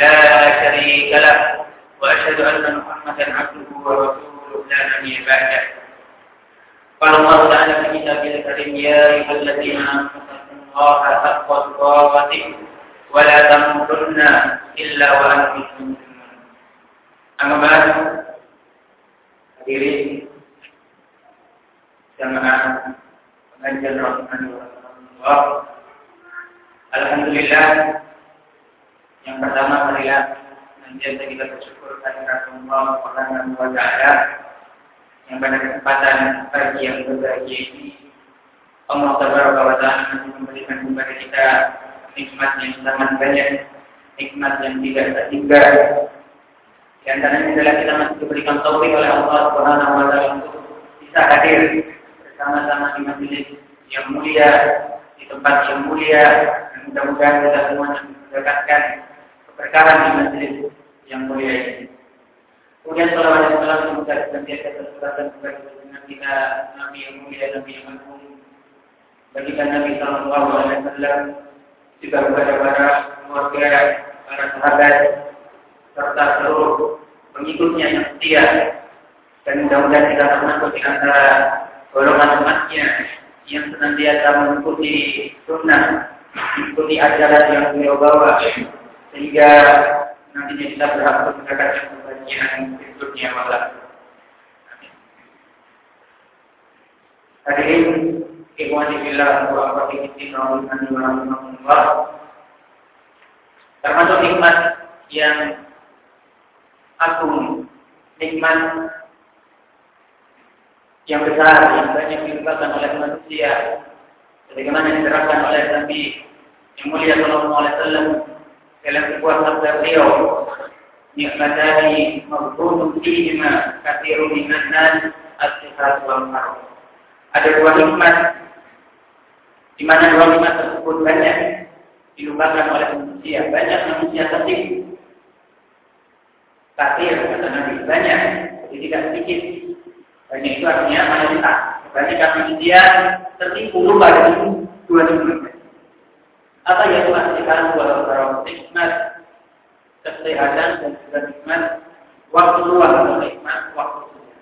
لا شريك له وأشهد أن محمدا عبده ورسوله لا نبي بعده. قال الله تعالى في كتابه الكريم يا أيها الذين آمنوا اتقوا الله حق تقاته ولا تموتن إلا وأنتم مسلمون. أما بعد hadirin jamaah pengajian rahmatullah Alhamdulillah yang pertama marilah nanti kita bersyukur kepada Allah Subhanahu wa taala yang pada kesempatan pagi yang berbahagia ini Allah Taala wa taala memberikan kepada kita nikmat yang sangat banyak, nikmat yang tidak terhingga. Di antaranya adalah kita masih diberikan taufik oleh Allah Subhanahu wa taala untuk bisa hadir bersama-sama di majelis yang mulia, di tempat yang mulia, Mudah-mudahan kita semua mendapatkan keberkahan di majelis yang mulia ini. Kemudian salawat dan salam semoga senantiasa tersuratan kepada dengan kita Nabi yang mulia, Nabi yang agung. Baginda Nabi Sallallahu Alaihi Wasallam juga kepada para keluarga, para sahabat, serta seluruh pengikutnya yang setia. Dan mudah-mudahan kita termasuk di antara golongan umatnya yang senantiasa mengikuti sunnah ikuti ajaran yang beliau bawa sehingga nantinya kita berhak untuk mendapatkan kebahagiaan berikutnya malam. Hadirin ikhwani fillah wa akhwati fillah termasuk nikmat yang agung, nikmat yang besar yang banyak dilibatkan oleh manusia. Sebagaimana diterangkan oleh Nabi yang mulia Sallallahu Alaihi Wasallam dalam sebuah sabda beliau nikmatani mawdudun fihima kathirun minan nas as-sihat wal ada dua nikmat di mana dua nikmat tersebut banyak dilupakan oleh manusia. Banyak manusia tertipu. Kafir kata Nabi banyak jadi tidak sedikit. Banyak itu artinya mayoritas kebanyakan manusia tertipu lupa dengan dua nikmat. Apa yang Tuhan berikan dua orang nikmat kesehatan dan juga nikmat waktu luang atau nikmat waktu sunnah.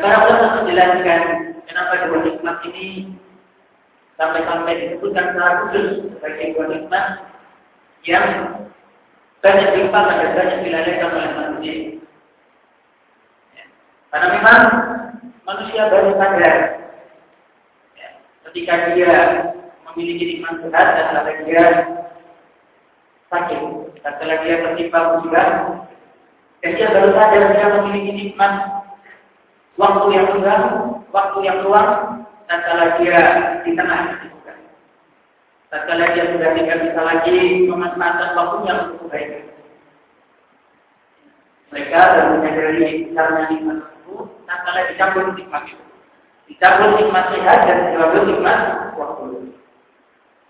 Para ulama menjelaskan kenapa dua nikmat ini sampai-sampai disebutkan secara khusus sebagai dua nikmat yang banyak dilupakan dan banyak dilalaikan oleh manusia. Karena memang manusia baru sadar ketika dia memiliki nikmat sehat dan ketika dia sakit, setelah dia tertimpa musibah, dan dia baru sadar dia memiliki nikmat waktu yang luang, waktu yang luang, setelah dia di tengah kesibukan. Setelah dia sudah tidak bisa lagi memanfaatkan waktunya untuk kebaikan. Mereka baru menyadari karena nikmat dan setelah dicampur nikmat itu. Dicabut nikmat sehat dan diambil nikmat waktu.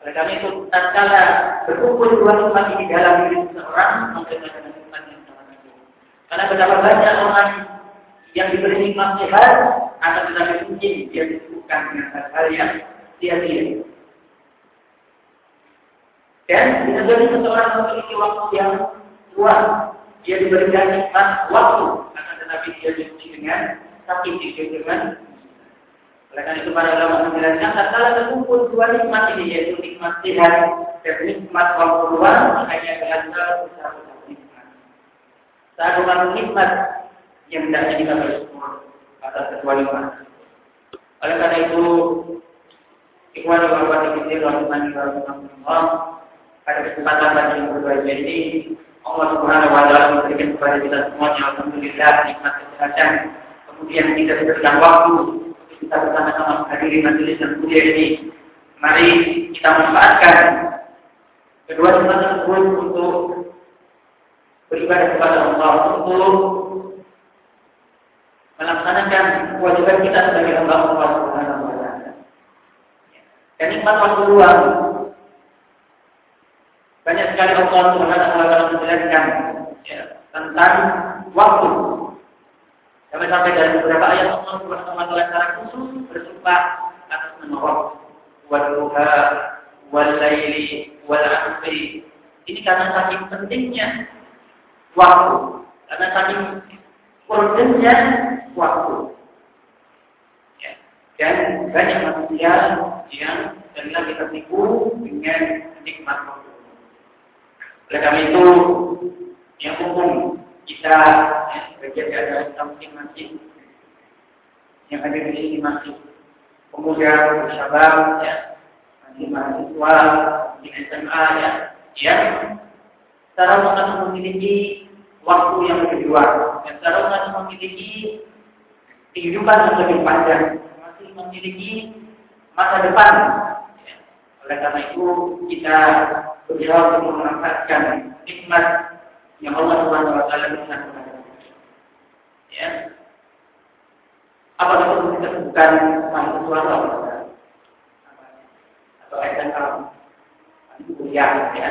Oleh karena itu, tatkala berkumpul dua nikmat di dalam diri seseorang, maka nikmat yang sangat agung. Karena betapa banyak orang yang diberi nikmat sehat, akan tetapi mungkin dia disebutkan dengan hal-hal yang sia-sia. Dan bisa jadi seseorang memiliki waktu yang luang, dia diberikan nikmat waktu, akan tetapi dia diuji dengan sakit, dengan oleh karena itu para ulama menjelaskan tatkala terkumpul dua nikmat ini yaitu nikmat sehat dan nikmat waktu luang makanya berasal besar besar nikmat. Orang nikmat yang hendaknya kita bersyukur atas kedua nikmat. Oleh karena itu Ikhwan wa akhwati fillah rahimani wa rahimakumullah pada kesempatan pada yang berbahagia ini Allah Subhanahu wa taala memberikan kepada kita semuanya alhamdulillah nikmat kesehatan kemudian kita diberikan waktu kita bersama-sama menghadiri majelis dan kuliah ini. Mari kita manfaatkan kedua kesempatan tersebut untuk beribadah kepada Allah, untuk melaksanakan kewajiban kita sebagai hamba Allah Subhanahu wa taala. Dan nikmat waktu luang banyak sekali Allah Subhanahu wa taala menjelaskan ya, tentang waktu. Sampai sampai dari beberapa ayat Allah Subhanahu wa taala secara khusus bersumpah atas nama waktu. Wal duha, wal laili, wal asri. Ini karena saking pentingnya waktu. Karena saking urgennya waktu. Ya. Dan banyak manusia yang adalah kita tipu dengan nikmat waktu. Oleh karena itu, yang umum kita sebagian dari agama kita yang ada di sini masih pemuda, sahabat, ya, masih mahasiswa, di SMA, ya, yang secara umum memiliki waktu yang lebih luas, dan secara umum memiliki kehidupan yang lebih panjang, masih memiliki masa depan. Ya. Oleh karena itu kita berusaha untuk memanfaatkan nikmat yang Allah Subhanahu wa taala berikan kepada kita. Ya. Apa itu kita bukan mahasiswa atau atau SMA itu kuliah ya.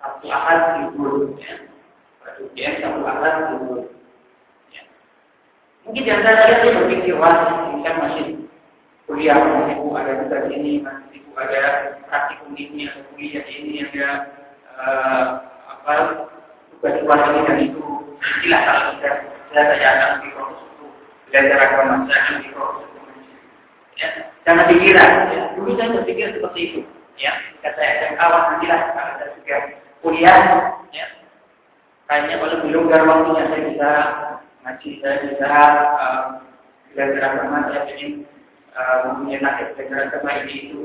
Satu ahad libur ya. Ya, satu ahad libur. Ya. Mungkin di antara kalian berpikir wah ini kan masih kuliah masih ada tugas ini masih ada praktikum ini atau kuliah ini ada uh, apa tugas ini dan itu. Istilah kalau kita belajar akan di proses belajar agama saya di proses ya jangan dikira. Ya. dulu saya berpikir seperti itu. Ya kata saya SMA nantilah kalau ada juga kuliah. Ya kayaknya kalau belum waktunya saya bisa ngaji saya bisa uh, belajar agama saya ingin uh, mempunyai nasib belajar agama ini itu.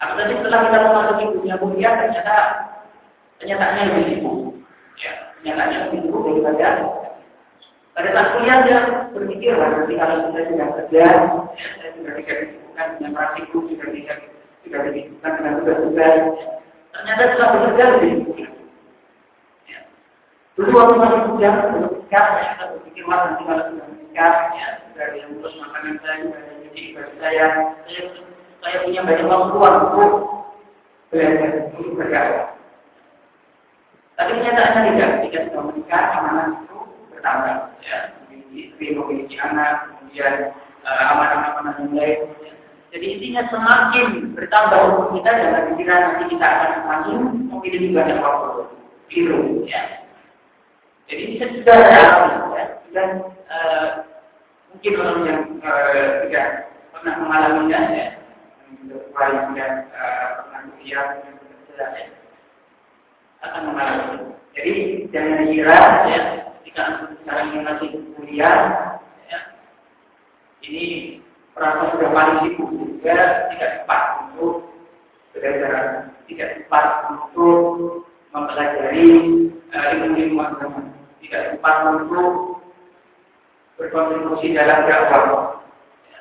Apalagi setelah kita memasuki dunia kuliah ternyata kenyataannya lebih sibuk nyatanya lebih buruk daripada pada saat kuliah dia berpikir lah nanti kalau saya sudah kerja, saya sudah tidak disibukkan dengan praktikum, sudah tidak sudah disibukkan dengan tugas-tugas. Ternyata setelah bekerja lebih sibuk. Ya. Dulu waktu masih muda, belum saya berpikir wah nanti kalau sudah menikah, ya sudah ada yang urus makanan saya, sudah ada yang jadi ibadah saya, saya saya punya banyak waktu luang untuk belajar, untuk berdakwah. Tapi kenyataannya tidak. Jika sudah menikah, amanah itu bertambah. Ya. Istri, memiliki anak, kemudian uh, amanah-amanah yang lain. Jadi intinya semakin bertambah umur kita dan kira nanti kita akan semakin memiliki banyak waktu. Biru, ya. Jadi bisa sudah ada ya. Dan uh, mungkin orang yang uh, tidak pernah mengalaminya, ya. Yang sudah uh, pernah kuliah, sudah ya akan mengalami. Jadi jangan dikira ya ketika sekarang ini masih kuliah ya, ini perasaan sudah paling sibuk juga tidak tepat untuk belajar, tidak tepat untuk mempelajari uh, ilmu-ilmu agama, tidak tepat untuk berkontribusi dalam dakwah. Ya.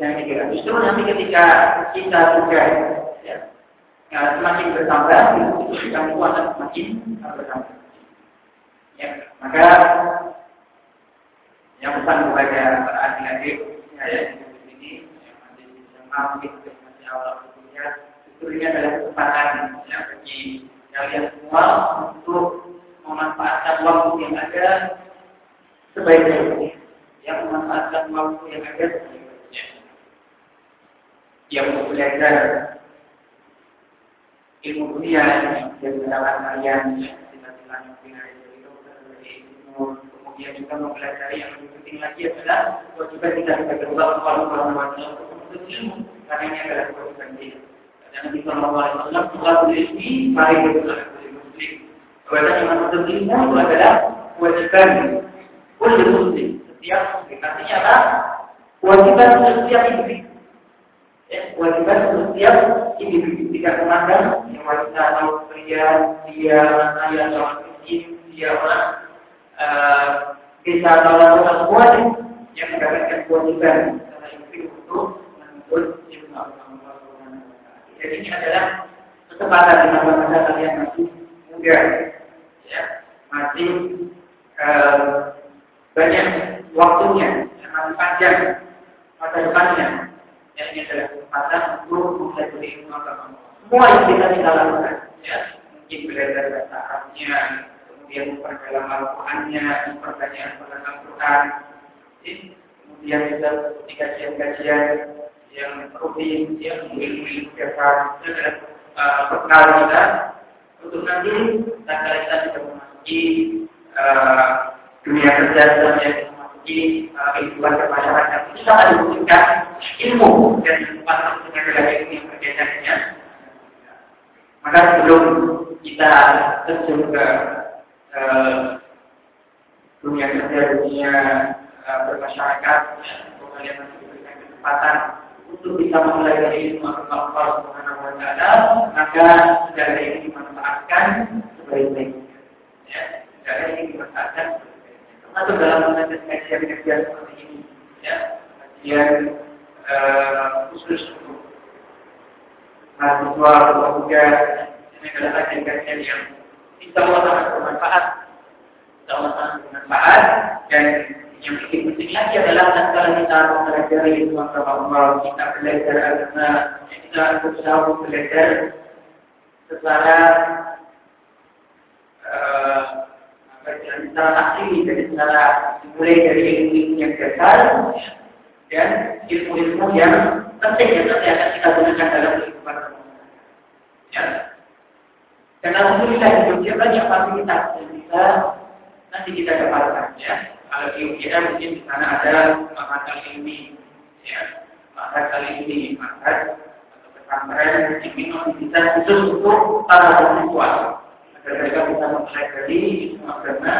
Jangan dikira. Justru nanti ketika kita sudah Nah, semakin bertambah, yang itu akan semakin bertambah. Ya, maka yang pesan kepada para adik-adik ya, ya, di sini yang masih SMA mungkin masih awal kuliah itu ini adalah kesempatan ya bagi kalian semua untuk memanfaatkan waktu yang ada sebaik-baiknya. Yang memanfaatkan waktu yang ada sebaik-baiknya. Yang belajar ilmu dunia yang mendapat kalian kemudian juga mempelajari yang lebih penting lagi adalah kewajiban kita sebagai Allah Subhanahu wa taala untuk ilmu karena ini adalah kewajiban dia. Dan mari berdoa muslim. Yang ilmu adalah kewajiban muslim setiap muslim. Artinya apa? Kewajiban setiap individu ya, kewajiban setiap individu tidak memandang yang wanita atau pria, dia orang kaya atau orang miskin, dia orang uh, desa atau orang tua yang mendapatkan kewajiban secara istri untuk menuntut ilmu Allah Jadi ini adalah kesempatan di masa-masa kalian masih muda, ya, masih uh, banyak waktunya, yang masih panjang masa depannya. Yang ini adalah kesempatan untuk mempelajari ilmu agama. Semua yang kita bisa lakukan, ya, mungkin belajar bahasa Arabnya, kemudian memperdalam Al-Qur'annya, memperbanyak Al-Quran, kemudian di kajian-kajian yang rutin, yang ilmu-ilmu dasar, dan uh, kita. Untuk nanti tatkala kita sudah memasuki uh, dunia kerja dan memasuki uh, kehidupan bermasyarakat itu sangat dibutuhkan ilmu dan untuk mengenal ilmu yang berbeda Maka sebelum kita terjun ke uh, dunia kerja, dunia uh, bermasyarakat, kalian masih diberikan kesempatan untuk bisa mempelajari ilmu Allah Subhanahu maka segala ini dimanfaatkan sebaik-baiknya. Ya, segala ini dimanfaatkan termasuk dalam mengajar kajian-kajian seperti ini, ya, kajian uh, khusus untuk mahasiswa atau juga adalah kajian-kajian yang bisa sangat bermanfaat, sangat bermanfaat dan yang lebih penting lagi adalah tatkala kita mempelajari ilmu Allah, kita belajar agama, kita berusaha belajar secara uh, secara asli, jadi secara mulai dari ilmu yang dasar dan ilmu-ilmu yang penting yang nanti akan kita gunakan dalam. Dan alhamdulillah di Jogja banyak fasilitas yang bisa nanti kita dapatkan ya. Kalau di UGM mungkin di sana ada makatan ini, ya, makatan ini, makatan atau pesantren yang memang bisa khusus untuk para mahasiswa. Agar mereka bisa mempelajari agama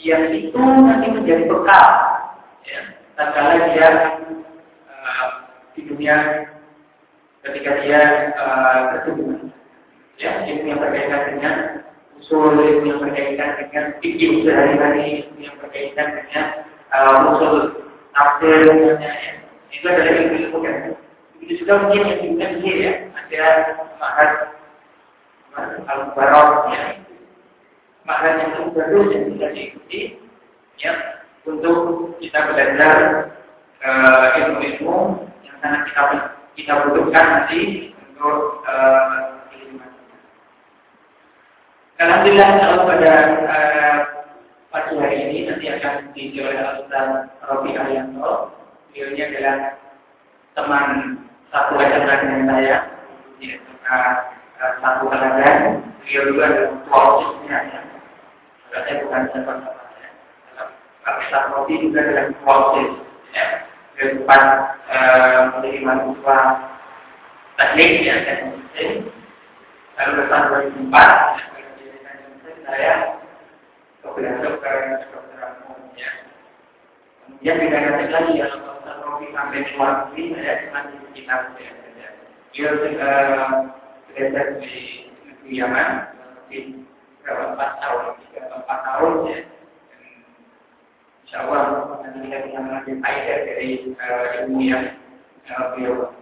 yang itu nanti menjadi bekal, ya, tatkala dia uh, di dunia ketika dia uh, bertemu, ya, ilmu yang berkaitan dengan usul ilmu yang berkaitan dengan fikih sehari-hari, ilmu yang berkaitan dengan uh, usul tafsir misalnya ya. Itu adalah ilmu-ilmu kan. Itu juga mungkin yang juga dia ya, ada mahar al-barok ya. Mahar yang baru yang bisa diikuti ya untuk kita belajar uh, ilmu-ilmu yang sangat kita kita butuhkan nanti untuk uh, Alhamdulillah kalau pada uh, pagi hari ini nanti akan diisi oleh Ustaz Robi Arianto. Beliau ini adalah teman satu acara dengan saya di uh, satu teladan. Beliau juga adalah ketua osisnya ya. Saya bukan siapa-siapa ya. Ustaz Robi juga adalah ketua osis ya. Beliau sempat uh, menjadi mahasiswa teknik ya dan lalu bersama 2004 saya belajar ke kedokteran umumnya. Kemudian beda lagi ya, kalau Rofi sampai di luar negeri, saya cuma di sekitar saya saja. Dia belajar di negeri Yaman, di berapa empat tahun, tiga empat tahun ya. Insya Allah, nanti kita bisa mengambil faedah dari ilmu yang beliau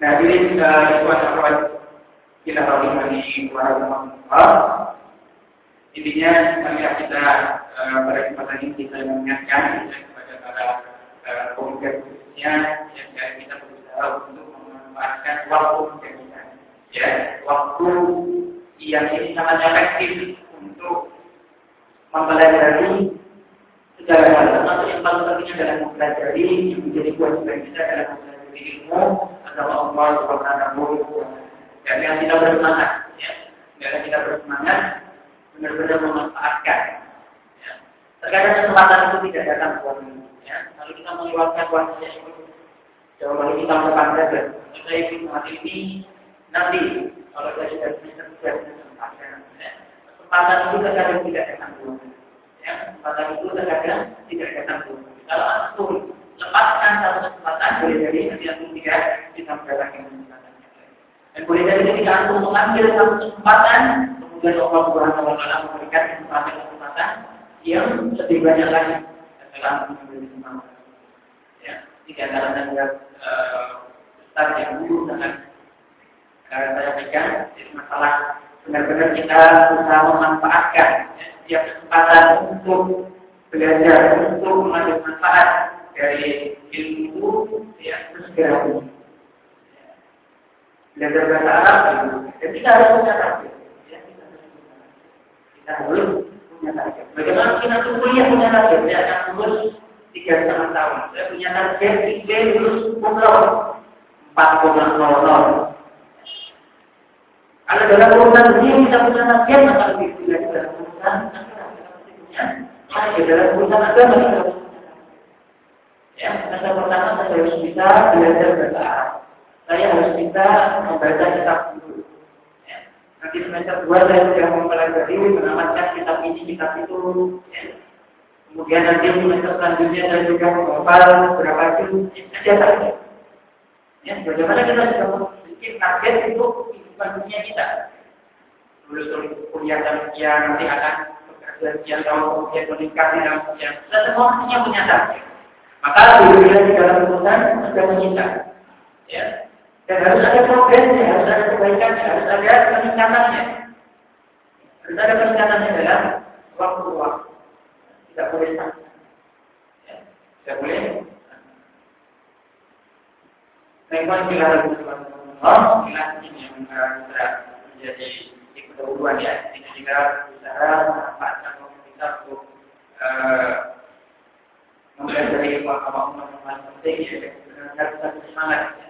Nah, ini uh, kuasa kita rahimani wa rahmatullah. Intinya marilah kita uh, pada kesempatan ini kita mengingatkan kepada para uh, komite khususnya yang kita berusaha untuk memanfaatkan waktu kita. Ya, waktu yang ini sangat efektif untuk mempelajari segala hal termasuk yang paling penting adalah mempelajari yang menjadi kewajiban kita adalah mempelajari ilmu agama Allah Subhanahu wa taala dan yang kita bersemangat, ya. yang kita bersemangat benar-benar memanfaatkan. Ya. Terkadang kesempatan itu tidak datang buat ya. Kalau kita melewatkan waktunya itu, jauh lagi kita depan saja. Saya ingin mati ini nanti kalau saya sudah bisa sudah kesempatan. Ya. Kesempatan itu terkadang tidak datang buat ya. Kesempatan itu terkadang tidak datang buat Kalau antum lepaskan satu kesempatan, boleh jadi nanti antum tidak bisa mendapatkan dan boleh jadi ketika antum mengambil satu kesempatan, kemudian Allah Subhanahu wa taala memberikan kesempatan kesempatan yang lebih banyak lagi dalam ya tidak antara uh, Ustaz yang dulu dengan uh, saya pegang jadi masalah benar-benar kita berusaha memanfaatkan ya, setiap kesempatan untuk belajar untuk mengambil manfaat dari ilmu ya terus gerak belajar bahasa Arab ya, kita harus punya target kita harus punya target bagaimana kita tuh kuliah punya target ya akan lulus tiga setengah tahun. Saya punya target tiga lulus umroh empat koma nol nol. Kalau dalam urusan dunia kita punya target maka lebih tidak dalam urusan target dalam urusan agama kita Ya, masa pertama saya harus bisa belajar bahasa Arab saya harus bisa membaca kitab dulu. Ya. Nanti semester dua saya sudah mempelajari mengamatkan kitab ini, kitab itu. Ya. Kemudian nanti semester selanjutnya saya juga menghafal beberapa juz saja saja. Ya, bagaimana kita bisa memiliki target untuk kehidupan dunia kita. Lulus kuliah dan sekian, nanti akan bekerja sekian tahun, kemudian menikah dan sekian. Kita semua punya target. Maka dulu di dalam urusan sudah menyita. Ya, dan harus ada progresnya, harus ada kebaikannya, harus ada peningkatannya. Harus ada peningkatannya dalam waktu-waktu. Tidak boleh sampai. Ya, tidak boleh. Memang bila Allah, bila ini yang menjadi kedua ya, ini juga usaha memanfaatkan waktu kita untuk mempelajari apa-apa yang penting ya, benar-benar semangat lam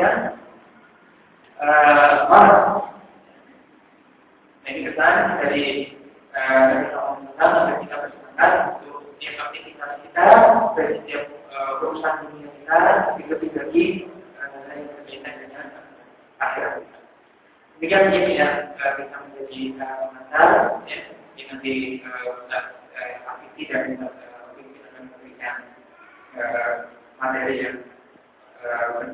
yang uh, marah. Ini kesan dari ketika bersemangat untuk setiap kita dari setiap uh, urusan dunia kita dari dengan akhirat kita. Demikian ya bisa menjadi masalah ya nanti kita dan kita materi yang kalau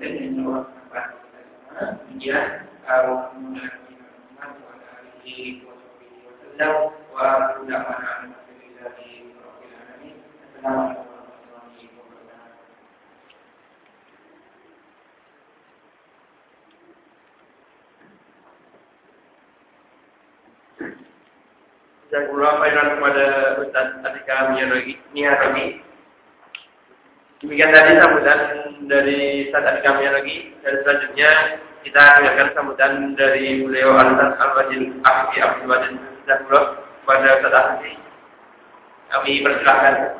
Jazakumullah khairan kepada Ustaz Atika Miyarogi. Demikian tadi sambutan dari Ustaz Atika Miyarogi. Dan selanjutnya kita dengarkan sambutan dari beliau Al-Ustaz Al-Wajid Ahli Abdul Wajid Zahullah kepada Ustaz Ahli. Kami persilahkan.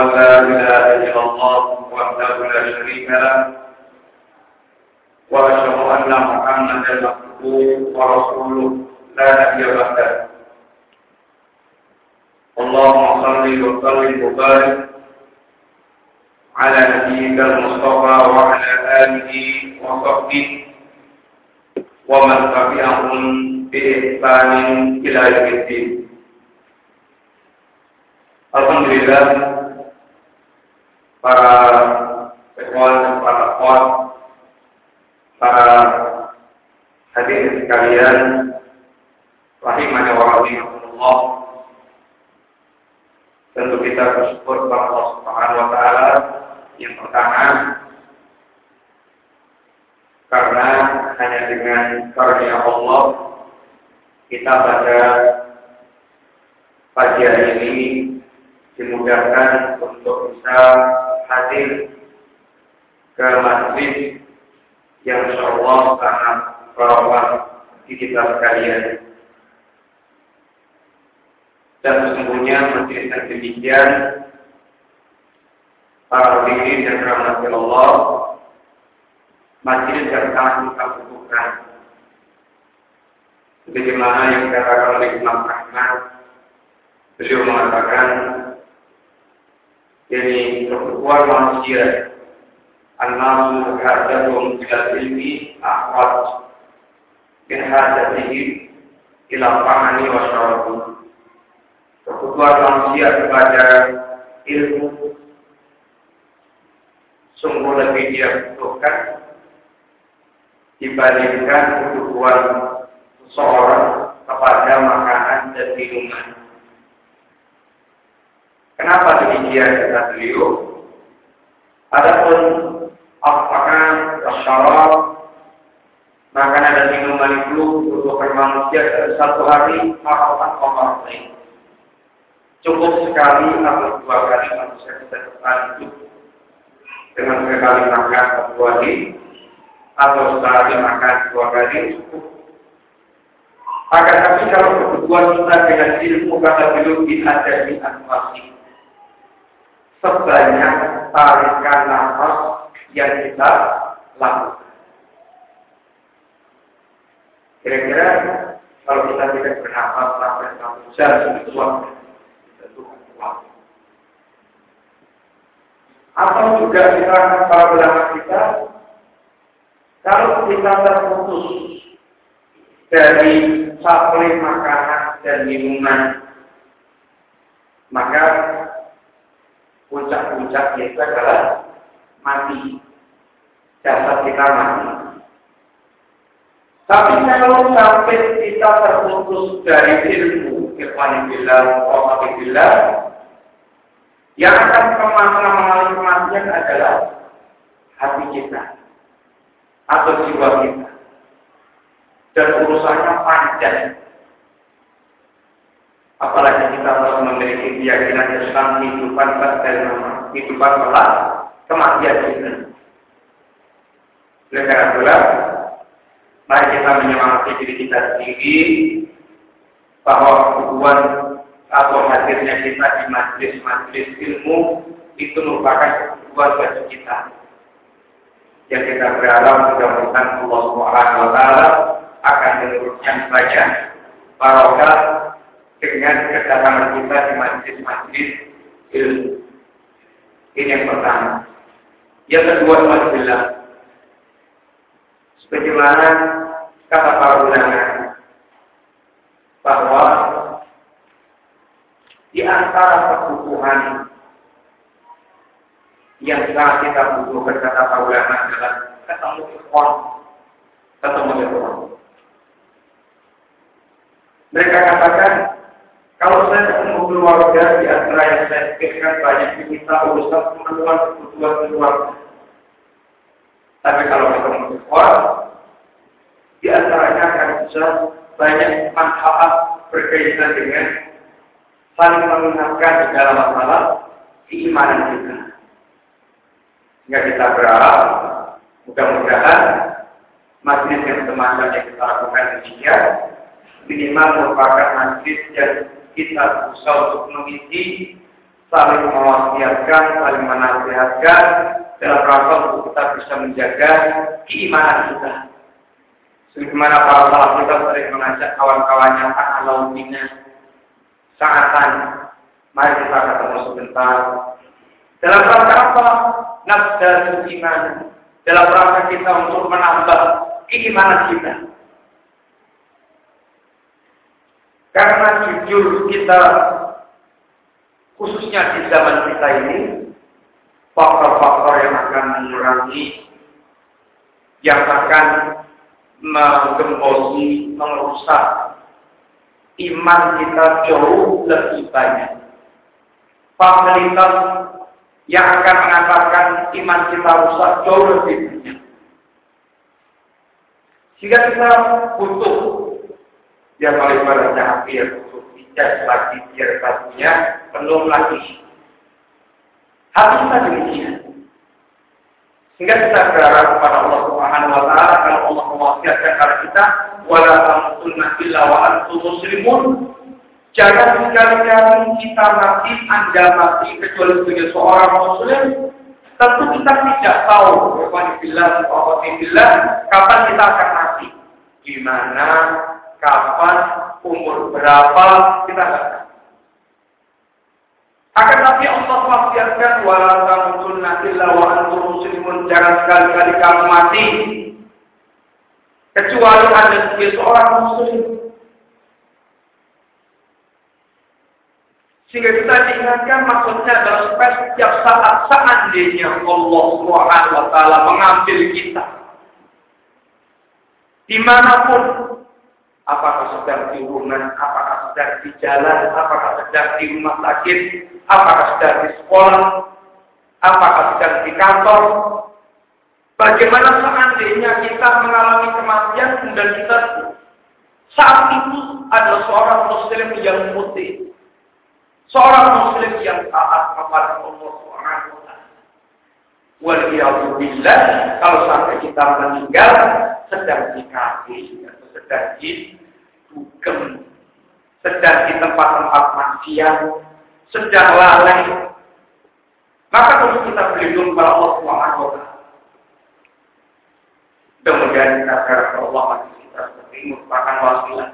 أن لا إله إلا الله وحده لا شريك له وأشهد أن محمدا عبده ورسوله. لا نبي بعده. اللهم صل وسلم وبارك على نبيك المصطفى وعلى آله وصحبه ومن تبعهم بإحسان إلى يوم الدين. الحمد لله para ikhwan para akhwat, para hadirin sekalian, rahimahnya wa rahimahullah. Tentu kita bersyukur kepada Allah Subhanahu wa taala yang pertama karena hanya dengan karunia Allah kita pada pagi hari ini dimudahkan untuk bisa hadir ke masjid yang insya Allah sangat berawal di kita sekalian. Dan sesungguhnya masjid yang demikian para hadirin yang rahmati Allah masjid yang sangat kita butuhkan. Sebagaimana yang dikatakan oleh Imam Ahmad, beliau mengatakan jadi kebutuhan manusia An-nasu hadatum ilal ilmi ahwat min hadatihim ila fahani wa syarabu kebutuhan manusia kepada ilmu sungguh lebih dia butuhkan dibandingkan kebutuhan seorang kepada makanan dan minuman. Kenapa demikian kata beliau? Adapun apakah syarab makanan dan minuman itu butuhkan manusia satu hari atau lain. Cukup sekali atau dua kali manusia bisa bertahan hidup dengan sekali makan satu hari atau sekali makan dua kali cukup. Akan tapi kalau kebutuhan kita dengan ilmu kata beliau ada di anfasi sebanyak tarikan nafas yang kita lakukan. Kira-kira kalau kita tidak bernafas sampai satu jam itu waktu waktu. Atau juga kita para ulama kita, kalau kita terputus dari suplai makanan dan minuman, maka puncak-puncaknya itu adalah mati. Jasad kita mati. Tapi kalau sampai kita terputus dari ilmu, ikhwanibillah, wa'afibillah, yang akan ke mana mengalami kematian adalah hati kita atau jiwa kita. Dan urusannya panjang. Apalagi kita harus memiliki keyakinan Islam kehidupan dan kehidupan setelah kematian kita. Oleh karena itulah, mari kita menyemangati diri kita sendiri bahwa kebutuhan atau hadirnya kita di majelis-majelis ilmu itu merupakan kebutuhan bagi kita. Yang kita berharap mudah-mudahan Allah Subhanahu wa taala akan menurunkan saja barokah dengan kedatangan kita di majelis-majelis ilmu. Ini yang pertama. Yang kedua, Alhamdulillah. Sebagaimana kata para ulama bahwa di antara kebutuhan yang sangat kita butuhkan kata para ulama adalah ketemu ikhwan, ketemu ikhwan. Mereka katakan kalau saya ketemu keluarga di antara yang saya pikirkan banyak kita urusan pemenuhan kebutuhan keluarga. Tapi kalau ketemu sekolah, di antaranya akan bisa banyak manfaat berkaitan dengan saling mengingatkan di dalam masalah keimanan kita. Sehingga kita berharap mudah-mudahan masjid yang semacam yang kita lakukan demikian minimal merupakan masjid yang kita berusaha untuk mengisi, saling mewasiatkan, saling menasihatkan, dalam rangka untuk kita bisa menjaga keimanan kita. Sebagaimana para sahabat kita sering mengajak kawan-kawannya ta'alau minna saatan. Mari kita ketemu sebentar. Dalam rangka apa? Nafsu iman. Dalam rangka kita untuk menambah keimanan kita. Karena jujur kita, khususnya di zaman kita ini, faktor-faktor yang akan mengurangi, yang akan menggembosi, merusak iman kita jauh lebih banyak. Fasilitas yang akan mengatakan iman kita rusak jauh lebih banyak. Jika kita butuh ya paling hampir butuh tidak lagi biar batunya belum lagi. Harus kita demikian. Sehingga kita berharap kepada Allah Subhanahu wa taala kalau Allah mewasiatkan kepada kita wala tamutunna wa antum muslimun Jangan sekali-kali kita mati, Anda mati kecuali sebagai seorang muslim. Tentu kita tidak tahu, bila, bila, kapan kita akan mati. Di mana, kapan, umur berapa, kita tahu. Akan tapi Allah wasiatkan wala tamutunna illa wa antum muslimun. Jangan sekali-kali kamu mati kecuali Anda sebagai seorang muslim. Sehingga kita diingatkan maksudnya adalah supaya setiap saat seandainya Allah Subhanahu wa taala mengambil kita di mana pun apakah sedang di rumah, apakah sedang di jalan, apakah sedang di rumah sakit, apakah sedang di sekolah, apakah sedang di kantor. Bagaimana seandainya kita mengalami kematian dan kita saat itu adalah seorang muslim yang putih, Seorang muslim yang taat kepada Allah Subhanahu wa kalau sampai kita meninggal sedang di atau sedang di dugem, sedang di tempat-tempat maksiat, sedang lalai, maka perlu kita berlindung kepada Allah Subhanahu wa Kemudian kita berharap Allah masih kita seperti merupakan wasilah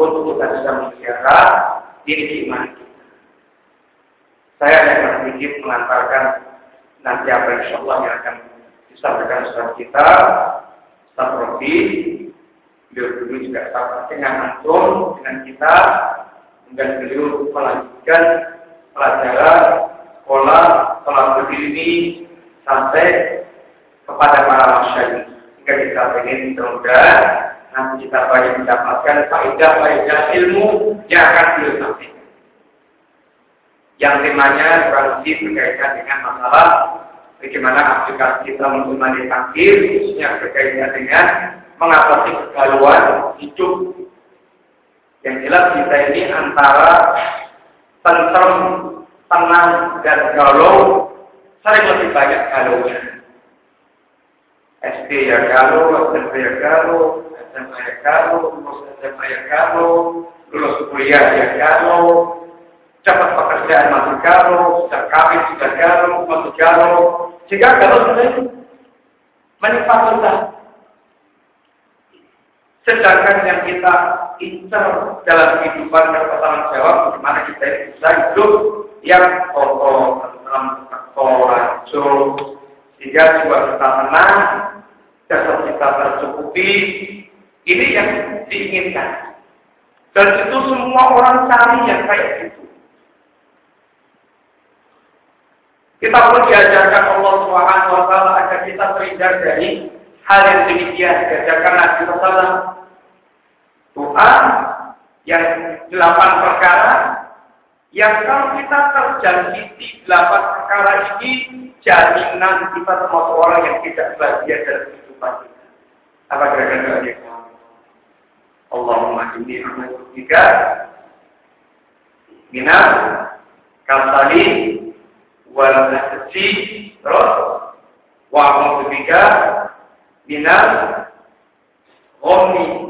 untuk kita bisa menjaga diri kita. Saya akan sedikit mengantarkan nanti apa insya Allah yang akan disampaikan Ustaz kita, Ustaz Robi, beliau dulu juga sama dengan antum, dengan kita, dan beliau melanjutkan pelajaran sekolah, sekolah berdiri ini sampai kepada para masyarakat. Jika kita ingin semoga nanti kita banyak mendapatkan faedah-faedah ilmu yang akan beliau sampaikan yang temanya kurang lebih berkaitan dengan masalah bagaimana aplikasi kita mengimani takdir, khususnya berkaitan dengan mengatasi kegalauan hidup. Yang jelas kita ini antara tentrem, tenang, dan galau sering lebih banyak galaunya. SD ya galau, SMP ya galau, SMA ya galau, lulus SMA ya galau, lulus kuliah ya galau, dapat pekerjaan masuk galau, sudah kawin sudah galau, masuk galau. Jika galau itu menimpa kita. Sedangkan yang kita incar dalam kehidupan dan bertanggung jawab, bagaimana kita bisa hidup yang kokoh, dalam korajo, sehingga juga kita tenang, dasar kita tercukupi. Ini yang diinginkan. Dan itu semua orang cari yang kayak gitu. Kita pun diajarkan Allah Subhanahu wa taala agar kita terhindar dari hal yang demikian. Diajarkan Nabi Sallallahu doa yang delapan perkara yang kalau kita terjangkiti delapan perkara ini jaminan kita termasuk orang yang tidak bahagia dalam kehidupan kita. Apa kira-kira doa Allahumma inni a'udzubika minal kasali wal nahsi terus wa ketiga minal ghammi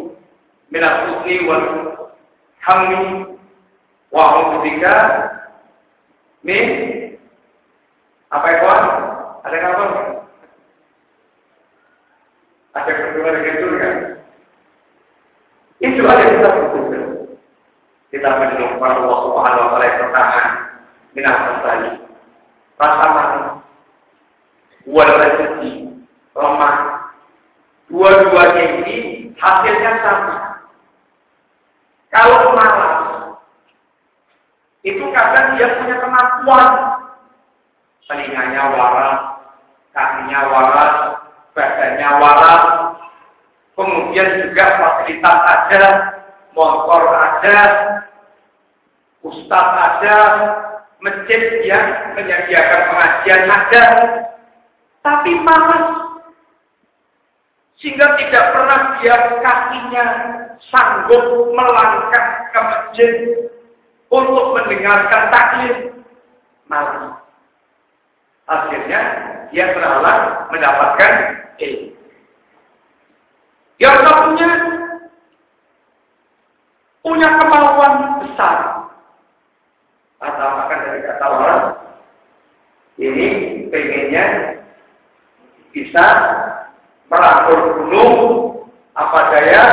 minal husni wal ketiga min apa itu ada apa? Ada kedua dengan kan? Itu ada kita butuhkan. Kita mendengar Allah Subhanahu wa taala yang pertama minal kasali rasa malu, wal rezeki, lemah. Dua-duanya ini hasilnya sama. Kalau malas, itu kadang dia punya kemampuan. Telinganya waras, kakinya waras, badannya waras, kemudian juga fasilitas ada, motor ada, ustaz ada, masjid yang menyediakan pengajian ada, tapi malas sehingga tidak pernah dia kakinya sanggup melangkah ke masjid untuk mendengarkan taklim. Malas. Akhirnya dia terhalang mendapatkan ilmu. Yang satunya punya kemauan besar. Atau akan dari kata orang, ini pengennya bisa merangkul gunung, apa daya,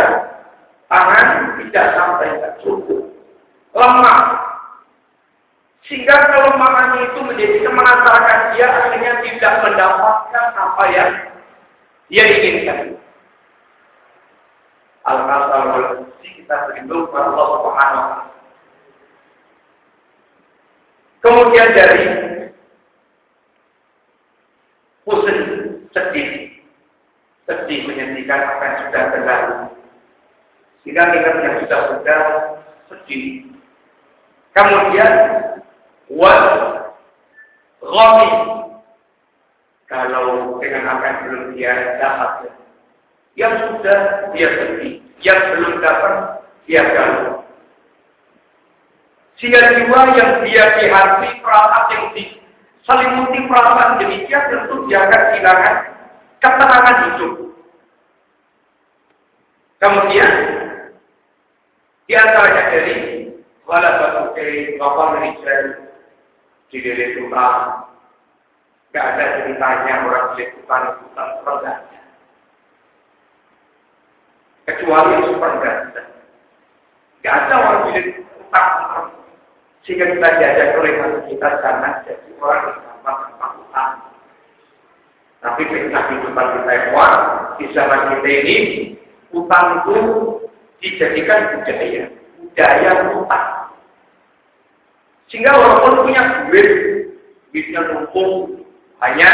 tangan tidak sampai ke cukup. Lemah. Sehingga kelemahan itu menjadi mengantarkan dia akhirnya tidak mendapatkan apa yang dia inginkan. Al-Masal kita berlindung kepada Allah Subhanahu Kemudian dari pusing sedih sedih menyedihkan apa yang sudah berlalu. Kita yang sudah sudah sedih. Kemudian wal ghami kalau dengan apa yang belum dia dapat yang sudah dia sedih, yang belum dapat dia galau. Sehingga jiwa yang dia dihati perasaan yang diselimuti perasaan demikian tentu dia akan kehilangan ketenangan hidup. Kemudian di antaranya dari wala batuke wafal rijal di diri tukang. Gak ada ceritanya orang tukang tukang seperti Kecuali yang seperti Gak ada orang beli tukang sehingga kita diajak oleh kita jangan jadi orang yang gampang utang. Tapi ketika kehidupan kita kuat, di zaman kita ini, utang itu dijadikan budaya. Budaya utang. Sehingga walaupun punya duit, duitnya numpuk, hanya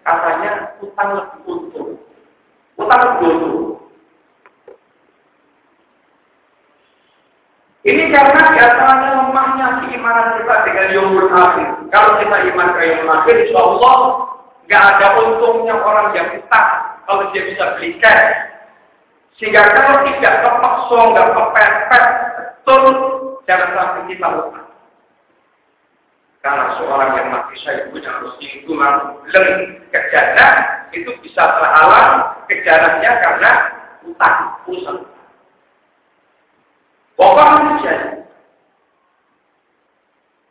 katanya utang lebih untung. Utang lebih untung. Ini karena di lemahnya keimanan kita dengan yomul akhir. Kalau kita iman ke yomul akhir, insya Allah Gak ada untungnya orang yang utang kalau dia bisa beli cash. Sehingga kalau tidak kepeksa, nggak kepepet, betul jangan sampai kita lupa. Karena seorang yang mati saya punya harus lingkungan leng kejana itu bisa terhalang kejarannya karena utang pusat. Pokoknya.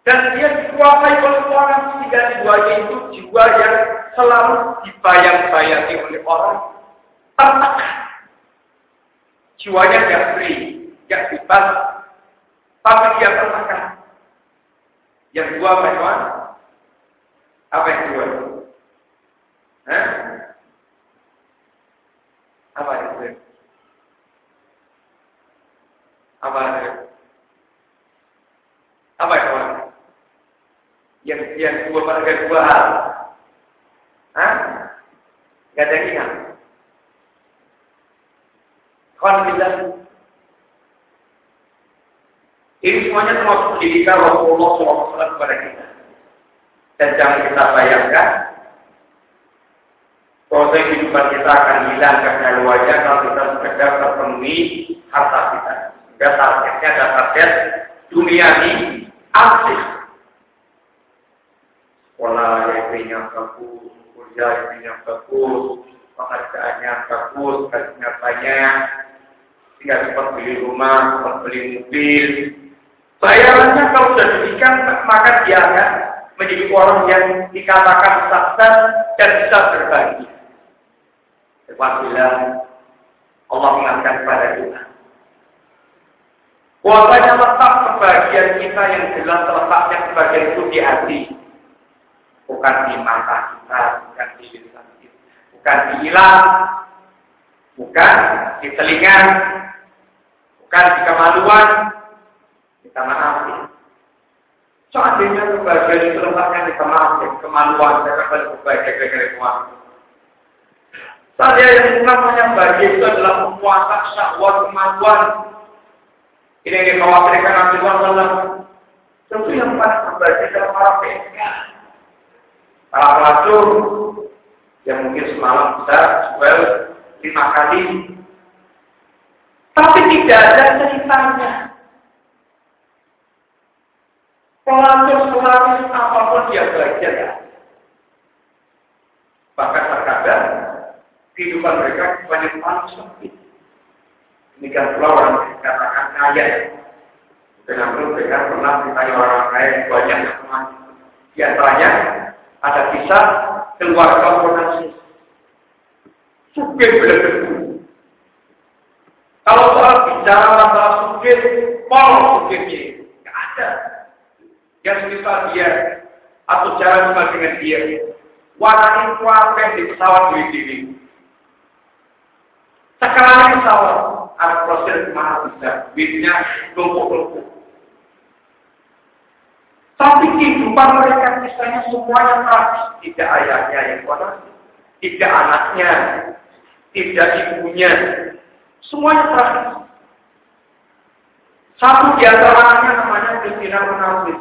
Dan dia dikuasai oleh orang sehingga jiwanya itu jiwa yang selalu dibayang-bayangi oleh orang tertekan. Jiwanya yang free, yang bebas, tapi dia tertekan. Yang dua apa itu? Apa yang dua? Hah? Apa itu? Apa itu? Apa itu? Yang yang dua pada dua hal. Hah? Gak ada yang ingat. Alhamdulillah. Ini semuanya termasuk pendidikan Rasulullah SAW kepada kita. Dan jangan kita bayangkan proses kehidupan kita akan hilang karena wajah kalau kita sekedar terpenuhi harta kita. Sehingga targetnya ada target dunia ini aktif. Sekolah yang bagus, kuliah yang bagus, pekerjaannya bagus, gajinya banyak, tinggal sempat beli rumah, sempat beli mobil. Bayarannya kalau sudah demikian, maka dia akan menjadi orang yang dikatakan sukses dan bisa berbagi. Apabila Allah mengatakan kepada kita, Kuasanya letak kebahagiaan kita yang jelas terletaknya sebagian itu di hati bukan di mata kita, bukan di lisan kita, bukan di ilang, bukan di telinga, bukan di kemaluan, kita maaf. Seandainya kebahagiaan itu letaknya di kemaluan, kemaluan, saya akan berbahagia kira-kira kemaluan. Saya yang namanya bahagia itu adalah memuaskan syahwat kemaluan. Ini yang dikhawatirkan Nabi Muhammad Tentu yang paling berbahagia adalah para PNK. Para pelacur yang mungkin semalam bisa jual lima kali. Tapi tidak ada ceritanya. Pelacur selalu apa pun dia belajar ya. Bahkan terkadang kehidupan mereka banyak paling sempit. Demikian pula orang dikatakan kaya. Dengan perlu mereka pernah ditanya orang kaya banyak yang. Di antaranya ada kisah keluarga Onassis. Supir benar Kalau soal bicara masalah supir, mau supirnya. Tidak ada. Yang semisal dia, atau jalan sama dengan dia. Warna itu apa di pesawat duit ini. Sekarang pesawat, ada proses ke mana bisa. Duitnya lumpuk-lumpuk. Tapi kehidupan mereka misalnya semuanya tragis. Tidak ayahnya yang kuat, tidak anaknya, tidak ibunya. Semuanya tragis. Satu di antara anaknya namanya Christina Munafis.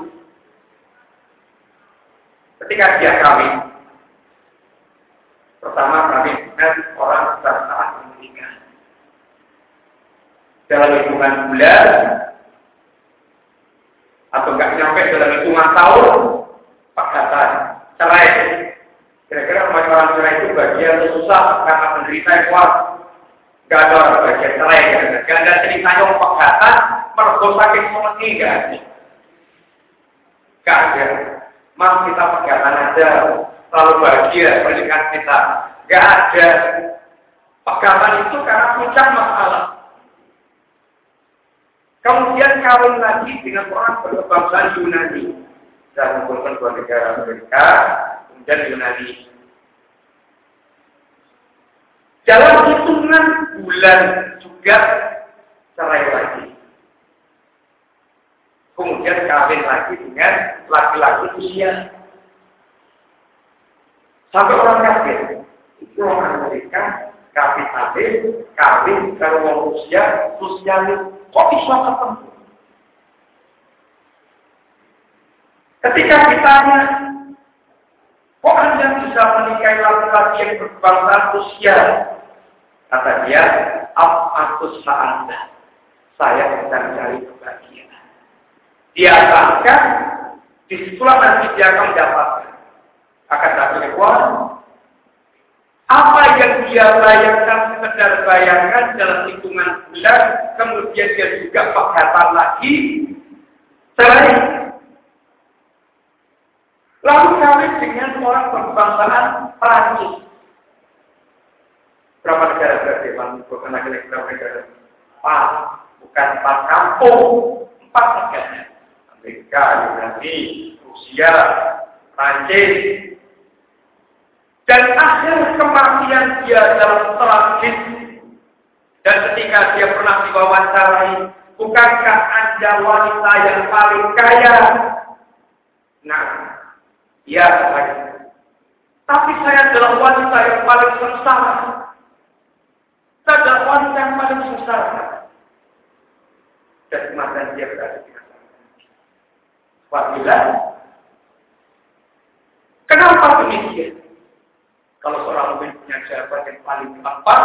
Ketika dia kawin, pertama kami dengan orang saat menikah. Dalam hitungan bulan, atau nggak nyampe dalam hitungan tahun pegatan cerai. Kira-kira orang cerai itu bagian susah karena penderita yang kuat. Gak ada orang bagian cerai, gak ada cerita yang pegatan, mergo sakit semati gak ada. Mas kita pegatan aja, selalu bahagia pernikahan kita. Gak ada. Pegatan itu karena puncak masalah. Kemudian kawin lagi dengan orang berkebangsaan Yunani. Dan mengumpulkan dua negara Amerika, kemudian Yunani. Dalam hitungan bulan juga cerai lagi. Kemudian kawin lagi dengan laki-laki usia. Sampai orang kafir. Itu orang Amerika, kapitalis, kawin, kalau usia, sosialis, Kok bisa ketemu? Ketika ditanya, kok Anda bisa menikahi laki-laki yang berkebangsaan usia? Kata dia, aku Anda. Saya sedang cari kebahagiaan. Dia akan di situlah nanti dia akan mendapatkan. Akan tapi apa yang dia bayangkan sekedar bayangkan dalam hitungan bulan, kemudian dia juga pegatan lagi, cerai. Lalu kawin dengan orang berkebangsaan Prancis. Berapa negara berarti? Bukan lagi berapa negara? Empat. Bukan empat kampung. Empat negara. Amerika, Yunani, Rusia, Prancis, dan akhir kematian dia dalam tragis. Dan ketika dia pernah diwawancarai, bukankah Anda wanita yang paling kaya? Nah, ya saya. Tapi saya adalah wanita yang paling sengsara. Saya adalah wanita yang paling sengsara. Dan kematian dia berada di Wadilah. Kenapa demikian? Kalau seorang mukmin punya jawaban yang paling tepat,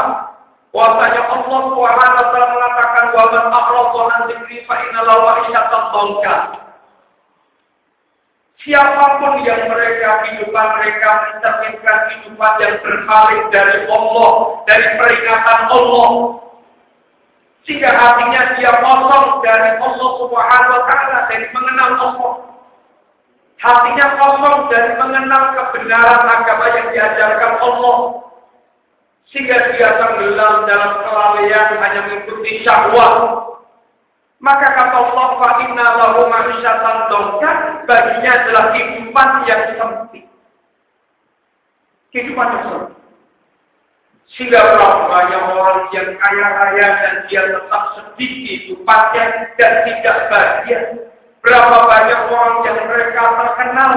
Bahwasanya Allah Subhanahu telah mengatakan wa man a'rada an dzikri fa inna lahu Siapa pun yang mereka kehidupan mereka mencerminkan kehidupan yang berbalik dari Allah, dari peringatan Allah, sehingga hatinya dia kosong dari Allah Subhanahu wa taala dari mengenal Allah. Hatinya kosong dari mengenal kebenaran agama yang diajarkan Allah. Sehingga dia tenggelam dalam kelalaian hanya mengikuti syahwat. Maka kata Allah, fa inna lahu ma'isyatan baginya adalah kehidupan yang sempit. Kehidupan yang sempit. Sehingga berapa banyak orang yang kaya raya dan dia tetap sedih kehidupannya dan tidak bahagia. Berapa banyak orang yang mereka terkenal.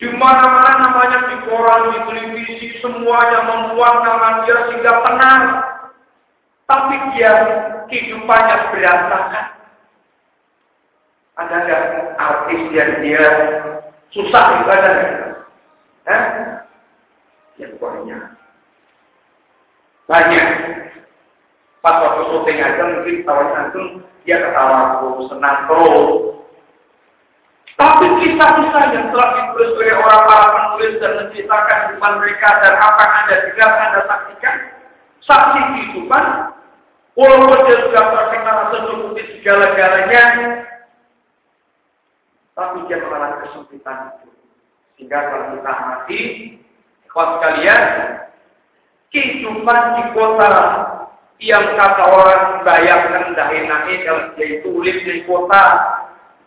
Di mana-mana namanya di koran, di televisi, semuanya memuat nama dia sehingga tenang. Tapi dia kehidupannya berantakan. Ada nggak artis yang dia susah ibadah? Eh? Yang banyak. Banyak. Pas waktu syuting aja mungkin tawarin langsung dia ketawa senang terus. Tapi kisah-kisah yang telah ditulis oleh orang para penulis dan menceritakan kehidupan mereka dan apa yang Anda dengar, Anda saksikan, saksi kehidupan, walaupun dia sudah terkenal mencukupi segala-galanya, tapi dia mengalami kesempitan itu. Sehingga kalau kita mati, kawan sekalian, kehidupan di kota yang kata orang bayangkan dahi-nahi kalau dia urip di kota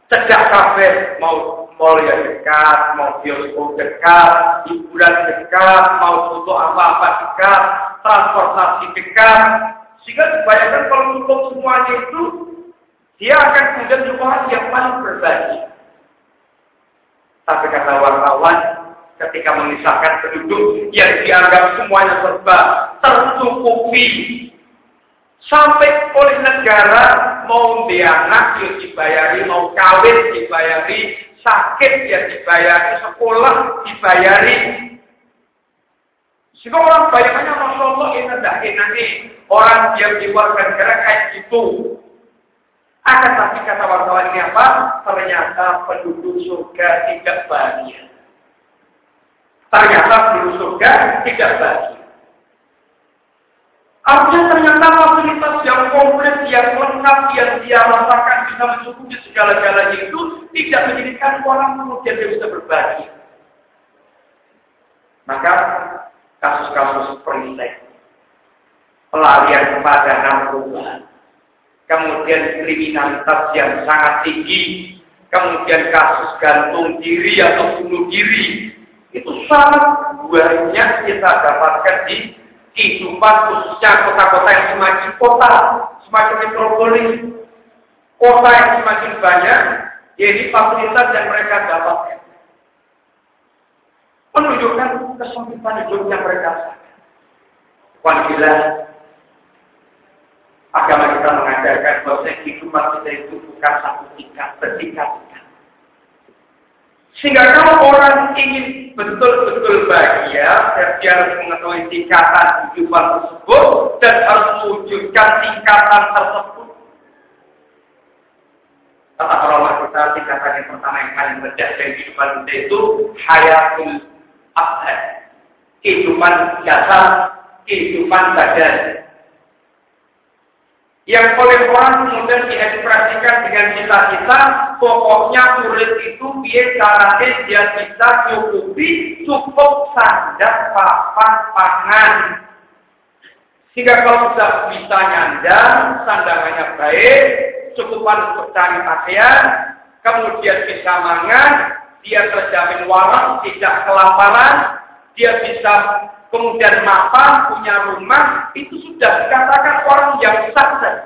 cegah kafe mau mall yang dekat, mau bioskop dekat, hiburan dekat, mau foto apa-apa dekat, transportasi dekat. Sehingga dibayangkan kalau untuk semuanya itu, dia akan kemudian orang yang paling berbagi. Tapi kata wartawan, ketika memisahkan penduduk yang dianggap semuanya serba tercukupi Sampai oleh negara mau dia anak ya dibayari, mau kawin dibayari, sakit ya dibayari, sekolah dibayari. Sehingga orang bayangannya Masya Allah ini tidak enak. Orang yang di luar negara kayak gitu. Akan tapi kata wartawan ini apa? Ternyata penduduk surga tidak bahagia. Ternyata penduduk surga tidak bahagia. Artinya ternyata fasilitas yang komplit, yang lengkap, yang dia rasakan bisa mencukupi segala-galanya itu tidak menjadikan orang kemudian dia bisa berbagi. Maka kasus-kasus perisai, pelarian kepada narkoba, kemudian kriminalitas yang sangat tinggi, kemudian kasus gantung diri atau bunuh diri, itu sangat banyak kita dapatkan di kehidupan khususnya kota-kota yang semakin kota, semakin metropolis, kota yang semakin banyak, jadi fasilitas yang mereka dapatkan. Menunjukkan kesempitan hidup yang mereka Wanita agama kita mengajarkan bahwa kehidupan kita itu bukan satu tingkat, bertingkat sehingga kalau orang ingin betul-betul bahagia, dia harus mengetahui tingkatan kehidupan tersebut dan harus mewujudkan tingkatan tersebut. Kata ulama kita, tingkatan yang pertama yang paling rendah dari kehidupan kita itu hayatul abad. Kehidupan jasad, kehidupan badan. Yang oleh orang kemudian diekspresikan dengan cita-cita, pokoknya kulit itu biar caranya dia bisa cukupi cukup sandar papan pangan. Sehingga kalau sudah bisa nyandang, sandangannya baik, cukupan untuk cari pakaian, kemudian bisa mangan, dia terjamin waras, tidak kelaparan, dia bisa kemudian mapan, punya rumah, itu sudah dikatakan orang yang sukses.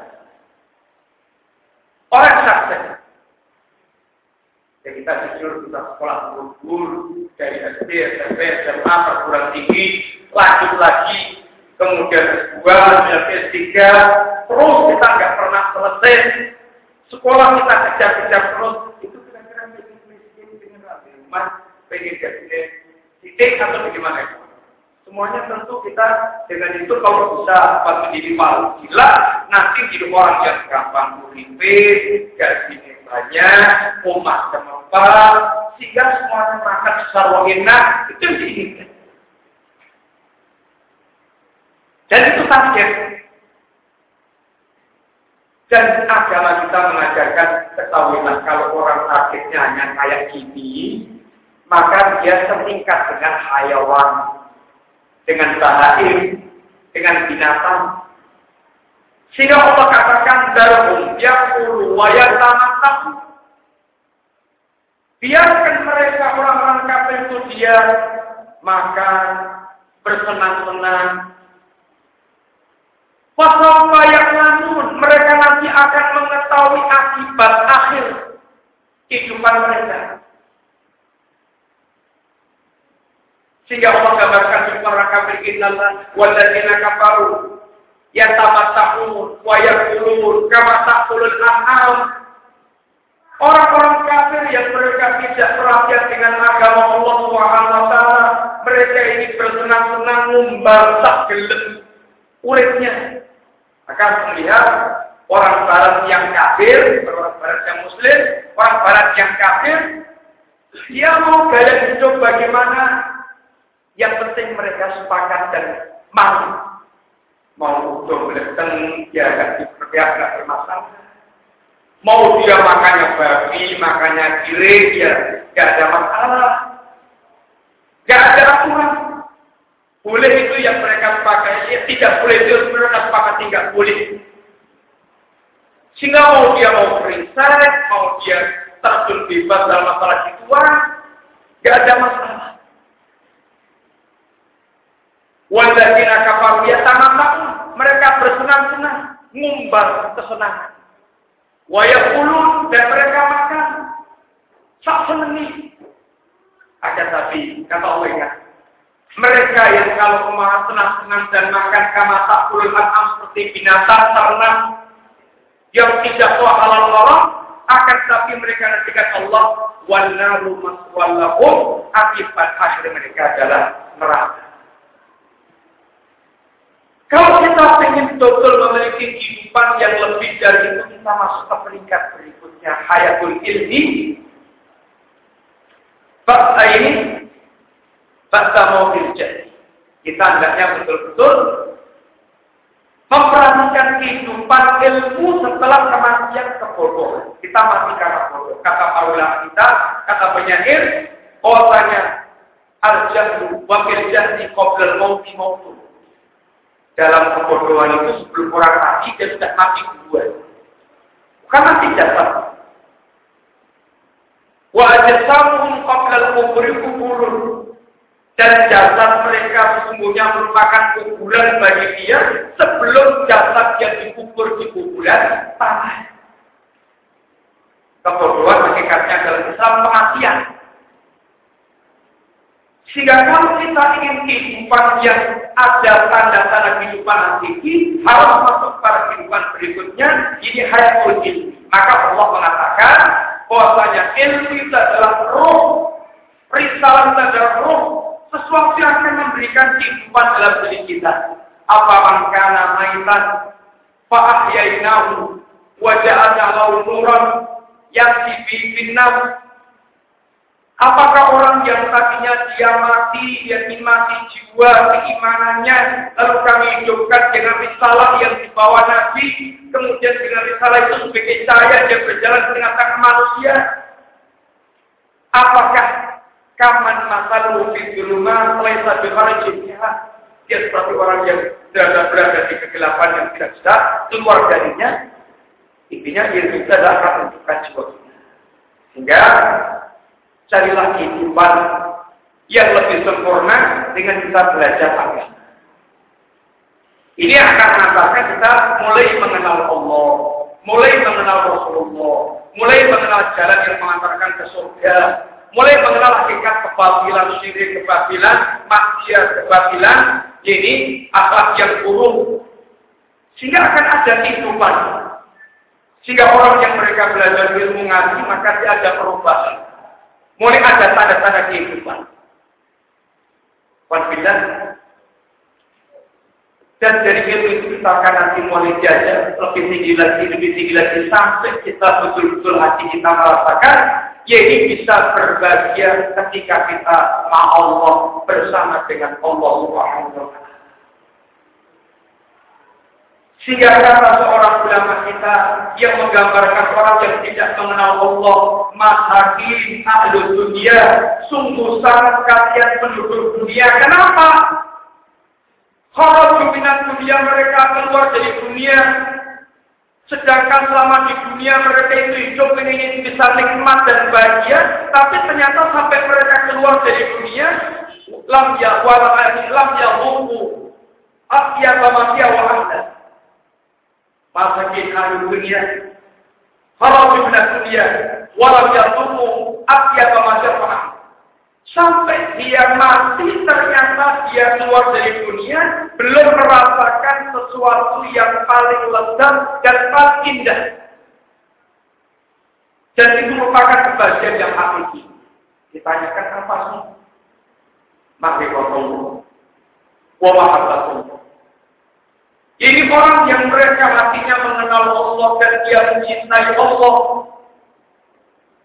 Orang sukses. Ya kita jujur kita sekolah guru dari SD, SMP, SMA, perguruan tinggi, lanjut lagi, kemudian S2, S3, terus kita nggak pernah selesai. Sekolah kita kejar-kejar terus, itu kira-kira miskin dengan rumah, pengen jadi titik atau bagaimana? Semuanya tentu kita dengan itu kalau bisa bagi diri malu gila, nanti hidup orang yang gampang uripe, gajinya banyak, rumah tempat, sehingga semuanya makan secara enak, itu diinginkan. Dan itu target. Dan agama kita mengajarkan ketahuilah kalau orang targetnya hanya kayak gini, maka dia setingkat dengan hayawan dengan bahaim, dengan binatang. Sehingga Allah katakan darhum yakulu wa yatamattu. Biarkan mereka orang-orang kafir itu dia makan, bersenang-senang. Wasaufa yang namun mereka nanti akan mengetahui akibat akhir kehidupan mereka. Sehingga Allah gambarkan para kafir innallah walladzina kafaru yatamatta'un wa yakulun kama ta'kulul an'am. Orang-orang kafir yang mereka tidak perhatian dengan agama Allah Subhanahu wa mereka ini bersenang-senang membasak gelap uripnya. Maka melihat orang barat yang kafir, orang barat yang muslim, orang barat yang kafir, dia mau gaya hidup bagaimana? Yang penting mereka sepakat dan mau. Mau udah beleteng, ya gak gak bermasalah. Mau dia makannya babi, makannya kiri, ya gak ada masalah. Gak ada aturan. Boleh itu yang mereka pakai, ya tidak boleh itu mereka sepakat tidak boleh. Sehingga mau dia mau perisai, mau dia terjun bebas dalam masalah gituan, gak ada masalah. Walladzina kafaru yatamatta'un, mereka bersenang-senang, ngumbar kesenangan. Wa yaqulun dan mereka makan. Sak senengi. Ada tapi kata Allah ingat. Mereka yang kalau kemahan senang-senang dan makan kama tak an'am seperti binatang ternak yang tidak tahu halal haram akan tapi mereka nantikan Allah wan naru maswallahum akibat akhir mereka adalah neraka. Kalau kita ingin betul memiliki kehidupan yang lebih dari itu, kita masuk ke peringkat berikutnya, hayatul ilmi. Fakta ini, fakta mobil jadi. Kita hendaknya betul-betul memperhatikan kehidupan ilmu setelah kematian kebodohan. Kita mati karena bodoh. Kata Paula kita, kata penyair, bahwasanya al-jahlu wakil jahli qoblal mauti mautun dalam kebodohan itu sebelum orang mati dia sudah mati duluan. Bukan mati jasad. Wa ajasamuhum qabla kuburi kuburun. Dan jasad mereka sesungguhnya merupakan kuburan bagi dia sebelum jasad yang dikubur di kuburan tanah. Kebodohan hakikatnya dalam Islam pengajian. Sehingga kalau kita ingin kehidupan yang ada tanda-tanda kehidupan hakiki, harus masuk pada kehidupan berikutnya, ini hayatul ilmi. Maka Allah mengatakan, bahwasanya ilmu itu adalah roh, risalah itu adalah roh, sesuatu yang akan memberikan kehidupan dalam diri kita. Apa mangkana maitan, fa'ahyainahu, waja'ana lau nuran, yang dibimbing Apakah orang yang tadinya dia mati, dia mati jiwa keimanannya, lalu kami hidupkan dengan risalah yang dibawa Nabi, kemudian dengan risalah itu sebagai cahaya dia berjalan di tengah-tengah manusia? Apakah kaman masalah di rumah mulai satu jiwa? Dia seperti orang yang berada berada di kegelapan yang tidak bisa keluar darinya. Intinya itu adalah akan menentukan jiwa. Sehingga Carilah kehidupan yang lebih sempurna dengan kita belajar agama. Ini akan mengantarkan kita mulai mengenal Allah, mulai mengenal Rasulullah, mulai mengenal jalan yang mengantarkan ke surga, mulai mengenal hakikat kebabilan syirik, kebabilan maksiat, kebabilan ini akhlak yang buruk. Sehingga akan ada kehidupan. Sehingga orang yang mereka belajar ilmu ngaji, maka dia ada perubahan. Mulai ada tanda-tanda kehidupan. Walbillah. Dan dari itu kita akan nanti mulai diajar lebih tinggi lagi, lebih tinggi lagi sampai kita betul-betul hati kita merasakan yaitu bisa berbahagia ketika kita ma Allah bersama dengan Allah Subhanahu. Sehingga kata seorang ulama kita yang menggambarkan orang yang tidak mengenal Allah, masakin ahlu dunia, sungguh sangat kasihan penduduk dunia. Kenapa? Kalau pimpinan dunia mereka keluar dari dunia, sedangkan selama di dunia mereka itu hidup ingin bisa nikmat dan bahagia, tapi ternyata sampai mereka keluar dari dunia, lam ya wala lam ya hukum, asya sama wa anda masakin ahli dunia. Kharaju min dunia walam yatumu atyaba masyarakat sampai dia mati ternyata dia keluar dari dunia belum merasakan sesuatu yang paling lezat dan paling indah. Dan itu merupakan kebahagiaan yang hakiki. Ditanyakan apa sih? Makhluk wa mahabbatullah ini orang yang mereka hatinya mengenal Allah dan dia mencintai Allah.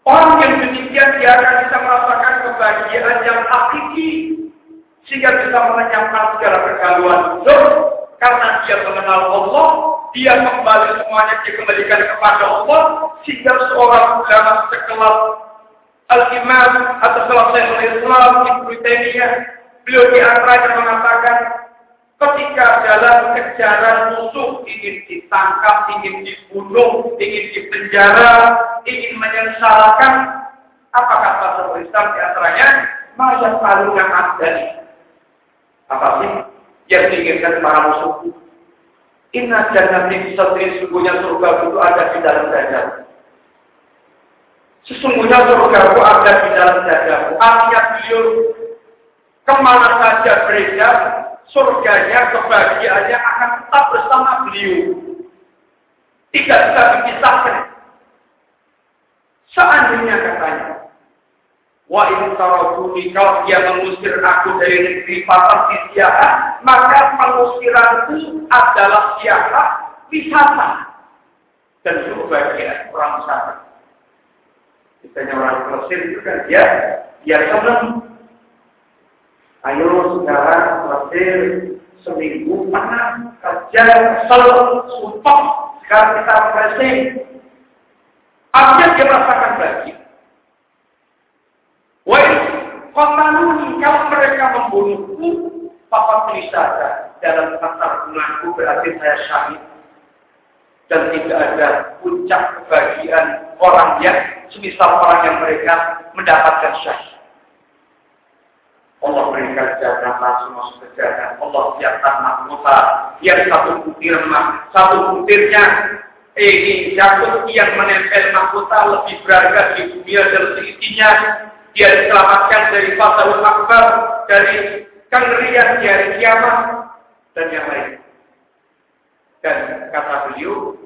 Orang yang demikian dia akan bisa merasakan kebahagiaan yang hakiki. Sehingga bisa menyangkal segala kegaluan hidup. Karena dia mengenal Allah, dia kembali semuanya dikembalikan kepada Allah. Sehingga seorang ulama sekelas Al-Imam atau selesai Islam Ibnu Taimiyah beliau di antaranya mengatakan Ketika dalam kejaran musuh ingin ditangkap, ingin dibunuh, ingin dipenjara, ingin menyesalkan, apa kata Islam di antaranya? Masa paling yang ada Apa sih yang diinginkan para musuh? Inna jannatin satri sungguhnya surga itu ada di dalam dada. Sesungguhnya surga itu ada di dalam dada. Artinya beliau ke mana saja beredar, surganya, kebahagiaannya akan tetap bersama beliau. Tidak bisa dipisahkan. Seandainya katanya, Wa in taraduni kalau dia mengusir aku dari negeri pasar siapa, maka pengusiranku adalah siapa? Wisata. Dan bagian orang wisata. Misalnya orang Mesir itu kan dia, dia senang Ayo sekarang hasil seminggu panas kerja kesel sumpah sekarang kita refreshing. Artinya dia merasakan bahagia. Wah, komanuni kalau mereka membunuhku, papa saja dalam pasar bulanku berarti saya syahid dan tidak ada puncak kebahagiaan orang yang semisal orang yang mereka mendapatkan syahid. Allah berikan jalan langsung masuk ke jalan. Allah siapkan mahkota. Yang satu butir satu butirnya ini jatuh yang menempel mahkota lebih berharga di dunia dan seisinya. Dia diselamatkan dari fasalul akbar, dari kengerian di hari kiamat dan yang lain. Dan kata beliau,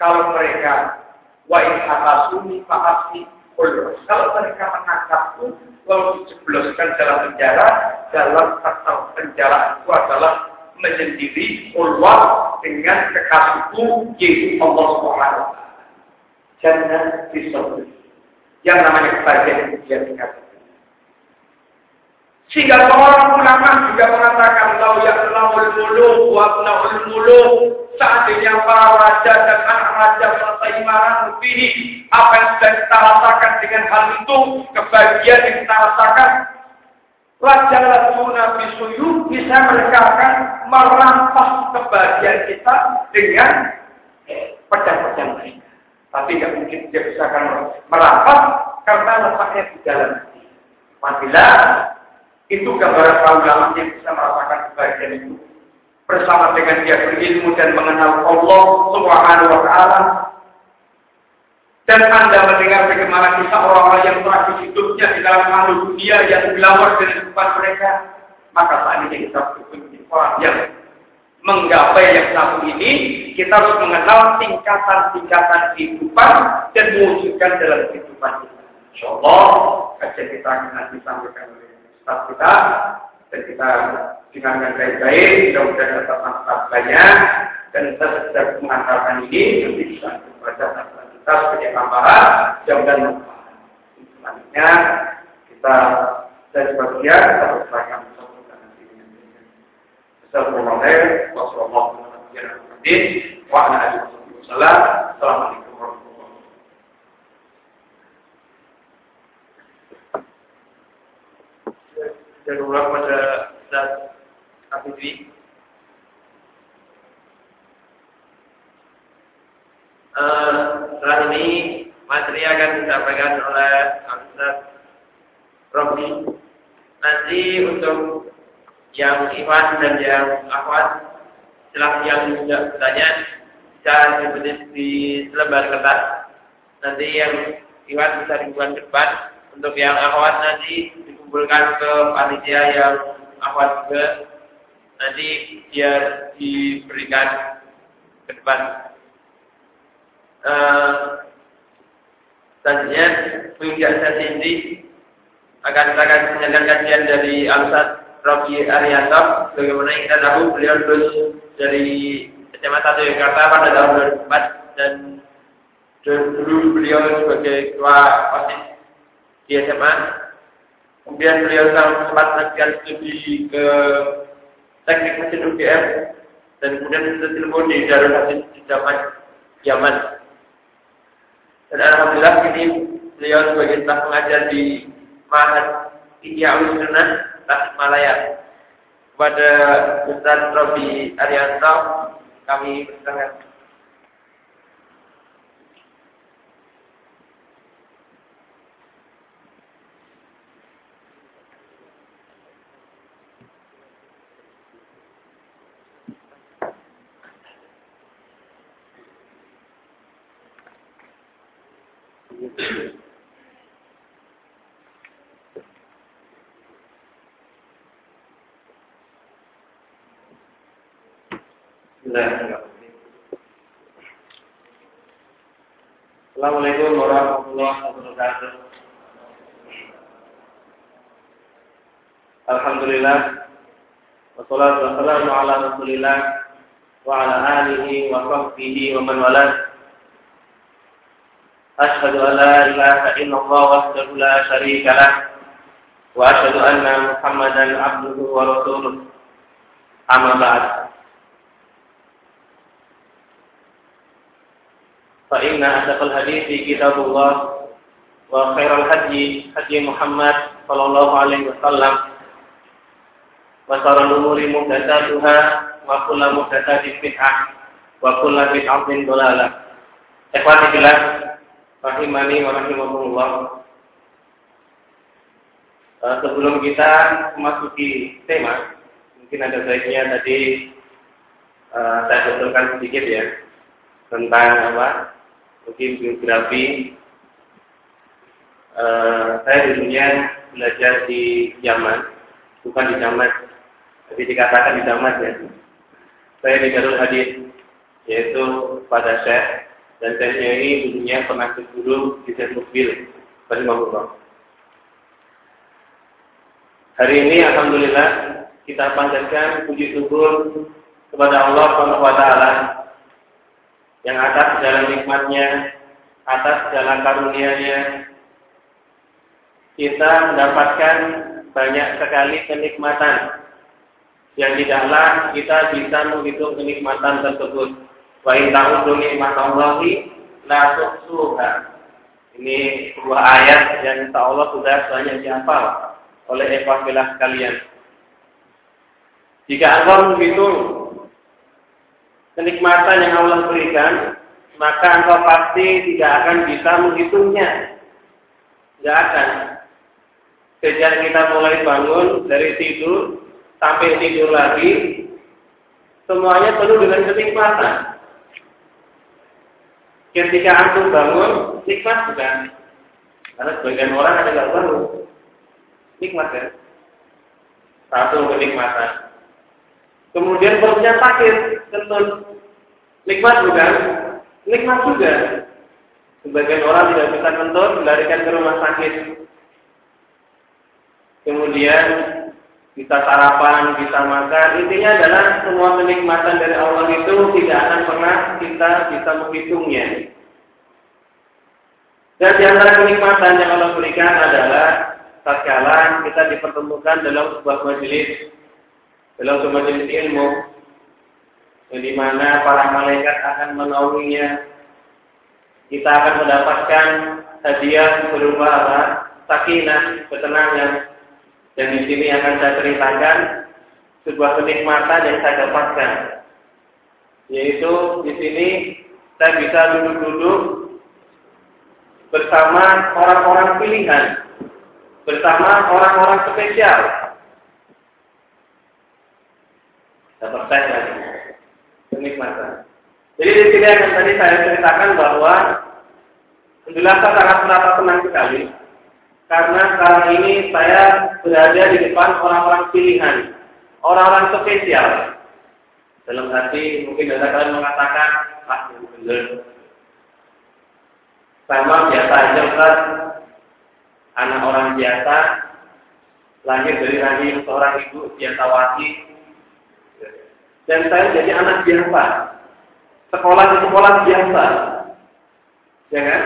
kalau mereka wa in hatasuni fa'asni kalau mereka menangkapku, lalu dijebloskan dalam penjara, dalam kata penjara itu adalah menyendiri Allah dengan kekasihku yaitu Allah Subhanahu wa Jangan disebut. Yang namanya kebahagiaan dia dikasih. Sehingga seorang ulama juga mengatakan lau ya'lamul muluk wa abnaul muluk seandainya para raja dan anak raja selesai marah lebih apa yang sudah kita rasakan dengan hal itu kebahagiaan yang kita rasakan Raja Latuna Bisuyu bisa mereka akan merampas kebahagiaan kita dengan pedang-pedang mereka. Tapi tidak mungkin dia bisa akan merampas karena letaknya di dalam hati. Apabila itu gambaran ulama yang bisa merasakan kebahagiaan itu. Bersama dengan dia berilmu dan mengenal Allah Subhanahu wa taala. Dan Anda mendengar bagaimana kisah orang-orang yang terakhir hidupnya di dalam malu dunia yang gelawar dari depan mereka. Maka saat ini kita menjadi orang yang menggapai yang satu ini, kita harus mengenal tingkatan-tingkatan kehidupan dan mewujudkan dalam kehidupan kita. Insya Allah, kajian kita akan nanti sampaikan oleh Ustaz kita dan kita dengarkan baik-baik, mudah-mudahan dapat manfaat banyak dan kita sudah mengantarkan ini nanti bisa membaca tafsir kita sebagai tambahan mudah-mudahan manfaat. Selanjutnya kita dari sebagian kita berserahkan satu dan nanti Assalamualaikum warahmatullahi wabarakatuh. Assalamualaikum. darurat pada zat Habibie. Uh, setelah ini materi akan disampaikan oleh Ustaz Robi. Nanti untuk yang Iwan dan yang Ahwat, silahkan yang tidak bertanya jangan ditulis di selembar kertas. Nanti yang Iwan bisa dibuat ke depan. Untuk yang akhwat nanti dikumpulkan ke panitia yang akhwat juga. Nanti biar diberikan ke depan. Uh, selanjutnya sesi ini akan akan mendengar kajian dari Al-Ustaz Rocky Arianto. Bagaimana kita tahu beliau lulus dari SMA 1 Jakarta pada tahun 2004 dan dulu beliau sebagai ketua OSIS di SMA. Kemudian beliau sempat melakukan studi ke teknik mesin UGM dan kemudian telepon di Darul Hadis di zaman Yaman. Dan alhamdulillah ini beliau sebagai staf pengajar di Mahat Ihya Sunnah Tasikmalaya. Kepada Ustaz Robi Arianto kami berserahkan Assalamualaikum warahmatullahi wabarakatuh. Alhamdulillah. Wassalatu wassalamu ala rasulillah Wa ala alihi wa sahbihi wa man wala. Ashhadu an la ilaha illallah wahdahu la syarika lah Wa ashhadu anna muhammadan abduhu wa rasuluh. Amma ba'd فإن أصدق الحديث كتاب الله وخير الهدي هدي محمد صلى الله عليه وسلم وشر الأمور محدثاتها وكل محدثات بدعة وكل بدعة ضلالة Ikhwati fillah rahimani wa rahimakumullah. Uh, sebelum kita memasuki tema, mungkin ada baiknya tadi uh, saya betulkan sedikit ya tentang apa mungkin biografi uh, saya dulunya belajar di Yaman bukan di Yaman tapi dikatakan di Yaman ya. Saya di Darul Hadis yaitu pada Syekh dan saya ini dulunya pernah guru di Zenmukbil Rahimahullah Hari ini Alhamdulillah kita panjatkan puji syukur kepada Allah Subhanahu wa taala yang atas segala nikmatnya, atas segala karunia-Nya, kita mendapatkan banyak sekali kenikmatan yang tidaklah kita bisa menghitung kenikmatan tersebut. Wa in ta'udu nikmatallahi la tuhsuha. Ini sebuah ayat yang insya Allah sudah banyak dihafal oleh ekwafilah sekalian. Jika Allah menghitung kenikmatan yang Allah berikan, maka engkau pasti tidak akan bisa menghitungnya. Tidak akan. Sejak kita mulai bangun dari tidur sampai tidur lagi, semuanya penuh dengan kenikmatan. Ketika antum bangun, nikmat bukan? Karena sebagian orang ada nggak bangun, nikmat kan? Satu kenikmatan. Kemudian perutnya sakit, kentut. Nikmat bukan? Nikmat juga. Sebagian orang tidak bisa kentut, dilarikan ke rumah sakit. Kemudian bisa sarapan, bisa makan. Intinya adalah semua kenikmatan dari Allah itu tidak akan pernah kita bisa menghitungnya. Dan di antara kenikmatan yang Allah berikan adalah tatkala kita dipertemukan dalam sebuah majelis dalam sebuah jenis ilmu yang di mana para malaikat akan menaunginya. Kita akan mendapatkan hadiah berupa apa? sakinah, ketenangan. Dan di sini akan saya ceritakan sebuah kenikmatan yang saya dapatkan. Yaitu di sini saya bisa duduk-duduk bersama orang-orang pilihan bersama orang-orang spesial. Dapat teh lagi kenikmatan. Jadi di sini yang tadi saya ceritakan bahwa saya sangat merasa senang sekali. Karena sekarang ini saya berada di depan orang-orang pilihan, orang-orang spesial. Dalam hati mungkin ada kalian mengatakan, ah benar. Sama biasa aja Ustaz, anak orang biasa, lahir dari rahim seorang ibu biasawati, dan saya jadi anak biasa, sekolah di sekolah biasa, ya kan?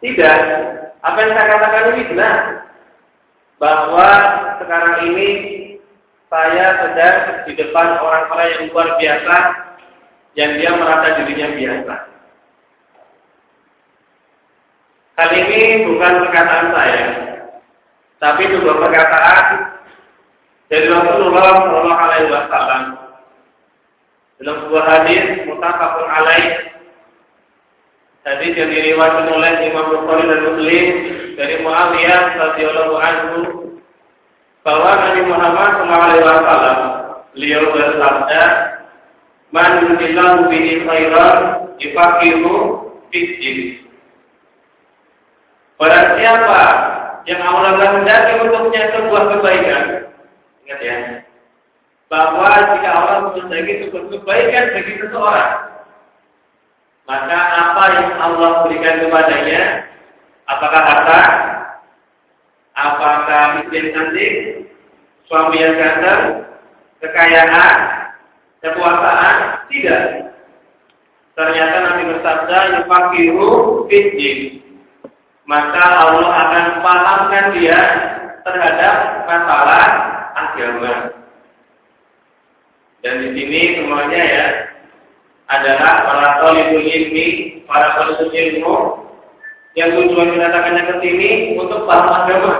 Tidak, apa yang saya katakan ini benar, bahwa sekarang ini saya sedang di depan orang-orang yang luar biasa, yang dia merasa dirinya biasa. Hal ini bukan perkataan saya, tapi juga perkataan dari Rasulullah Shallallahu Alaihi Wasallam dalam sebuah hadis mutafakun alaih. Hadis yang diriwayatkan oleh Imam Bukhari dan Muslim dari Muawiyah radhiyallahu anhu bahwa Nabi Muhammad Shallallahu Alaihi Wasallam beliau bersabda Man yudillahu bihi khairan yufaqihu fid Barang siapa yang Allah kehendaki untuknya sebuah kebaikan, ingat ya, bahwa jika Allah menghendaki sebuah kebaikan bagi seseorang, maka apa yang Allah berikan kepadanya, apakah harta, apakah istri cantik, suami yang ganteng, kekayaan, kekuasaan, tidak. Ternyata Nabi bersabda, yufakiru fitjin maka Allah akan pahamkan dia terhadap masalah agama. Dan di sini semuanya ya adalah para tolibul ilmi, para penuntut ilmu yang tujuan mendatangkannya ke sini untuk paham agama.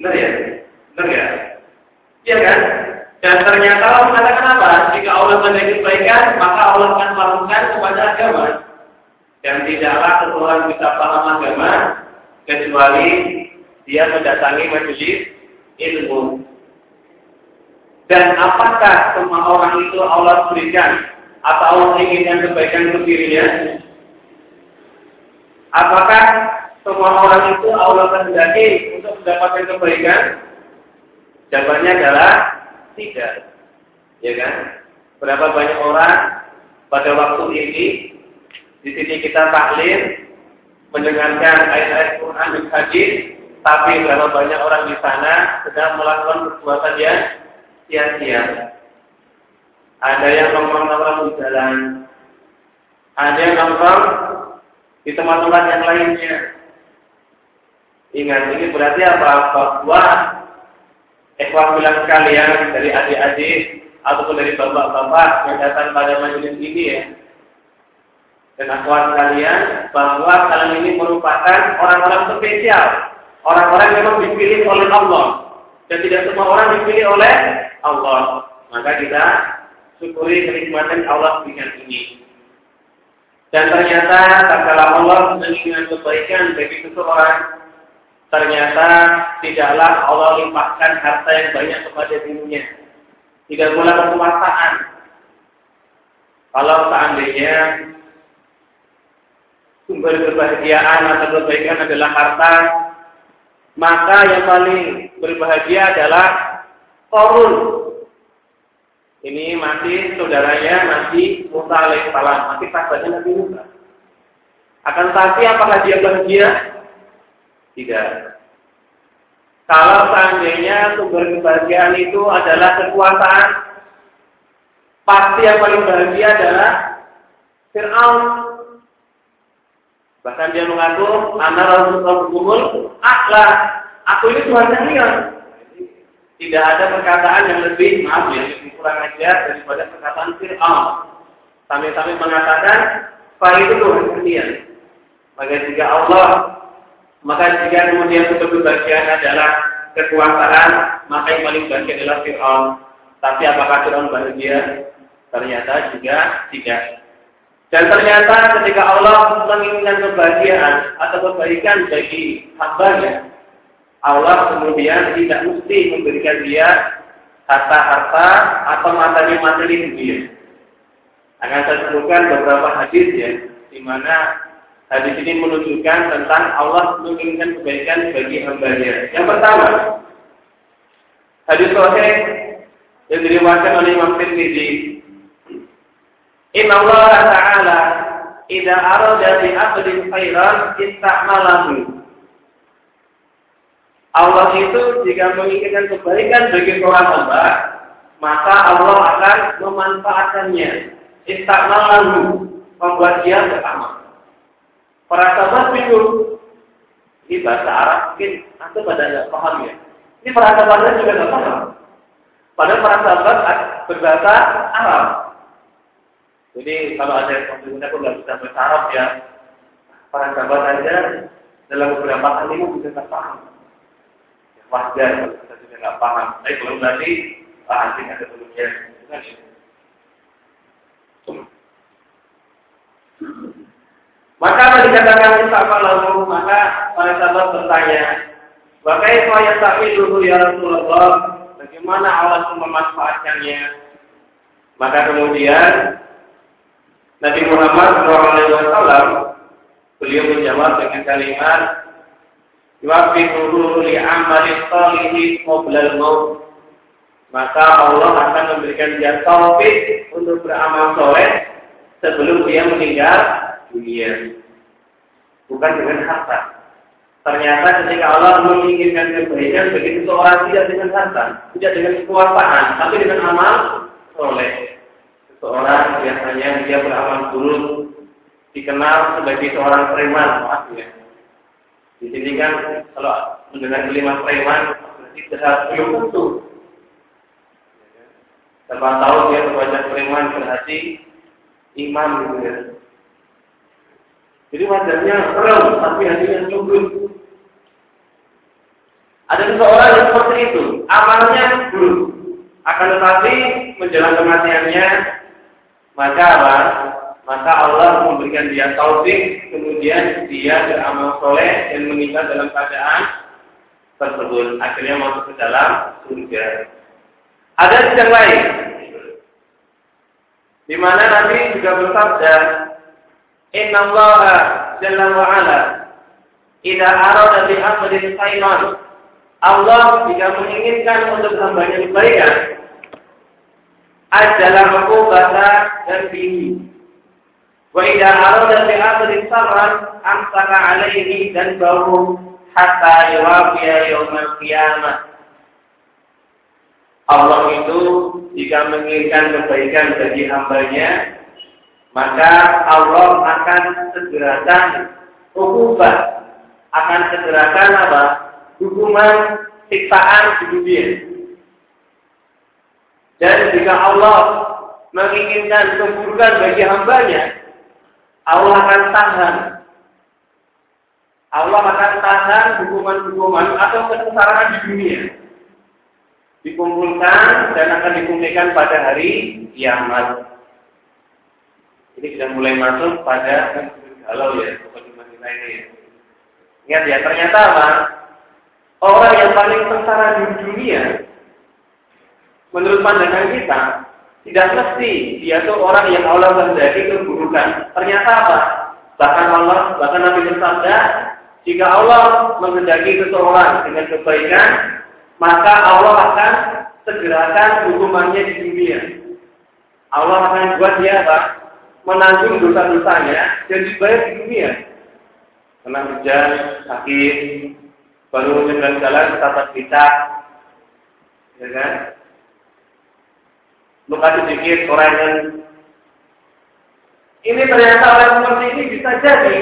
Benar ya? Benar ya? Iya kan? Dan ternyata Allah mengatakan apa? Jika Allah menjadi kebaikan, maka Allah akan pahamkan kepada agama. Dan tidaklah seseorang bisa paham agama kecuali dia mendatangi majelis ilmu. Dan apakah semua orang itu Allah berikan atau Allah inginkan kebaikan untuk dirinya? Apakah semua orang itu Allah kehendaki untuk mendapatkan kebaikan? Jawabannya adalah tidak. Ya kan? Berapa banyak orang pada waktu ini di sini kita taklid, mendengarkan ayat-ayat Quran dan hadis, tapi berapa banyak orang di sana sedang melakukan perbuatan yang sia-sia. Ada yang nongkrong-nongkrong di jalan, ada yang nongkrong di tempat-tempat yang lainnya. Ingat, ini berarti apa? Bahwa Ikhwan bilang sekalian dari adik-adik ataupun dari bapak-bapak yang datang pada majelis ini ya, dan akhwat kalian bahwa kalian ini merupakan orang-orang spesial, orang-orang yang memang dipilih oleh Allah dan tidak semua orang dipilih oleh Allah. Maka kita syukuri kenikmatan Allah berikan ini. Dan ternyata tatkala Allah menginginkan kebaikan bagi seseorang, ternyata tidaklah Allah limpahkan harta yang banyak kepada dirinya. Tidak boleh kekuasaan. Kalau seandainya sumber kebahagiaan atau kebaikan adalah harta, maka yang paling berbahagia adalah korun. Ini masih saudaranya masih Musa alaihissalam, masih sahabatnya Nabi Musa. Akan tetapi apakah dia bahagia? Tidak. Kalau seandainya sumber kebahagiaan itu adalah kekuasaan, pasti yang paling bahagia adalah Fir'aun Bahkan dia mengaku, anak Rasulullah aklah, aku ini Tuhan kalian. Tidak ada perkataan yang lebih, maaf ya, lebih kurang ajar daripada perkataan Fir'aun. Sampai-sampai mengatakan, Pak itu Tuhan kalian. Maka jika Allah, maka jika kemudian untuk kebahagiaan adalah kekuasaan, maka yang paling bahagia adalah Fir'aun. Tapi apakah Fir'aun bahagia? Ternyata juga tidak. Dan ternyata ketika Allah menginginkan kebahagiaan atau kebaikan bagi hambanya, Allah kemudian tidak mesti memberikan dia harta-harta atau materi-materi dunia. Akan saya sebutkan beberapa hadis ya, di mana hadis ini menunjukkan tentang Allah menginginkan kebaikan bagi hambanya. Yang pertama, hadis sahih yang diriwayatkan oleh Imam Tirmidzi. Inna Allah Ta'ala idza arada bi 'abdin khairan ista'malahu. Allah itu jika menginginkan kebaikan bagi seorang hamba, maka Allah akan memanfaatkannya. Ista'malahu, membuat dia beramal. Para sahabat bingung. Ini bahasa Arab mungkin atau pada tidak paham ya. Ini para sahabatnya juga tidak paham. Padahal para sahabat berbahasa Arab. Jadi kalau ada yang pembelinya pun nggak bisa Arab ya. Para sahabat saja dalam beberapa kali bisa tidak paham. Ya, wajar kalau kita juga nggak paham. Tapi belum berarti ah, ada dulunya. Maka apa dikatakan sama lalu maka para sahabat bertanya, Bagaimana yang tak dulu ya Rasulullah? Bagaimana Allah memanfaatkannya? Maka kemudian Nabi Muhammad SAW beliau menjawab dengan kalimat Yuafiquhu li amali salihi qoblal maut. Maka Allah akan memberikan dia taufik untuk beramal soleh sebelum dia meninggal dunia. Bukan dengan harta. Ternyata ketika Allah menginginkan kebaikan bagi seseorang tidak dengan harta, tidak dengan kekuasaan, tapi dengan amal soleh. Seseorang biasanya dia beramal buruk, dikenal sebagai seorang preman, maaf ya. Di sini kan kalau mendengar kelima preman berarti terhadap belum tentu. Siapa tahu dia berwajah preman berarti imam gitu ya. Jadi wajahnya serem, tapi hatinya cemburu. Ada seseorang yang seperti itu, amalnya buruk. Akan tetapi menjelang kematiannya, maka apa? Maka Allah memberikan dia taufik, kemudian dia beramal soleh dan meninggal dalam keadaan tersebut. Akhirnya masuk ke dalam surga. Ada yang lain, di mana Nabi juga bersabda, Inna Allah Jalla wa Ala Ida arada bi amrin Allah jika menginginkan untuk hambanya kebaikan ajalah uqubata dan bihi wa ida arada bi amrin sarran amsaka alaihi dan bahu hatta yawafiya yaumal qiyamah Allah itu jika menginginkan kebaikan bagi hambanya maka Allah akan segerakan hukuman, akan segerakan apa? Hukuman siksaan di dunia. Dan jika Allah menginginkan keburukan bagi hambanya, Allah akan tahan. Allah akan tahan hukuman-hukuman atau kesengsaraan di dunia. Dikumpulkan dan akan dikumpulkan pada hari kiamat. Ini sudah mulai masuk pada galau ya, bagaimana kita ini ya. Ingat ya, ternyata apa? Orang yang paling sengsara di dunia, menurut pandangan kita, tidak mesti dia itu orang yang Allah menjadi keburukan. Ternyata apa? Bahkan Allah, bahkan Nabi bersabda, jika Allah menghendaki seseorang dengan kebaikan, maka Allah akan segerakan hukumannya di dunia. Allah akan buat dia apa? menanggung dosa-dosanya dan dibayar di dunia. Kena hujan, sakit, baru dengan jalan tetap kita, ya kan? Luka sedikit, korengan. Ini ternyata orang seperti ini bisa jadi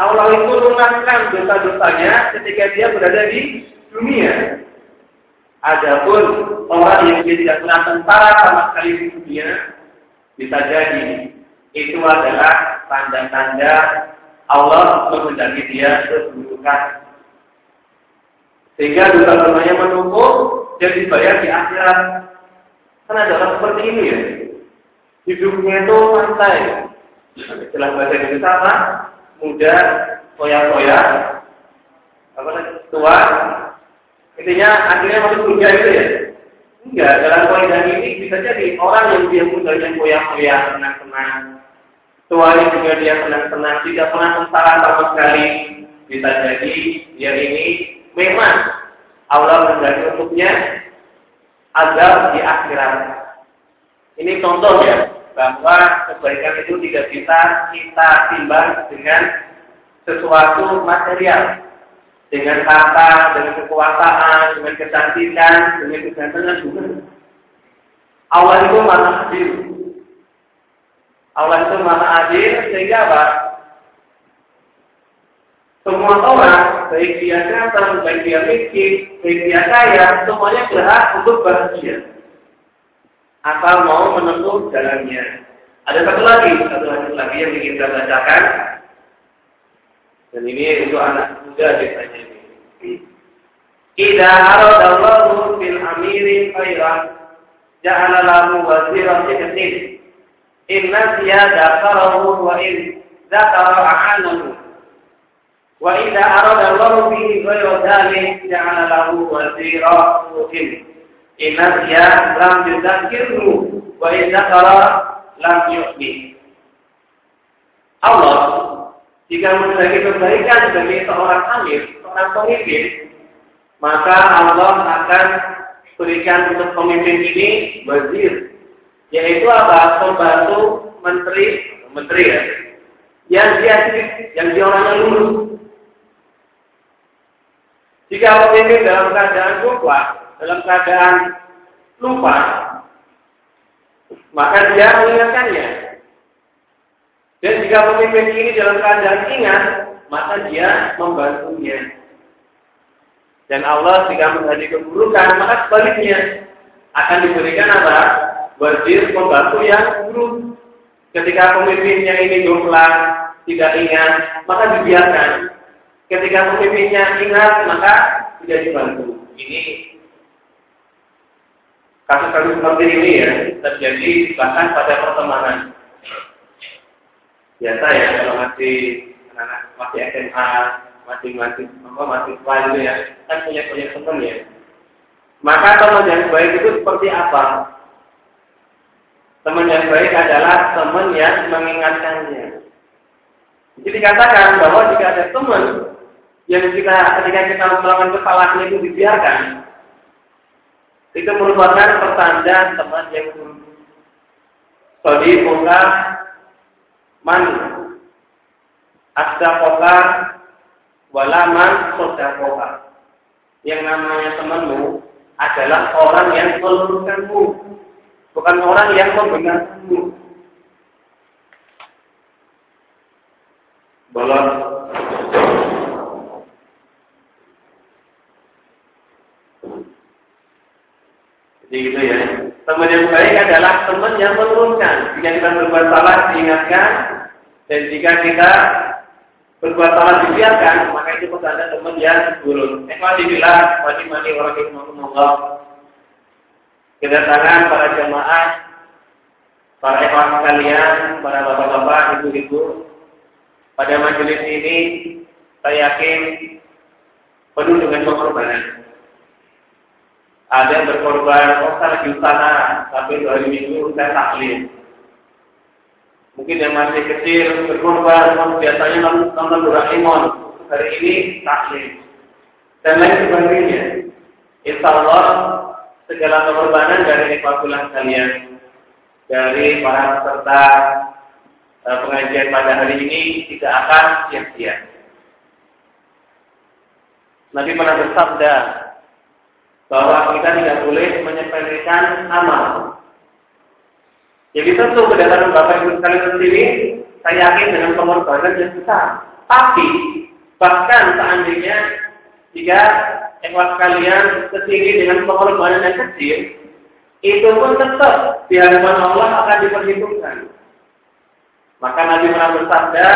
Allah itu lunaskan dosa-dosanya ketika dia berada di dunia. Adapun orang yang tidak pernah tentara sama sekali di dunia, bisa jadi itu adalah tanda-tanda Allah menghendaki dia keburukan. Sehingga dosa-dosanya menumpuk dan dibayar di akhirat. Kan ada seperti ini ya. Hidupnya itu santai. Istilah bahasa Indonesia apa? Muda, soya-soya, apa tua. Intinya akhirnya masuk surga itu ya. Enggak, dalam kaidah ini bisa jadi orang yang dia mudanya kuliah-kuliah tenang-tenang, tuanya juga dia tenang-tenang, tidak pernah sengsara sama sekali. Bisa jadi dia ini memang Allah menjadi untuknya agar di akhirat. Ini contoh ya, bahwa kebaikan itu tidak bisa kita timbang dengan sesuatu material dengan kata, dengan kekuasaan, dengan kecantikan, dengan kegantengan juga. Allah itu mana adil. Allah itu mana adil sehingga apa? Semua orang, baik dia kata, baik dia miskin, baik dia kaya, semuanya berhak untuk bahagia. Asal mau menempuh jalannya. Ada satu lagi, satu lagi yang ingin kita bacakan. Dan ini untuk anak muda biasanya ini. Ida aradallahu fil amiri khairan ja'ala lahu wazira sihatin. Inna siyada karahu wa in zakara a'anahu. Wa idza aradallahu bihi ghayra dhalik ja'ala lahu wazira suhin. Inna siyada lam yudzakkirhu wa lam yu'min. Allah jika membagi kebaikan bagi seorang amir, seorang pemimpin, maka Allah akan berikan untuk pemimpin ini wazir, yaitu apa? Pembantu menteri, menteri ya, yang dia yang dia orang yang lurus. Jika pemimpin dalam keadaan lupa, dalam keadaan lupa, maka dia mengingatkannya. Dan jika pemimpin ini dalam keadaan ingat, maka dia membantunya. Dan Allah jika menghadapi keburukan, maka sebaliknya akan diberikan apa? Wazir pembantu yang buruk. Ketika pemimpinnya ini jomplang, tidak ingat, maka dibiarkan. Ketika pemimpinnya ingat, maka tidak dibantu. Ini kasus-kasus seperti ini ya terjadi bahkan pada pertemanan. Biasa ya kalau masih anak masih SMA masih masih apa masih itu ya kan punya punya teman ya. Maka teman yang baik itu seperti apa? Teman yang baik adalah teman yang mengingatkannya. Jadi dikatakan bahwa jika ada teman yang jika ketika kita melakukan kesalahan itu dibiarkan itu merupakan pertanda teman yang buruk. Jadi muka man asdakoka walaman sodakoka. Yang namanya temanmu adalah orang yang meluruskanmu, bukan orang yang membenarkanmu. Bolot. Gitu ya. Teman yang baik adalah teman yang menurunkan. Jika kita berbuat salah diingatkan dan jika kita berbuat salah dibiarkan, maka itu petanda teman yang turun. Ikhwatibillah, wajib mani warahmatullahi Kedatangan para jemaah, para ikhwan sekalian, para bapak-bapak, ibu-ibu, pada majelis ini saya yakin penuh dengan pengorbanan ada yang berkorban, oh saya lagi usaha, sampai dua hari minggu saya taklim. Mungkin yang masih kecil berkorban, oh, biasanya nonton Doraemon, hari ini taklim. Dan lain sebagainya. Insya Allah, segala pengorbanan dari ekwakulah kalian, dari para peserta uh, pengajian pada hari ini tidak akan sia-sia. Nabi pernah bersabda, bahwa kita tidak boleh menyepelekan amal. Jadi tentu kedatangan Bapak Ibu sekalian sendiri, saya yakin dengan pengorbanan yang besar. Tapi bahkan seandainya jika ikhlas kalian ke sini dengan pengorbanan yang kecil, itu pun tetap di hadapan Allah akan diperhitungkan. Maka Nabi pernah bersabda,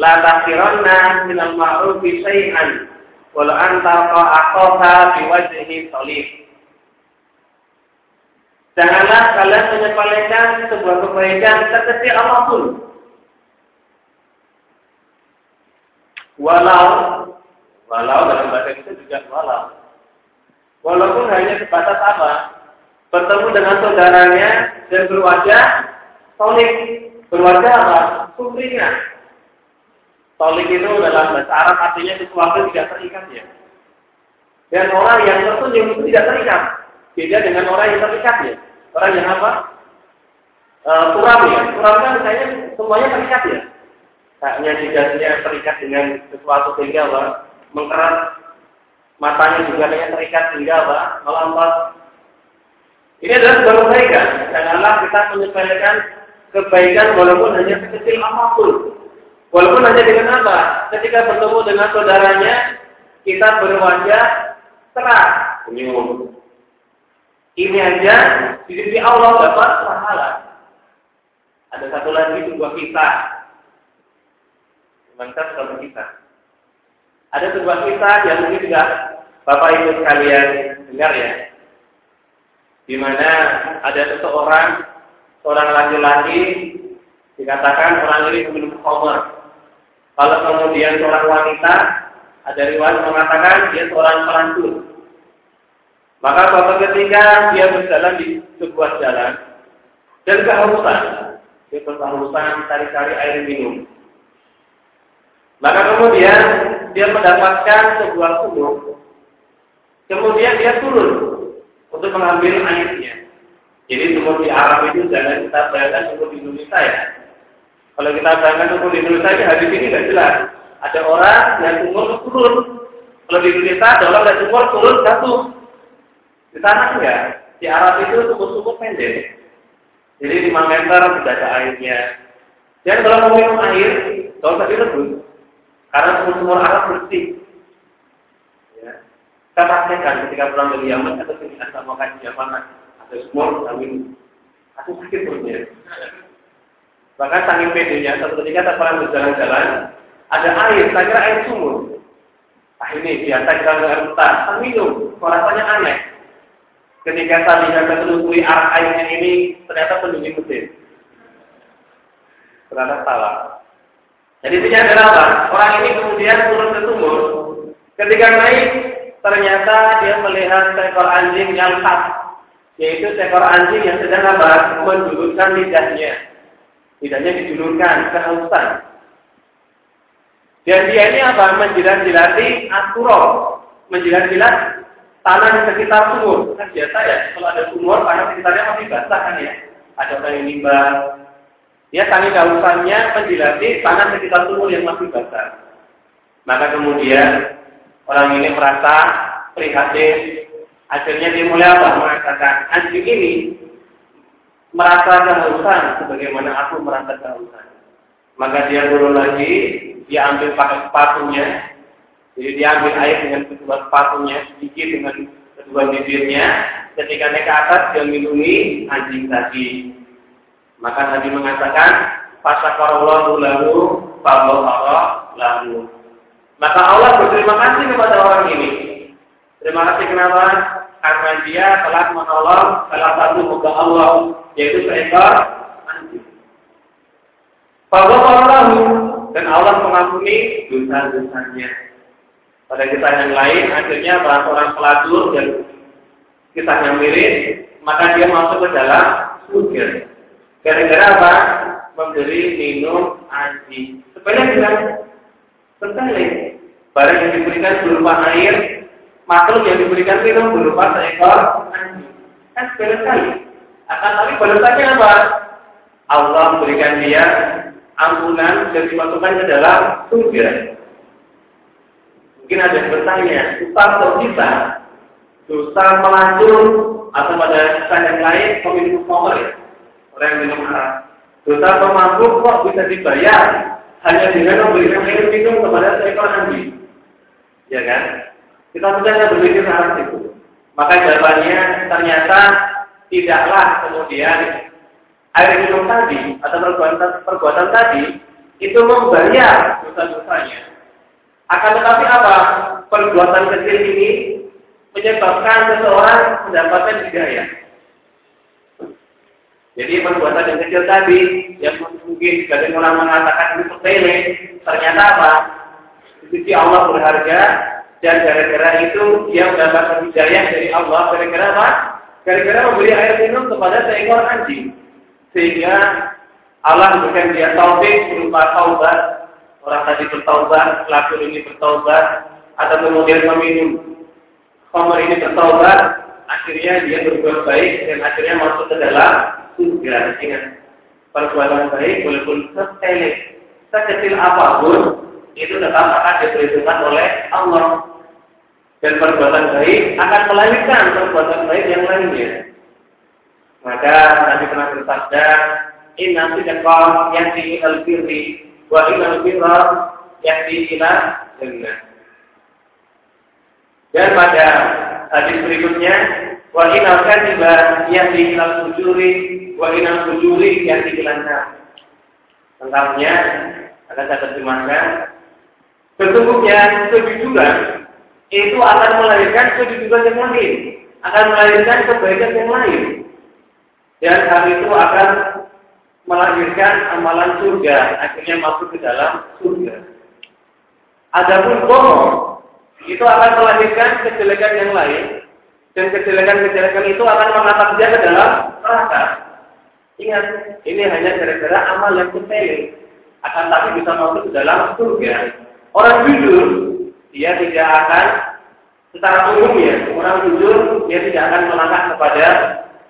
La takhironna minal ma'rufi syai'an Walau antar akoha biwajhi solih. Janganlah kalian menyepelekan sebuah kebaikan sekecil apa pun. Walau, walau dalam bahasa itu juga walau. Walaupun hanya sebatas apa? Bertemu dengan saudaranya dan berwajah tolik. Berwajah apa? Sumringah. Tolik itu dalam bahasa Arab artinya sesuatu tidak terikat ya. Dan orang yang tersenyum itu tidak terikat. Beda dengan orang yang terikat ya. Orang yang apa? E, suram ya. Suram kan misalnya semuanya terikat ya. Hanya jiganya terikat dengan sesuatu sehingga apa? Mengkerat matanya juga dengan terikat sehingga apa? Melambat. Ini adalah sebuah kebaikan. Janganlah kita menyepelekan kebaikan walaupun hanya sekecil apa pun. Walaupun hanya dengan apa? Ketika bertemu dengan saudaranya, kita berwajah cerah, senyum. Ini aja di sisi Allah dapat pahala. Ada satu lagi sebuah kisah. Mantap sebuah kisah. Ada sebuah kisah yang mungkin juga Bapak Ibu sekalian dengar ya. Di mana ada seseorang, seorang laki-laki dikatakan orang ini minum khamar. Kalau kemudian seorang wanita, ada riwayat mengatakan dia seorang pelantun. Maka suatu ketika dia berjalan di sebuah jalan dan kehausan, dia kehausan cari-cari air minum. Maka kemudian dia mendapatkan sebuah sumur. Kemudian dia turun untuk mengambil airnya. Jadi sumur di Arab itu jangan kita bayangkan sumur di Indonesia ya. Kalau kita bayangkan sumur di Indonesia ini hadis ini nggak jelas. Ada orang yang sumur turun. Kalau di Indonesia ada orang yang sumur turun jatuh. Di sana enggak. Di Arab itu sumur-sumur pendek. Jadi 5 meter tidak ada airnya. Dan kalau mau minum air, kalau usah direbus. Karena sumur-sumur Arab bersih. Ya. Kita praktekkan ketika pulang dari Yaman atau ketika sama kajian mana ada sumur, kami aku sakit perutnya. Bahkan saking pedenya, satu ketika pernah berjalan-jalan, ada air, saya kira air sumur. Ah ini biasa kita air hutan, kan minum, rasanya aneh. Ketika saya lihat ketelusuri arah airnya ini, ternyata pendingin mesin. Ternyata salah. Jadi intinya adalah apa? Orang ini kemudian turun ke sumur. Ketika naik, ternyata dia melihat seekor anjing yang khas. Yaitu seekor anjing yang sedang apa? Menjulurkan lidahnya Tidaknya dijulurkan kehausan. Dan dia ini apa? Menjilat-jilati asuro. Menjilat-jilat tanah di sekitar sumur. Kan biasa ya, kalau ada sumur, tanah sekitarnya masih basah kan ya. Ada yang nimba. Dia tani kehausannya menjilati tanah sekitar sumur yang masih basah. Maka kemudian orang ini merasa prihatin. Akhirnya dia mulai apa? Mengatakan, anjing ini merasa kehausan sebagaimana aku merasa kehausan. Maka dia turun lagi, dia ambil pakai sepatunya. Jadi dia ambil air dengan kedua sepatunya, sedikit dengan kedua bibirnya. Ketika naik ke atas, dia minumi anjing tadi. Maka tadi mengatakan, Fasakarallahu lahu, Allah lalu. Maka Allah berterima kasih kepada orang ini. Terima kasih kenapa? Karena dia telah menolong salah satu muka Allah yaitu seekor anjing. Allah dan Allah mengampuni dosa-dosanya. Pada kisah yang lain, akhirnya bahwa orang pelacur dan kisah yang mirip, maka dia masuk ke dalam surga. Gara-gara apa? Memberi minum anjing. Sebenarnya bilang, sekali. Barang yang diberikan berupa air, makhluk yang diberikan minum berupa seekor anjing. Kan sekali. Akan tapi balasannya apa? Allah memberikan dia ampunan dan dimasukkan ke dalam surga. Mungkin ada yang bertanya, dosa atau bisa? Dosa melacur atau pada kisah yang lain pemilik khamr ya? Orang yang minum haram. Dosa atau mabuk kok bisa dibayar hanya dengan memberikan air minum kepada seekor anjing. Ya kan? Kita sudah berpikir hal itu. Maka jawabannya ternyata tidaklah kemudian air minum tadi atau perbuatan, perbuatan tadi itu membayar dosa-dosanya. Akan tetapi apa? Perbuatan kecil ini menyebabkan seseorang mendapatkan hidayah. Jadi perbuatan yang kecil tadi yang mungkin sebagian orang mengatakan itu sepele, ternyata apa? Di sisi Allah berharga Dan gara-gara itu dia mendapatkan hidayah dari Allah. Gara-gara apa? Gara-gara memberi air minum kepada seekor anjing. Sehingga Allah memberikan dia taufik berupa taubat. Orang tadi bertaubat, pelaku ini bertaubat, atau kemudian meminum khamr ini bertaubat, akhirnya dia berbuat baik dan akhirnya masuk ke dalam surga. Ingat, perbuatan baik walaupun sepele, sekecil apa pun, itu tetap akan diperhitungkan oleh Allah. Dan perbuatan baik akan melahirkan perbuatan baik yang lainnya. Maka Nabi pernah bersabda, Inna sidqa yahdi al birri wa inna al birra yahdi ila jannah. Dan pada hadis berikutnya, wa inna kadhiba yahdi ila fujuri wa inna fujuri yahdi ila nar. Lengkapnya akan saya terjemahkan. Sesungguhnya kejujuran itu akan melahirkan kejujuran yang lain, akan melahirkan kebaikan yang lain. Dan hal itu akan melahirkan amalan surga, akhirnya masuk ke dalam surga. Adapun bohong itu akan melahirkan kejelekan yang lain, dan kejelekan-kejelekan itu akan mengangkat dia ke dalam neraka. Ingat, ini hanya gara-gara amal yang akan tapi bisa masuk ke dalam surga. Orang jujur, dia tidak akan secara umumnya, orang jujur dia tidak akan melangkah kepada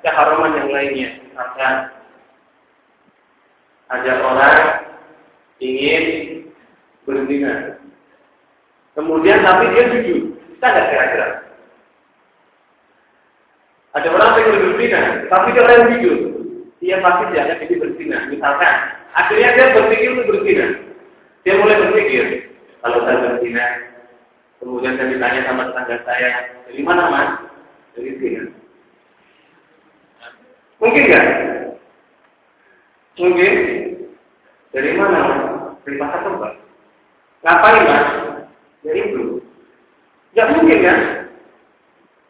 keharuman yang lainnya. Misalkan ada orang ingin berzina. Kemudian tapi dia jujur. Kita ada kira-kira. Ada orang yang berzina, tapi dia orang jujur. Dia pasti tidak akan jadi berzina. Misalkan, akhirnya dia berpikir untuk berzina. Dia mulai berpikir, kalau saya berzina, kemudian saya ditanya sama tetangga saya, dari mana mas? Dari sini. Mungkin nggak? Mungkin. Dari mana? Dari pasar tempat. Ngapain mas? Dari itu. Nggak mungkin kan?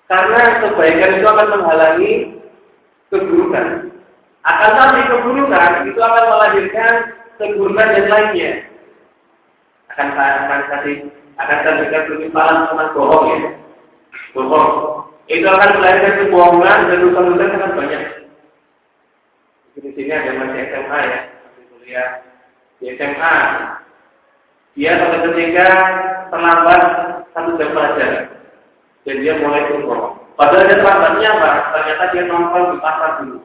Karena kebaikan itu akan menghalangi keburukan. Akan tapi keburukan itu akan melahirkan keburukan yang lainnya. Akan akan kasih akan kasih ketimpangan sama bohong ya. Bohong. Itu akan melahirkan kebohongan dan dosa-dosa sangat banyak. Di sini ada masih SMA ya, masih kuliah di SMA. Dia pada ketika terlambat satu jam pelajaran dan dia mulai berbohong. Padahal dia terlambatnya apa? Ternyata dia nongkrong di pasar dulu.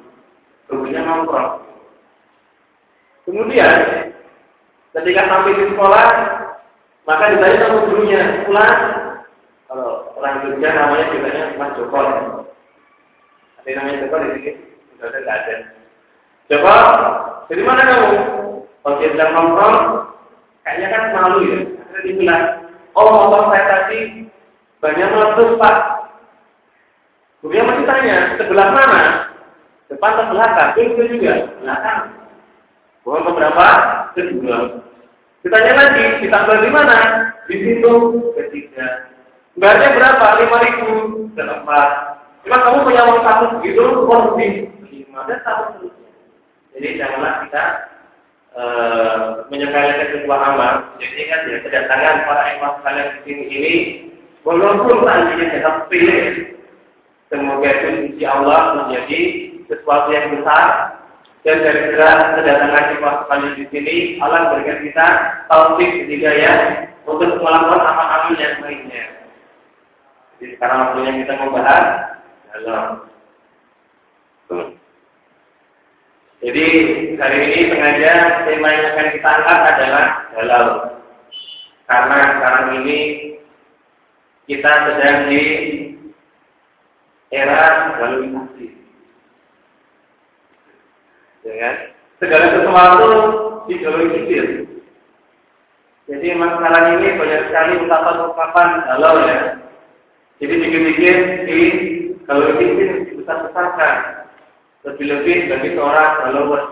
Kemudian nongkrong. Kemudian ketika sampai di sekolah, maka ditanya sama gurunya, pulang. Kalau orang Jogja namanya juga Mas Joko. Ada namanya Joko di sini? Sudah ada, ada. Coba, dari mana kamu? Kalau dia bilang nongkrong, kayaknya kan malu ya. Akhirnya dia bilang, oh motor saya tadi banyak meletus pak. Kemudian masih tanya, sebelah mana? Depan atau belakang? Itu juga, belakang. Bukan beberapa? Kedua. Ditanya lagi, ditambah di mana? Di situ, ketiga. Bayarnya berapa? Lima ribu. Keempat. Emang kamu punya uang satu begitu? Uang lebih. Lima. Dan satu jadi janganlah kita e, sebuah amal. Jadi kan ya kedatangan para imam kalian di sini ini walaupun seandainya kita pilih, semoga itu sisi Allah menjadi sesuatu yang besar dan dari kedatangan imam kalian di sini Allah berikan kita taufik ya untuk melakukan amal-amal yang lainnya. Jadi sekarang waktunya kita membahas dalam jadi hari ini sengaja tema yang akan kita angkat adalah halal. Karena sekarang ini kita sedang di era globalisasi. Ya kan? Segala sesuatu diglobalisir. Jadi masalah ini banyak sekali ungkapan-ungkapan halal ya. Jadi dikit-dikit di kalau ini besar-besarkan lebih-lebih bagi seorang follower.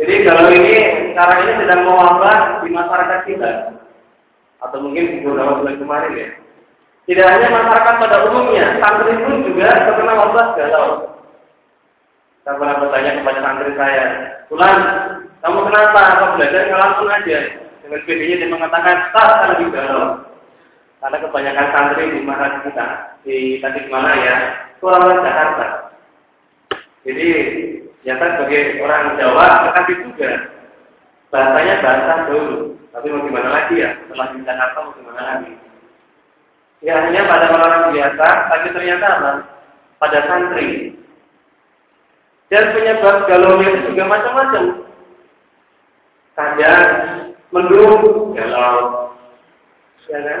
Jadi kalau ini sekarang ini sedang mewabah di masyarakat kita, atau mungkin beberapa bulan kemarin ya. Tidak hanya masyarakat pada umumnya, santri pun juga terkena wabah galau. Saya pernah bertanya kepada santri saya, Pulang, kamu kenapa? Apa belajar nggak langsung aja? dengan PD-nya dia mengatakan tak lebih galau. Karena kebanyakan santri di mana kita di Tasikmalaya itu orang Jakarta. Jadi nyata sebagai orang Jawa tetapi juga bahasanya bahasa dulu. Tapi mau gimana lagi ya? Setelah di Jakarta mau gimana lagi? Ya hanya pada orang biasa, tapi ternyata apa? Pada santri. Dan penyebab galaunya itu juga macam-macam. Kadang mendung, galau. Ya kan?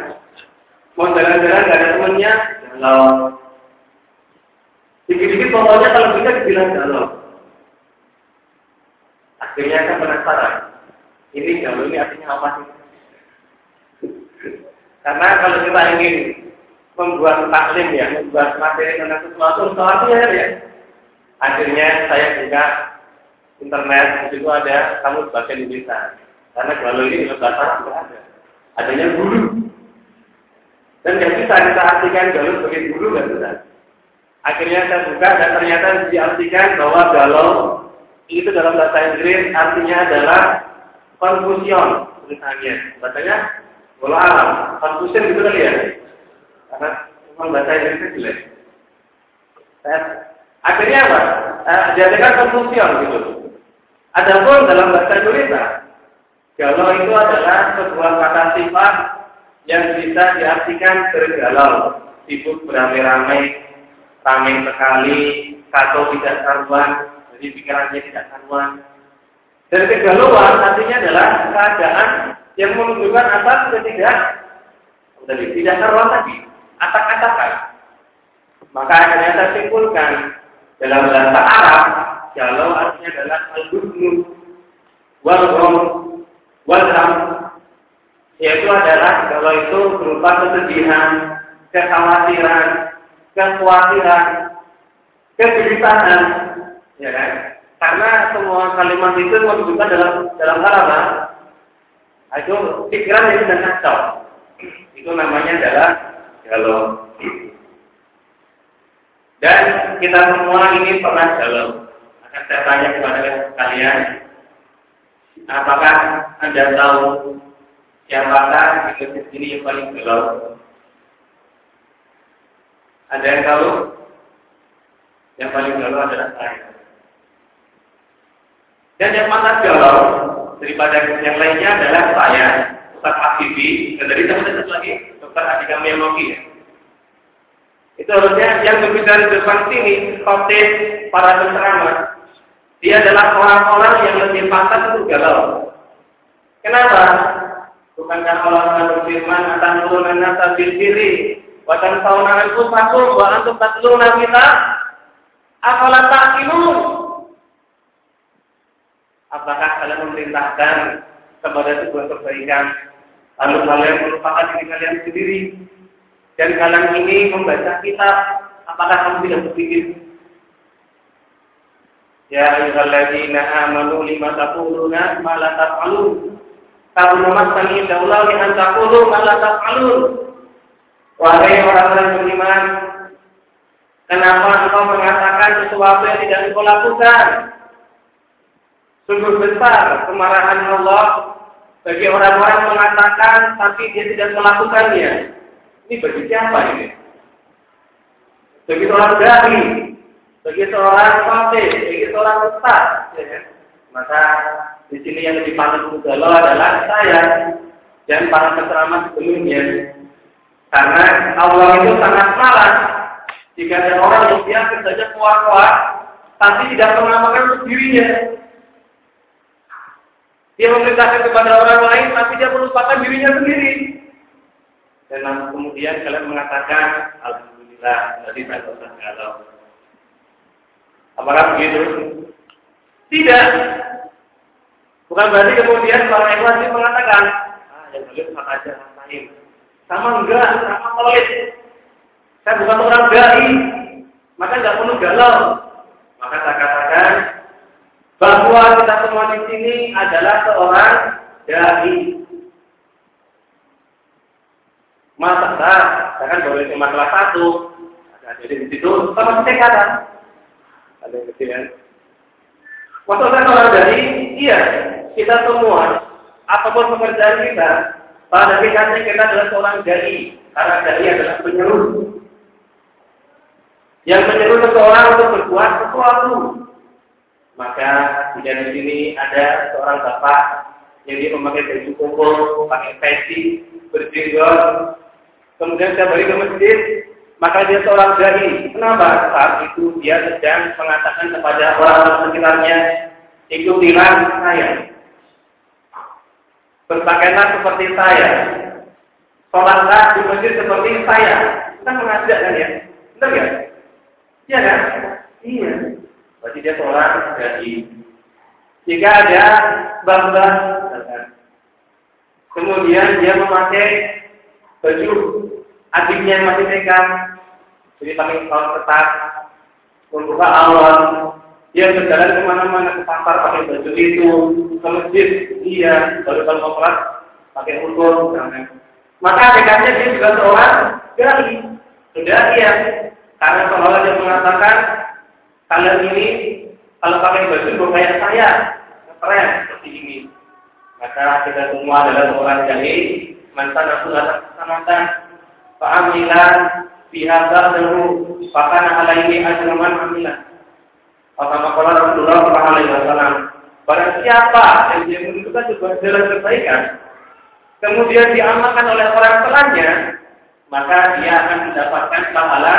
Mau jalan-jalan gak ada temennya, galau. Dikit-dikit pokoknya kalau bisa dibilang galau. Akhirnya kan penasaran. Ini galau ini artinya apa sih? Karena kalau kita ingin membuat taklim ya, membuat materi tentang sesuatu, sesuatu ya, ya. Akhirnya saya buka internet, di situ ada kamu bahasa Indonesia. Karena kalau ini di bahasa tidak ada. Adanya guru. Dan yang bisa kita artikan galau sebagai guru nggak bisa. Akhirnya saya buka dan ternyata diartikan bahwa galau itu dalam bahasa Inggris artinya adalah confusion tulisannya. Bacanya Walau alam, konfusen gitu kali ya. Karena memang bahasa Inggrisnya jelek. Akhirnya apa? Eh, jadikan konfusion gitu. Adapun dalam bahasa Indonesia, galau itu adalah sebuah kata sifat yang bisa diartikan bergalau, sibuk beramai-ramai, ramai sekali, atau tidak karuan, jadi pikirannya tidak karuan. Dan kegalauan artinya adalah keadaan yang menunjukkan atas ketidak tidak karuan tadi atak-atakan. Maka akhirnya saya simpulkan dalam bahasa Arab kalau artinya adalah al-gusnu wal wal yaitu adalah kalau itu berupa kesedihan, kekhawatiran, kekhawatiran, kegelisahan, ya kan? Karena semua kalimat itu menunjukkan dalam dalam hal apa? Itu pikiran itu sudah kacau. Itu namanya adalah galau. Dan kita semua ini pernah galau. Akan saya tanya kepada kalian, apakah anda tahu siapakah di sini yang paling galau? Ada yang tahu? Yang paling galau adalah saya. Dan yang mana galau daripada yang lainnya adalah saya, Ustaz Habibi, dan dari teman satu lagi, Dr. Adika Miyamoki. Ya. Itu harusnya yang berbicara di depan sini, khotib para penceramah. Dia adalah orang-orang yang lebih pantas untuk galau. Kenapa? Bukankah Allah Taala berfirman, "Atan turunan nasa diri, wa tansawna anfusakum wa antum tatluna kita Apalah ta'qilun?" Apakah kalian memerintahkan kepada sebuah kebaikan, lalu kalian melupakan diri kalian sendiri, dan kalian ini membaca kitab, apakah kamu tidak berpikir? Ya ayyuhalladzina amanu lima taquluna ma la taf'alun. Kabul masani daulah li an taqulu ma la taf'alun. Wahai orang-orang beriman, kenapa engkau mengatakan sesuatu yang tidak engkau lakukan? Sungguh besar kemarahan Allah bagi orang-orang mengatakan tapi dia tidak melakukannya. Ini bagi siapa ini? Bagi seorang dai, bagi seorang fatih, bagi seorang ustaz. Ya kan? Maka di sini yang lebih pantas galau adalah saya dan para penceramah sebelumnya. Karena Allah itu sangat marah jika ada orang yang biasa saja kuat-kuat, tapi tidak mengamalkan untuk dirinya. Dia memerintahkan kepada orang lain, tapi dia melupakan dirinya sendiri. Dan kemudian kalian mengatakan, Alhamdulillah, tadi saya pesan galau. Apakah begitu? Tidak. Bukan berarti kemudian para ikhlas mengatakan, ah yang boleh sama aja ngapain. Sama enggak, sama solid. Saya bukan orang gai, maka enggak perlu galau. Maka saya katakan bahwa kita semua di sini adalah seorang dai. Masa kan boleh cuma kelas satu. Ada di situ, sama kata. Ada yang kecil Maksudnya orang dari, iya, kita semua apa pun pekerjaan kita, pada dasarnya kita adalah seorang dai, karena dai adalah penyeru. Yang menyeru seseorang untuk berbuat sesuatu. Maka di dalam sini ada seorang bapak yang dia memakai baju koko, pakai peci, berjenggot. Kemudian saya balik ke masjid, maka dia seorang dai. Kenapa? Saat itu dia sedang mengatakan kepada orang-orang sekitarnya, ikutilah saya. Berpakaianlah seperti saya. Sholatlah di masjid seperti saya. Kita mengajak kan ya? Benar ya? Iya kan? Iya. Berarti dia seorang dai. Jika ada bangga, kemudian dia memakai baju adiknya yang masih TK, jadi pakai kaos ketat, membuka awal, dia berjalan ke mana-mana ke pasar pakai baju itu, ke masjid, iya, baru kalau mau pakai ukur, maka adiknya dia juga seorang dai, sudah iya, karena seolah dia mengatakan kalian ini kalau pakai baju kayak saya, keren seperti ini. Maka kita semua adalah seorang dai, mantan aku atas fa'amilan bihadar dahulu, fakana alaihi ajraman amilan. Maka makalah Rasulullah Sallallahu Alaihi Wasallam. Barang siapa yang dia menentukan sebuah jalan kebaikan, kemudian diamalkan oleh orang setelahnya, maka dia akan mendapatkan pahala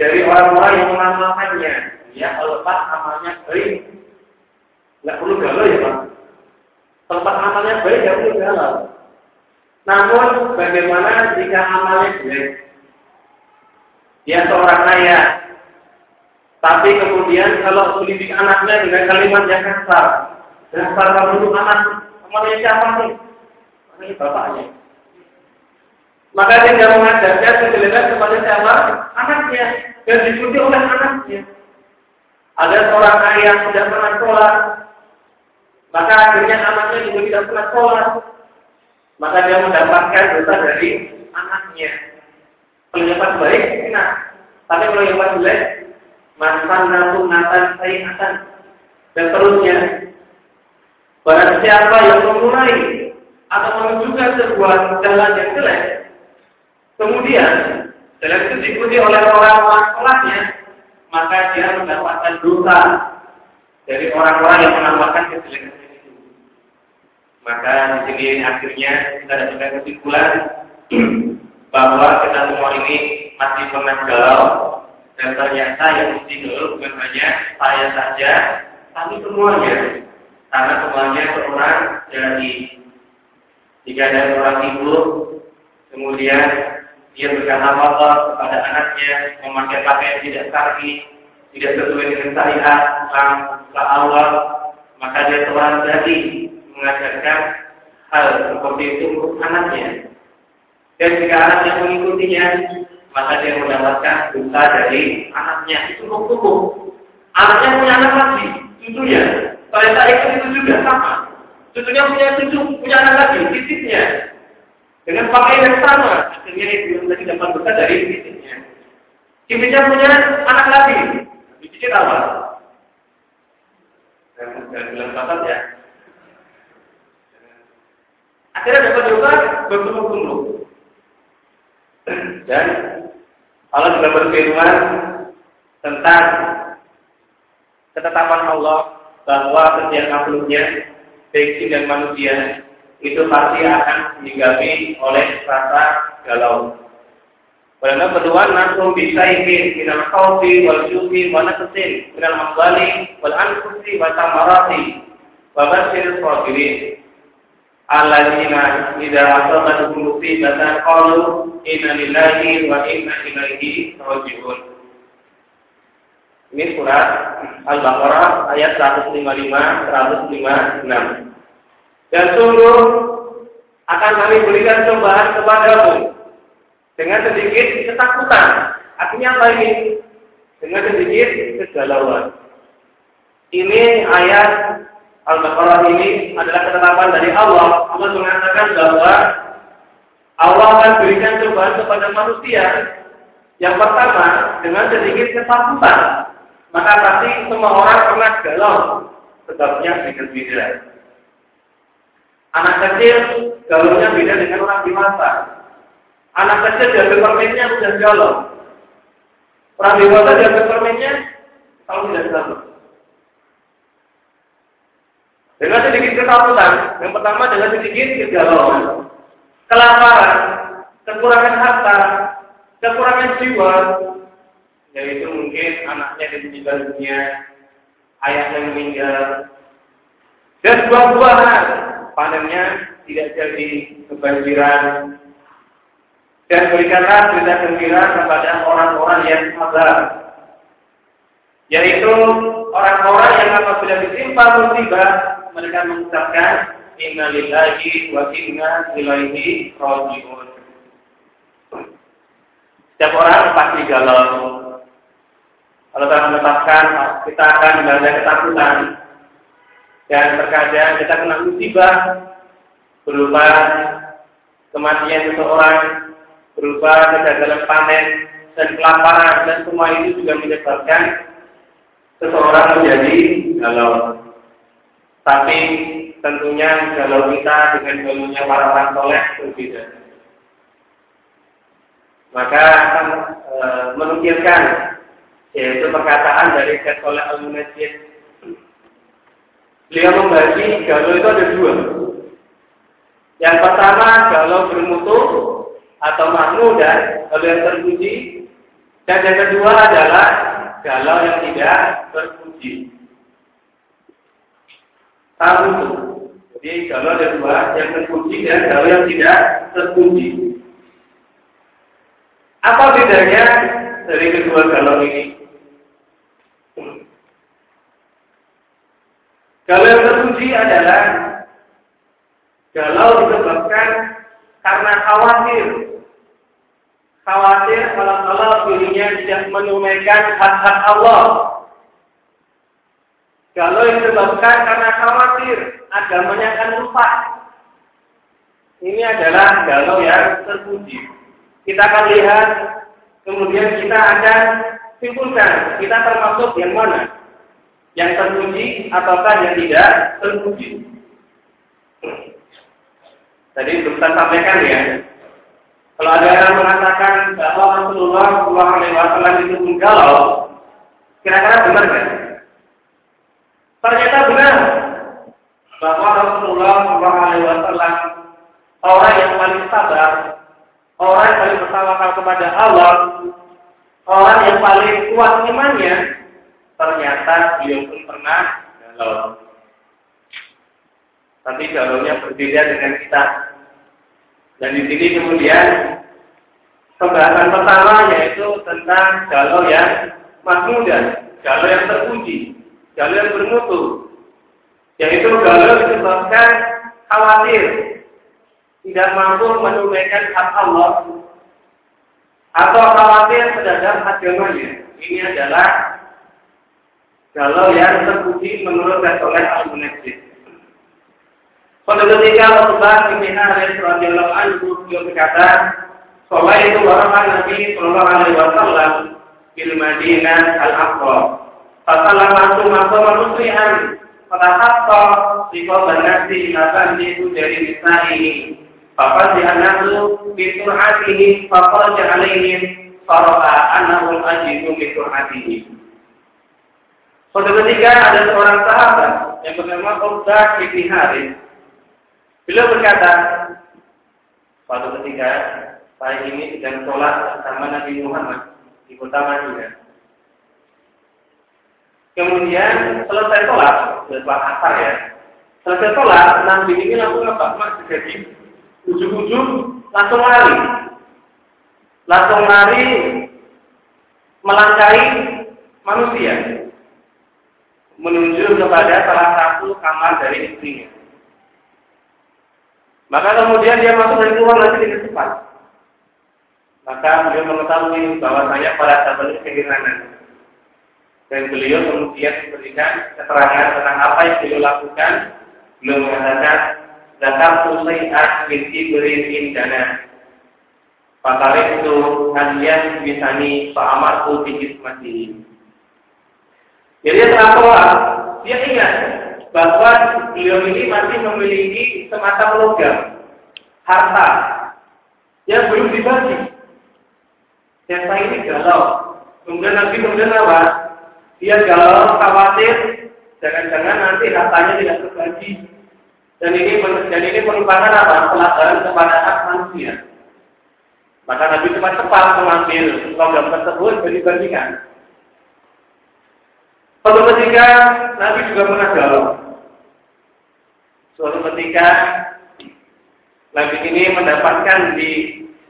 dari orang-orang yang mengamalkannya. Ya, kalau pas amalnya baik, nggak perlu galau ya pak. Tempat amalnya baik, nggak perlu galau. Namun, bagaimana jika amalnya jelek? Dia seorang kaya, tapi kemudian kalau mendidik anaknya dengan kalimat yang kasar, dasar kamu anak, amalnya siapa sih? Ini bapaknya. Maka dia tidak mengajarkan kejelekan kepada siapa? Anaknya. Dan diikuti oleh anaknya. Ada seorang ayah yang tidak pernah sholat. Maka akhirnya anaknya juga tidak pernah sholat. Maka dia mendapatkan dosa dari anaknya. Kalau yang pas baik, enak. Tapi kalau yang pas jelek, mantan natu natan sayatan dan terusnya. Barang siapa yang memulai atau menunjukkan sebuah jalan yang jelek, kemudian jalan itu diikuti oleh orang-orang sekolahnya, maka dia mendapatkan dosa dari orang-orang yang menambahkan kejelekan itu. Maka di sini akhirnya kita dapat kesimpulan bahwa kita semua ini masih pernah galau dan ternyata yang mesti galau bukan hanya saya saja, tapi semuanya. Karena semuanya seorang dari jika ada orang ibu, kemudian dia berkata apa kepada anaknya, memakai pakaian tidak syar'i, tidak sesuai dengan syariat, tentang awal, maka dia seorang dari mengajarkan hal seperti itu untuk anaknya. Dan jika anaknya mengikutinya, maka dia mendapatkan dosa dari anaknya. Itu hukum. Anaknya punya anak lagi, tentunya. Kalau tak ikut itu juga sama. Cucunya punya cucu, punya anak lagi, titiknya. Dengan pakaian yang sama, akhirnya itu lagi dapat dosa dari titiknya. Cicitnya punya anak lagi, dicicit apa? Dan bilang kasar ya. Akhirnya dapat dosa bertumbuh-tumbuh. Dan Allah juga berfirman tentang ketetapan Allah bahwa setiap makhluknya, baik dan manusia, itu pasti akan digami oleh rasa galau. Karena kedua nasum bisa ingin minal khawfi wal syufi wa naqsin minal amwali wal anfusi wa tamarati wa basyir sabirin. Alladzina idza asabatuhum musibatan qalu inna lillahi wa inna ilaihi raji'un. Ini surat Al-Baqarah ayat 155 156. Dan sungguh akan kami berikan cobaan kepadamu dengan sedikit ketakutan. Artinya apa ini? Dengan sedikit kegalauan. Ini ayat Al-Baqarah ini adalah ketetapan dari Allah. Allah mengatakan bahwa Allah akan berikan cobaan kepada manusia. Yang pertama, dengan sedikit ketakutan. Maka pasti semua orang pernah galau. Sebabnya beda-beda. Anak kecil gaulnya beda dengan orang dewasa. Anak kecil diambil permennya sudah galau. Orang dewasa diambil permennya kalau tidak galau. Dengan sedikit ketakutan, yang pertama dengan sedikit kegalauan, kelaparan, kekurangan harta, kekurangan jiwa, yaitu mungkin anaknya meninggal dunia, ayahnya meninggal, dan buah-buahan panennya tidak jadi kebanjiran. Dan berikanlah berita gembira kepada orang-orang yang sabar, yaitu orang-orang yang apabila ditimpa musibah mereka mengucapkan innalillahi wa inna ilaihi rajiun. Setiap orang pasti galau. Kalau kita menetapkan kita akan berada ketakutan dan terkadang kita kena musibah berupa kematian seseorang, berupa kegagalan panen dan kelaparan dan semua itu juga menyebabkan seseorang menjadi galau. Tapi tentunya galau kita dengan galaunya para orang soleh berbeda. Maka akan e, yaitu perkataan dari Syekh Soleh Al-Munajjid Beliau membagi galau itu ada dua. Yang pertama galau bermutu atau mahmud dan galau yang terpuji. Dan yang kedua adalah galau yang tidak terpuji. Tahu. Jadi galau ada dua, yang terpuji dan galau yang tidak terpuji. Apa bedanya dari kedua galau ini? Kalau yang terpuji adalah galau disebabkan karena khawatir. Khawatir kalau kalau dirinya tidak menunaikan hak-hak Allah. Kalau yang disebabkan karena khawatir agamanya akan lupa. Ini adalah galau yang terpuji. Kita akan lihat, kemudian kita akan simpulkan kita termasuk yang mana yang terpuji ataukah yang tidak terpuji. Tadi belum saya sampaikan ya. Kalau ada yang mengatakan bahwa Rasulullah Shallallahu Alaihi Wasallam itu menggalau, kira-kira benar nggak? Ternyata benar bahwa Rasulullah Wasallam orang yang paling sabar, orang yang paling bertawakal kepada Allah, orang yang paling kuat imannya, ternyata beliau pun pernah galau. Tapi galaunya berbeda dengan kita. Dan di sini kemudian pembahasan pertama yaitu tentang galau yang mahmudah, galau yang terpuji, yang bermutu. Yaitu galau disebabkan khawatir tidak mampu menunaikan hak Allah atau khawatir terhadap agamanya. Ini adalah kalau yang terpuji menurut oleh Al-Munajjid. Pada ketika Rasulullah bin Harith radhiyallahu anhu beliau berkata, "Salat itu orang Nabi sallallahu alaihi wasallam di Madinah al-Aqsa. Fasallamatu maqama muslihan pada hatta di kota nasi nabi itu dari nisa'i. Fakat di anahu bi sur'atihi faqaja alaihim fara'a annahum ajidu bi sur'atihi. Pada ketika ada seorang sahabat yang bernama Uqbah bin Harith. Beliau berkata, pada ketika saya ini sedang sholat bersama Nabi Muhammad di kota Madinah. Kemudian selesai sholat, setelah asar ya, selesai sholat, Nabi ini langsung apa? Mas jadi ujung-ujung langsung lari, langsung lari melangkahi manusia menuju kepada salah satu kamar dari istrinya. Maka kemudian dia masuk dan keluar lagi dengan cepat. Maka beliau mengetahui bahwa saya pada saat ini kehilangan. Dan beliau kemudian memberikan keterangan tentang apa yang beliau lakukan. Beliau mengatakan, Zakar tusai'at binti berin dana. Patarik itu kalian bisani fa'amarku bihis mati. Jadi sholat, dia ingat bahwa beliau ini masih memiliki semacam logam, harta, yang belum dibagi. Saya ini galau. Kemudian Nabi kemudian apa? Dia galau, khawatir, jangan-jangan nanti hartanya tidak terbagi. Dan ini dan ini merupakan apa? Pelanggaran kepada hak manusia. Maka Nabi cepat-cepat mengambil logam tersebut dan dibagikan. Suatu ketika Nabi juga pernah galau. Suatu ketika Nabi ini mendapatkan di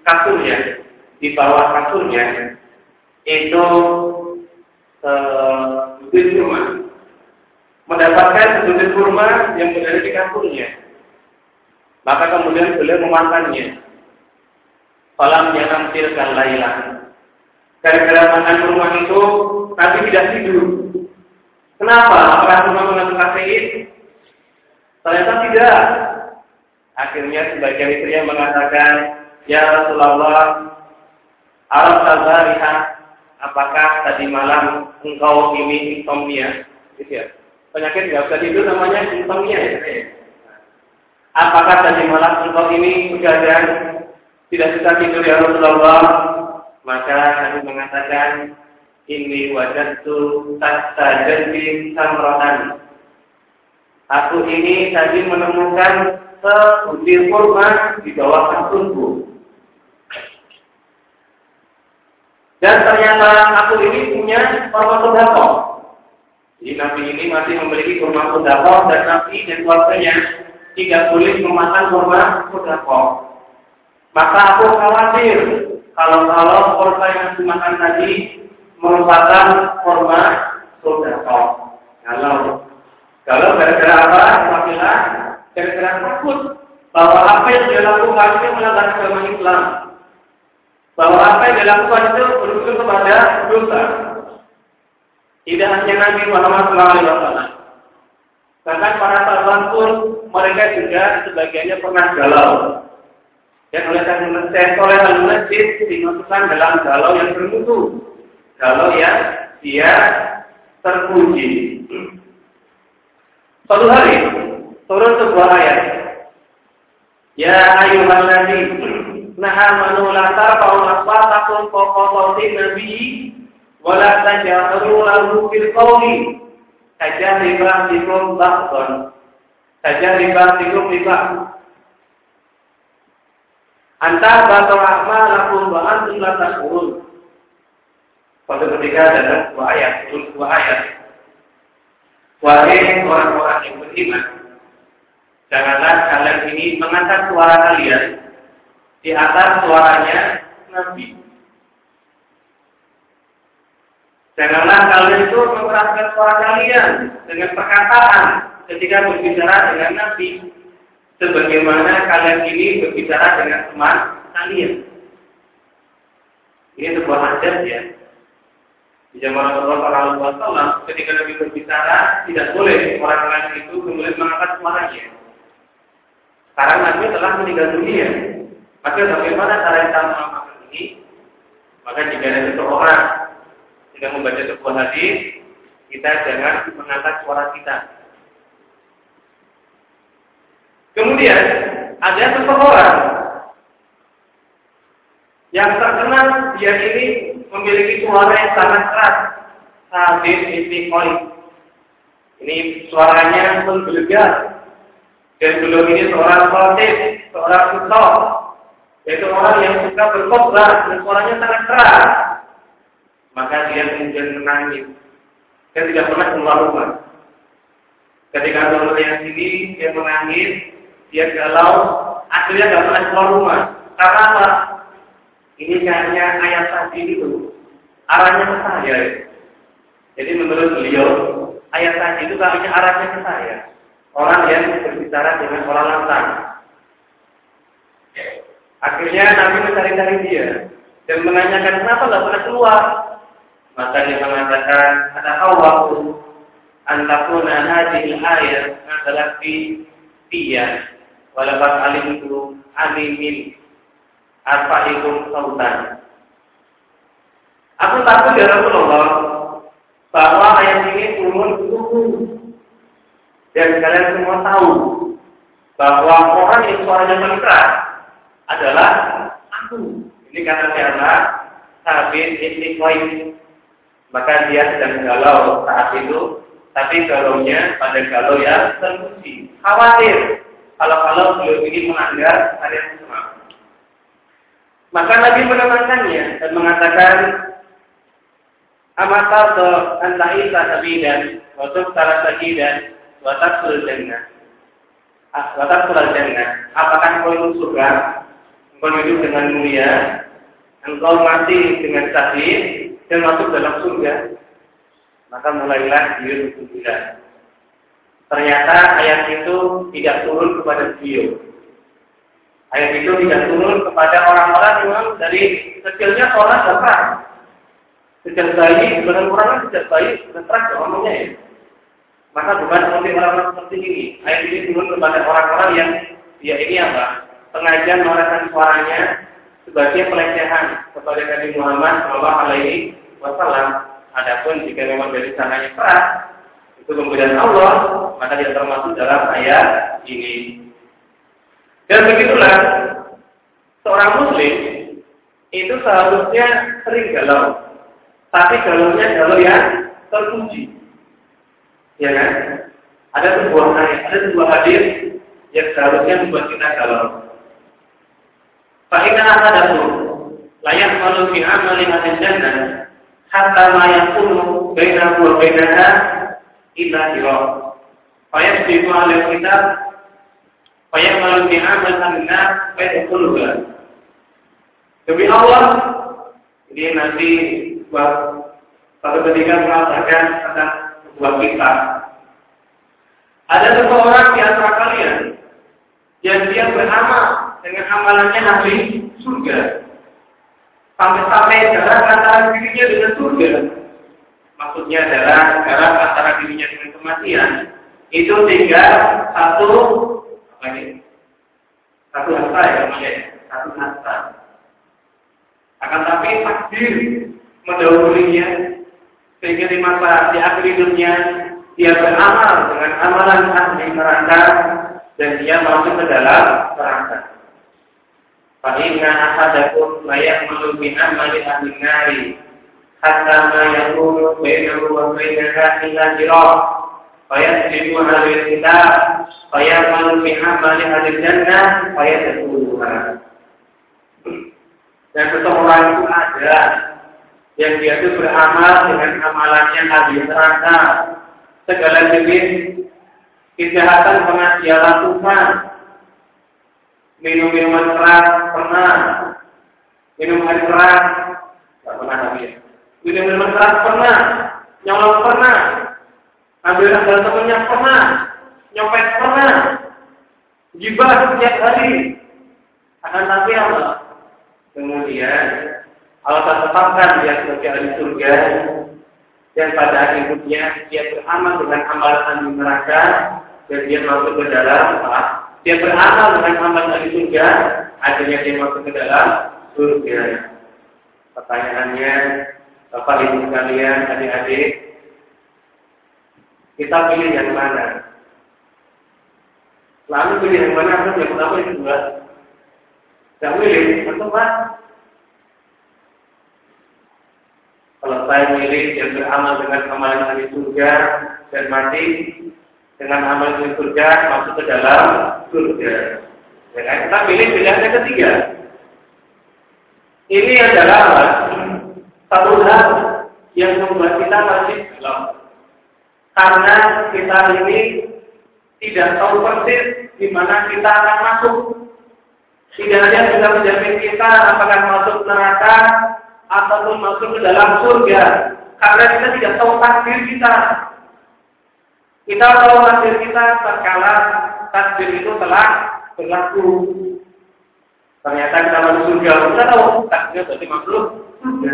kasurnya, di bawah kasurnya itu sebutir eh, kurma. Mendapatkan sebutir kurma yang berada di kasurnya. Maka kemudian beliau memakannya. Falam yang tilkan lailah. Gara-gara makan kurma itu Nabi tidak tidur. Kenapa? Apakah kurma mengandung kafein? Ternyata tidak. Akhirnya sebagian istrinya mengatakan, Ya Rasulullah, Arab Tazariha, apakah tadi malam engkau ini insomnia? Gitu ya. Penyakit nggak bisa tidur namanya insomnia ya. Apakah tadi malam engkau ini begadang tidak bisa tidur ya Rasulullah? Maka Nabi mengatakan, ini wajah tu tahta jadin samrotan. Aku ini tadi menemukan sebutir kurma di bawah kasurku. Dan ternyata aku ini punya kurma sodako. Jadi Nabi ini masih memiliki kurma sodako dan Nabi dan keluarganya tidak boleh memakan kurma sodako. Maka aku khawatir kalau-kalau kurma yang dimakan tadi merupakan kurma sodako. Kalau kalau gara-gara apa? Apabila gara-gara takut bahwa apa yang dia lakukan itu melanggar agama Islam. Bahwa apa yang dilakukan itu berujung kepada dosa. Tidak hanya Nabi Muhammad SAW. Bahkan para sahabat pun mereka juga sebagiannya pernah galau. Dan oleh karena oleh masjid dimasukkan dalam galau yang bermutu. Galau yang dia terpuji. Suatu hari turun sebuah ayat. Ya ayuhan nabi, nah amanu la tarfa'u aswatakum fawqa sawti nabi wa la tajharu lahu bil qawli. Tajahri ba'dikum ba'dhan tajahri ba'dikum li ba'd Anta batu a'malakum wa antum la tashurun. Pada ketika datang sebuah ayat, sebuah ayat. Wahai orang-orang yang beriman, janganlah kalian ini mengangkat suara kalian di atas suaranya Nabi. Janganlah kalian itu mengeraskan suara kalian dengan perkataan ketika berbicara dengan Nabi. Sebagaimana kalian ini berbicara dengan teman kalian. Ini sebuah adat ya. Di zaman Rasulullah SAW, ketika Nabi berbicara, tidak boleh orang lain itu kemudian mengangkat suaranya. Sekarang Nabi telah meninggal dunia. Maka bagaimana cara kita mengamalkan ini? Maka jika ada seseorang sedang membaca sebuah hadis, kita jangan mengangkat suara kita. Kemudian ada seseorang yang terkenal dia ini memiliki suara yang sangat keras. Sabit ibni Khalid. Ini suaranya menggelegar. Dan belum ini seorang khotib, seorang kusok. Yaitu orang yang suka berkhotbah dan suaranya sangat keras. Maka dia kemudian menangis. Dan tidak pernah keluar rumah. Ketika dia melihat sini, dia menangis, dia galau, akhirnya tidak pernah keluar rumah. Karena apa? Ini hanya ayat tadi itu. Arahnya ke saya. Jadi menurut beliau, ayat tadi itu kayaknya arahnya ke saya. Orang yang berbicara dengan orang lantang. Akhirnya Nabi mencari-cari dia dan menanyakan kenapa nggak pernah keluar. Maka dia mengatakan ada awal antakuna hadil ayat adalah fi fiya walabat alim itu alimin apa itu sautan. Aku takut ya Rasulullah bahwa ayat ini turun suhu. Dan kalian semua tahu bahwa orang yang suaranya paling keras adalah aku. Ini kata siapa? Sabit ibn Qais. Maka dia sedang galau saat itu, tapi galaunya pada galau yang terpuji. Khawatir kalau-kalau beliau ingin melanggar syariat Islam. Maka Nabi menenangkannya dan mengatakan Amatal to antaisa sabidan Watuk salah sabidan Watak jannah Watak sul jannah Apakah kau itu surga Hidup dengan mulia Engkau mati dengan sahih Dan masuk dalam surga Maka mulailah dia bergembira Ternyata ayat itu tidak turun kepada beliau Ayat itu tidak turun kepada orang-orang yang dari kecilnya sholat perang Sejak bayi, sebenarnya orang sejak bayi sudah terang ngomongnya ya. Maka bukan oleh orang-orang seperti ini. Ayat ini turun kepada orang-orang yang ya ini apa? Pengajian mengarahkan suaranya sebagai pelecehan kepada Nabi Muhammad Shallallahu Alaihi Wasallam. Adapun jika memang dari sananya keras, itu kemudian Allah, maka dia termasuk dalam ayat ini. Dan begitulah seorang Muslim itu seharusnya sering galau tapi jalurnya jalur yang terpuji. Ya kan? Ada sebuah ayat, ada sebuah hadis yang seharusnya membuat kita galau. Fa'inna ahadakum layak malu fi amali ahli jannah hatta ma yakunu bainahu wa bainaha illa dirah. Fayasbiqu ahli kitab fayamalu fi amal nar fayadkhuluha. Demi Allah, ini nanti sebuah satu ketika mengatakan tentang sebuah kisah. Ada seseorang di antara kalian yang dia beramal dengan amalannya ahli surga. Sampai-sampai jarak antara dirinya dengan surga. Maksudnya adalah jarak antara dirinya dengan kematian. Itu tinggal satu apa ini? Satu hasta ya namanya. Satu hasta. Akan tapi takdir mendahulunya sehingga di masa di akhir hidupnya dia beramal dengan amalan ahli neraka dan dia masuk ke dalam neraka. Fa'inna ahadakum layak melubi amali ahli nari. Hatta ma yakunu bainahu wa bainaha illa jirah fayasbiqu ahli kitab. Fayamalu bi amali ahli jannah. Fayadkhuluha dan seseorang itu ada yang dia itu beramal dengan amalannya ahli neraka. Segala jenis kejahatan pernah dia lakukan. Minum minuman keras pernah. Minum air keras tidak pernah habis. Minum minuman keras pernah. Nyolong pernah. Ambil rambut temannya pernah. Nyopet pernah. Gibah setiap hari. Akan tapi apa? Kemudian Allah tetapkan dia sebagai ahli surga dan pada akhir hidupnya dia beramal dengan amalan di neraka dan dia masuk ke dalam? Dia beramal dengan amalan ahli surga, akhirnya dia masuk ke dalam surga. Pertanyaannya, Bapak Ibu sekalian, adik-adik, kita pilih yang mana? Lalu pilih yang mana? Atau yang pertama itu dua? Tidak pilih, apa? Kalau saya milih yang beramal dengan amalan ahli surga dan mati dengan amal ahli surga masuk ke dalam surga. Ya kan? Kita pilih pilihan yang ketiga. Ini adalah satu hal yang membuat kita masih belum. Karena kita ini tidak tahu persis di mana kita akan masuk. Tidak ada yang bisa menjamin kita apakah masuk neraka ataupun masuk ke dalam surga. Karena kita tidak tahu takdir kita. Kita tahu takdir kita terkala takdir itu telah berlaku. Ternyata kita masuk surga. Kita tahu takdir berarti makhluk surga.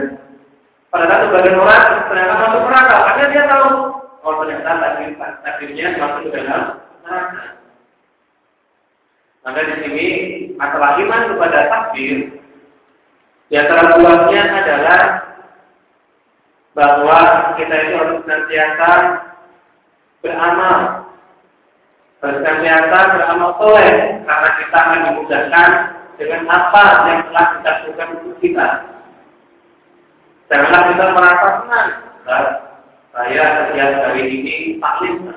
Padahal sebagian orang ternyata masuk neraka. Karena dia tahu. Oh ternyata takdir, takdirnya masuk ke dalam neraka. Maka di sini masalah iman kepada takdir di antara buahnya adalah bahwa kita itu harus senantiasa beramal bersenjata beramal soleh karena kita akan dimudahkan dengan apa yang telah kita lakukan untuk kita. Janganlah kita merasa senang. Nah, saya setiap hari ini taklim.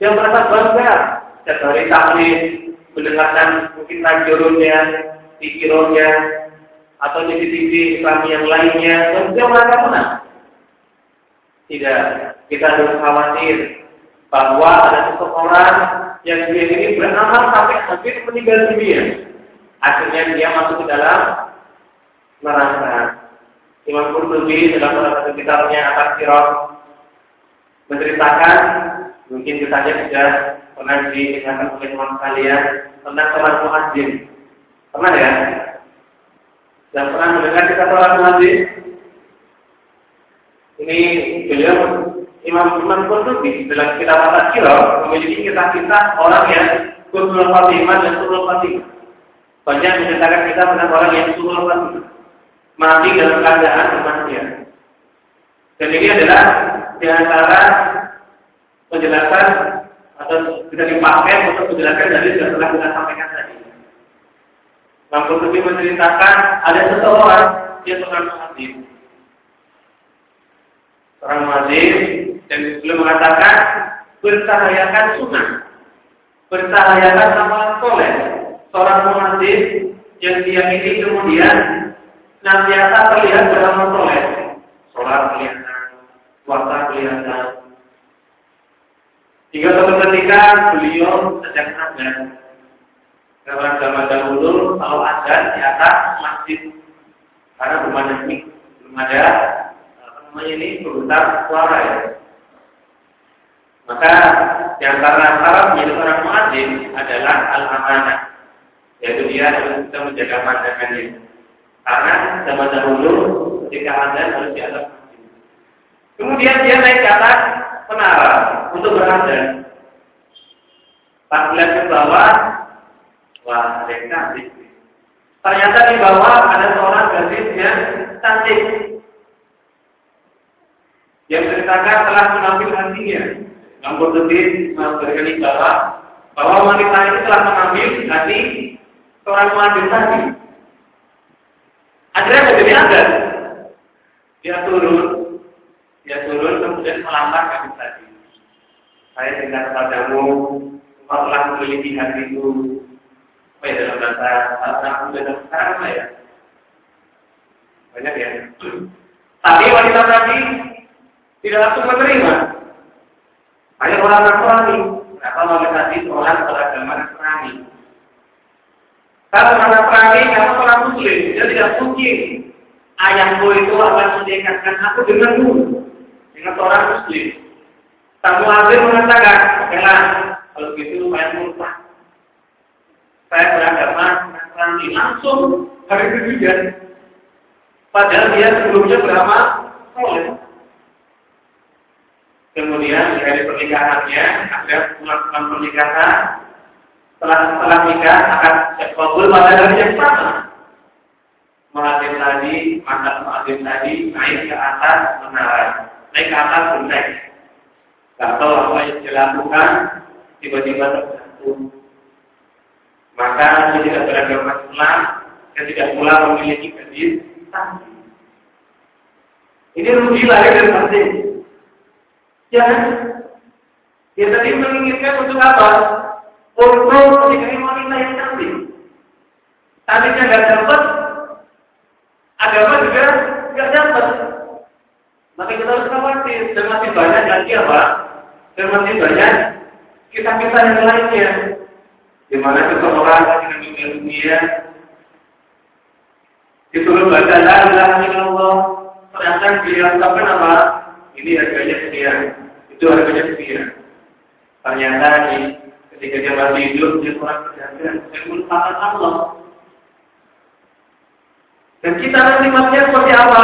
Dia merasa bangga setiap hari taklim, mendengarkan mungkin radionya, pikirannya, atau TV-TV Islam yang lainnya, dan dia merasa senang. Tidak, kita harus khawatir bahwa ada seseorang yang dia ini beramal sampai hampir meninggal dunia. Akhirnya dia masuk ke dalam neraka. Imam Qurtubi dalam satu kitabnya atas Sirot menceritakan mungkin kita sudah pernah diingatkan oleh teman kalian tentang sholat muadzin. Pernah ya? Dan pernah mendengar kita sholat muadzin? Ini beliau Imam Imam Qurtubi dalam kitab At-Tazkirah memiliki kisah-kisah orang yang Qurtul Fatimah dan Qurtul Fatimah. Banyak menceritakan kita tentang orang yang Qurtul Fatimah. Mati dalam keadaan kematian. Dan ini adalah di antara penjelasan atau bisa dipakai untuk menjelaskan dari yang telah kita sampaikan tadi. Imam Qurtubi menceritakan ada seseorang yang pernah mati. Orang mazim dan beliau mengatakan bersahayakan sunnah, bersahayakan amal soleh. Seorang muhadzin yang dia ini kemudian nantiasa terlihat beramal soleh, sholat kelihatan, puasa kelihatan. Hingga suatu ketika beliau sedang azan. Karena zaman dahulu kalau azan di atas masjid karena belum ada belum ada namanya ini berputar suara ya. Maka di antara syarat menjadi orang muadzin adalah al-amanah. Yaitu dia harus bisa menjaga pandangannya. Karena zaman dahulu ketika azan harus di atas Kemudian dia naik ke atas menara untuk berazan. Pas lihat ke bawah, wah ada yang cantik. Ternyata di bawah ada seorang gadis yang cantik. Yang ceritakan telah mengambil hatinya yang Qurtubi memberikan bahwa bahwa wanita itu telah mengambil hati seorang wanita tadi. Akhirnya menjadi ada. Dia turun, dia turun kemudian melamar kami tadi. Saya dengar padamu, engkau telah memiliki hatiku. Apa ya dalam bahasa Arab dalam sekarang apa ya? Banyak ya. Tapi wanita tadi tidak langsung menerima. Hanya orang Nasrani. Kenapa mau tadi orang beragama Nasrani? Kalau orang Nasrani, kamu orang Muslim, dia tidak mungkin ayahku itu akan mendekatkan aku denganmu, dengan seorang Muslim. Sang Muadzin mengatakan, okelah, kalau gitu saya murtad. Saya beragama Nasrani langsung hari itu juga. Padahal dia sebelumnya beramal soleh. Kemudian di hari pernikahannya ada melakukan pernikahan. Setelah setelah nikah akan kabul pada hari yang sama. Muadzin tadi, mantan muadzin tadi naik ke atas menara, naik ke atas genteng. Gak tahu apa yang dilakukan, tiba-tiba terjatuh. Maka dia tidak beragama Islam, dia tidak pula memiliki gadis Ini rugi lahir dan batin. Ya, dia tadi menginginkan untuk apa? Untuk menikahi wanita yang cantik. Cantiknya nggak dapat, agama juga nggak dapat. Maka kita harus khawatir dan masih banyak lagi apa? Dan masih banyak kisah-kisah yang lainnya. Di mana seseorang yang meninggal dunia disuruh baca la ilaha illallah, ternyata dia ucapkan apa? Ini harganya sekian, itu harganya sekian. Ternyata ini ketika dia masih hidup dia kurang berjaga, dia Allah. Dan kita nanti matinya seperti apa?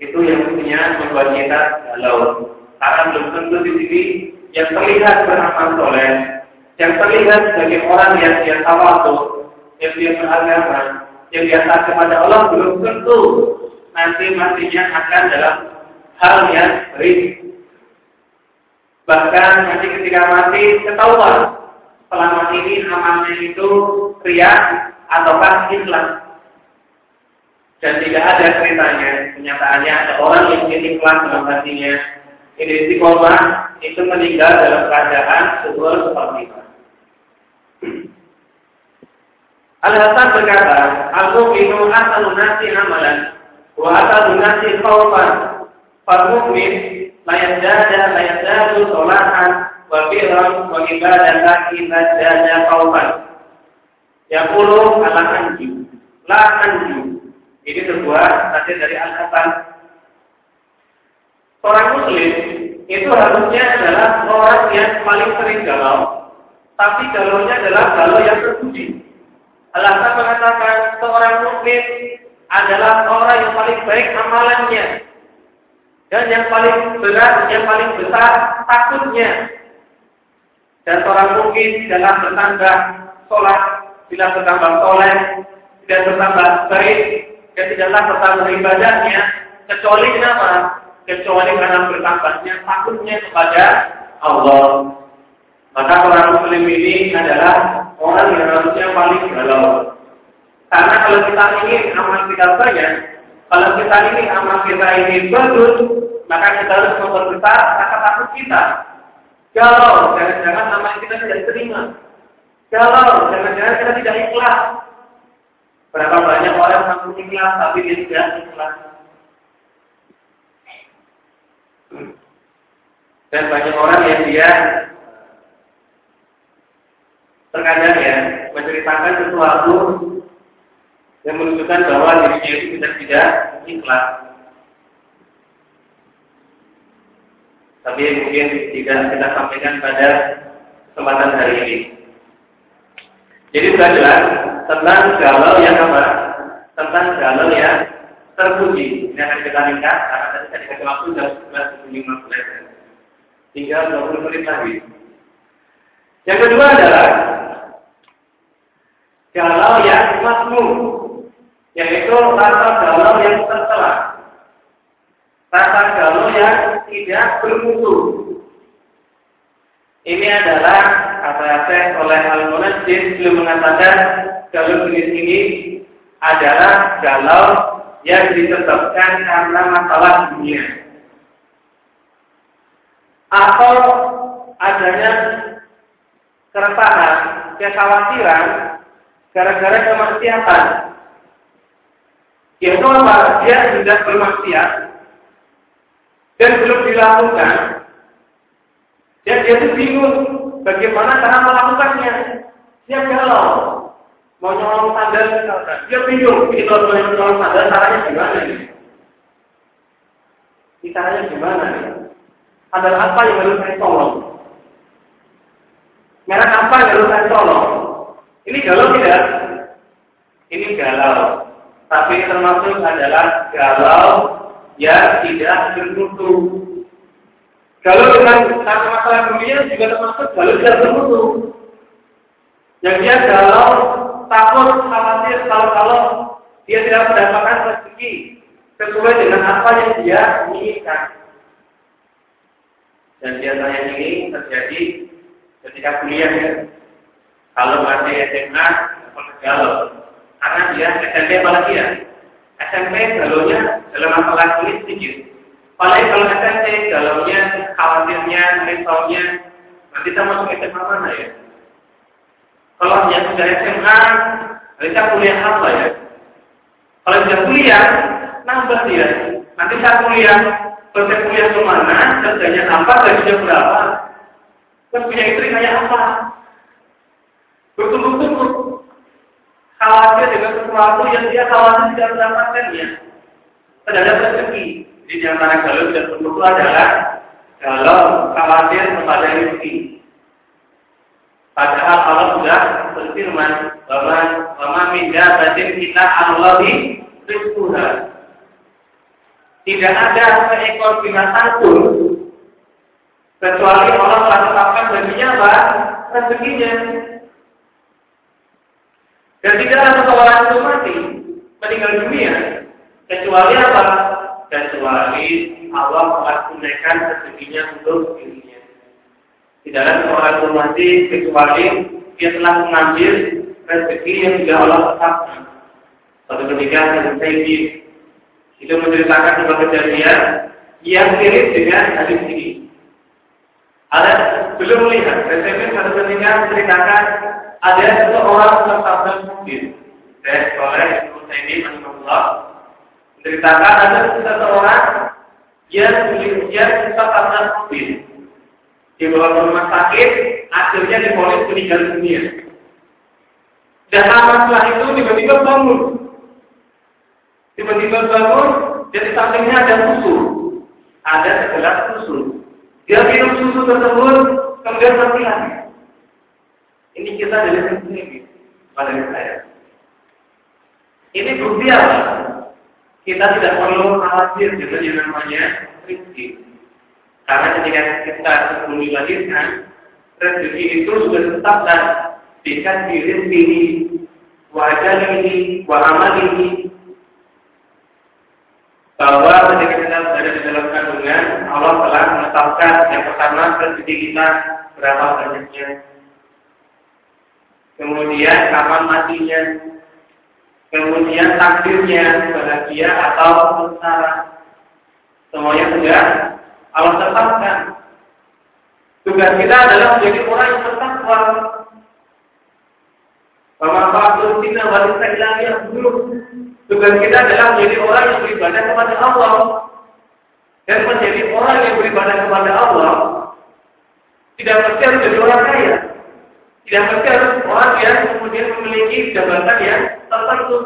Itu yang punya membuat kita galau. Karena belum tentu di sini yang terlihat beramal soleh, yang terlihat sebagai orang yang dia tawadu, yang dia beragama, yang dia taat kepada Allah belum tentu nanti matinya akan dalam hal yang baik. Bahkan nanti ketika mati ketahuan setelah mati ini amalnya itu ria ataukah ikhlas. Dan tidak ada ceritanya, kenyataannya ada orang yang ikhlas dalam hatinya. Ini istiqomah itu meninggal dalam keadaan subur seperti itu. Al-Hasan berkata, Al-Mu'minu asalun nasi amalan, wa asalun nasi khawfan, layak dada, layak dadu, solahan, wa firran, wa ibadah, idza dada khawfan. Yaqulu ala anji, la anji. Ini sebuah hadis dari Al-Hasan. Orang muslim itu harusnya adalah orang yang paling sering galau, tapi galaunya adalah galau yang terpuji. Allah mengatakan seorang mukmin adalah orang yang paling baik amalannya dan yang paling berat, yang paling besar takutnya. Dan seorang mukmin dalam bertambah sholat, bila bertambah soleh, tidak bertambah baik, dan tidaklah bertambah ibadahnya, kecuali kenapa? Kecuali karena bertambahnya takutnya kepada Allah. Maka orang muslim ini adalah orang yang harusnya paling galau. Karena kalau kita ingin amal kita banyak, kalau kita ingin amal kita ini bagus, maka kita harus memperbesar rasa takut kita. Galau, jangan-jangan amal kita tidak diterima. Galau, jangan-jangan kita tidak ikhlas. Berapa banyak orang yang ikhlas tapi dia tidak ikhlas. Dan banyak orang yang dia terkadang ya menceritakan sesuatu yang menunjukkan bahwa dirinya itu tidak tidak ikhlas. Tapi mungkin tidak kita sampaikan pada kesempatan hari ini. Jadi sudah jelas tentang galau yang apa? Tentang galau yang terpuji. Ini akan kita lihat karena tadi saya dikasih waktu sudah 11.15 Tinggal 20 menit lagi. Yang kedua adalah galau yang makmum, yaitu rasa galau yang tercela, rasa galau yang tidak bermutu. Ini adalah kata Syekh oleh al munajjid belum mengatakan galau jenis ini adalah galau yang disebabkan karena masalah dunia atau adanya keresahan, kekhawatiran gara-gara kemaksiatan. Yaitu apa? Dia sudah bermaksiat dan belum dilakukan. Dan dia itu bingung bagaimana cara melakukannya. Dia galau. Mau nyolong sandal. Dia bingung. Ini kalau mau nyolong sandal caranya gimana caranya gimana? Sandal apa yang harus saya tolong? Merek apa yang harus saya tolong? Ini galau tidak? Ini galau. Tapi termasuk adalah galau yang tidak bermutu. Galau dengan karena masalah dunia juga termasuk galau tidak bermutu. Yang dia galau, takut, khawatir kalau-kalau dia tidak mendapatkan rezeki sesuai dengan apa yang dia inginkan. Dan biasanya ini terjadi ketika kuliah ya. Kalau masih SMA, galau. Karena dia SMP apalagi ya. SMP galaunya dalam masalah ini sedikit. Paling kalau SMP galaunya, khawatirnya, risaunya, nanti kita masuk SMA mana ya? Kalau yang sudah SMA, kita kuliah apa ya? Kalau sudah kuliah, nambah dia. Nanti saya kuliah, selesai kuliah ke mana, kerjanya apa, gajinya berapa, dan punya istri kayak apa? Bertunggu-tunggu. Khawatir dengan sesuatu yang dia khawatir tidak mendapatkannya. Terhadap rezeki. Jadi antara galau dan tunggu adalah galau khawatir kepada rezeki. Padahal Allah sudah berfirman bahwa bahwa minda batin kita Allahi rizkuha. Tidak ada seekor binatang pun kecuali Allah telah tetapkan baginya apa? Rezekinya. Dan tidak ada seseorang itu mati meninggal dunia kecuali apa? Kecuali Allah tunaikan rezekinya untuk dirinya. Tidaklah seorang itu mati kecuali dia telah mengambil rezeki yang sudah Allah tetapkan. Suatu ketika Sayyid itu menceritakan sebuah kejadian yang mirip dengan hadis ini. Ada belum melihat, Sayyid satu ketika menceritakan ada seseorang tertabrak mobil. Dan oleh Sayyid Rasulullah menceritakan ada seseorang yang yang tertabrak mobil dibawa ke rumah sakit, akhirnya diponis meninggal dunia. Dan setelah itu tiba-tiba bangun. Tiba-tiba bangun, dan di sampingnya ada susu. Ada segelas susu. Dia minum susu tersebut, kemudian mati. Ini kita dari sini, pada saya. Ini bukti apa? Kita tidak perlu khawatir dengan yang namanya rezeki. Karena ketika kita sebelum dilahirkan, rezeki itu sudah tetap dan bisa rezeki wajah ini, amal ini, bahwa ketika kita berada di dalam kandungan, Allah telah menetapkan yang pertama rezeki kita berapa banyaknya, kemudian kapan matinya, kemudian takdirnya bahagia atau sengsara, semuanya sudah Allah tetapkan. Tugas kita adalah menjadi orang yang bertakwa. Pemanfaat kita wanita ilahi yang buruk. Tugas kita adalah menjadi orang yang beribadah kepada Allah. Dan menjadi orang yang beribadah kepada Allah. Tidak mesti harus jadi orang kaya. Tidak mesti harus orang yang kemudian memiliki jabatan yang tertentu.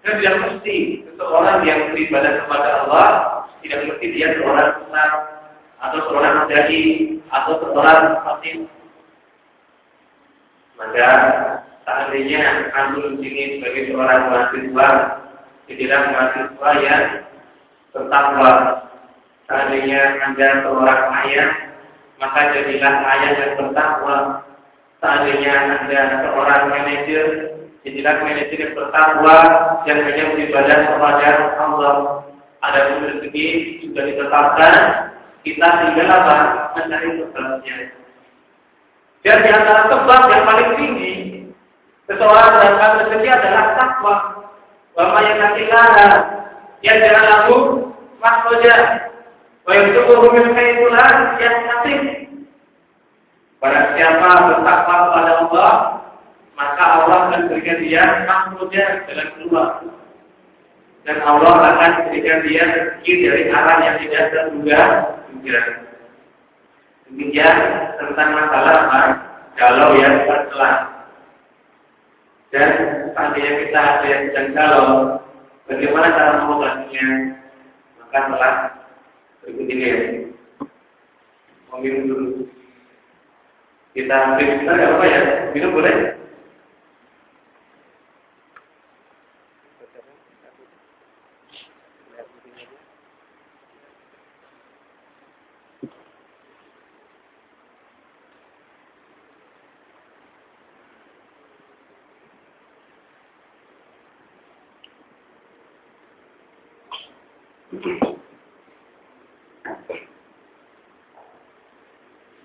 Dan tidak mesti seseorang yang beribadah kepada Allah tidak mesti dia seorang besar atau seorang jadi atau seorang hakim. Maka seandainya antum ini sebagai seorang mahasiswa, tidak mahasiswa yang bertakwa. Seandainya anda seorang ayah, maka jadilah ayah yang bertakwa. Seandainya anda seorang manajer, jadilah manajer yang bertakwa yang hanya beribadah kepada Allah ada rezeki sudah ditetapkan, kita tinggal apa? Mencari sebabnya. Dan di antara sebab yang paling tinggi, seseorang mendapatkan rezeki adalah takwa. Wama yang nanti yang jangan laku makroja. Wa yang cukup min itulah yang kasih. Pada siapa bertakwa kepada Allah, maka Allah akan berikan dia makroja dalam keluar dan Allah akan memberikan dia rezeki dari arah yang tidak terduga juga. Demikian tentang masalah apa? Kalau yang berkelas. Dan seandainya kita ada yang sedang kalau, bagaimana cara mengobatinya? Maka telah berikut ini ya. Minum dulu. Kita kita apa ya? Minum boleh?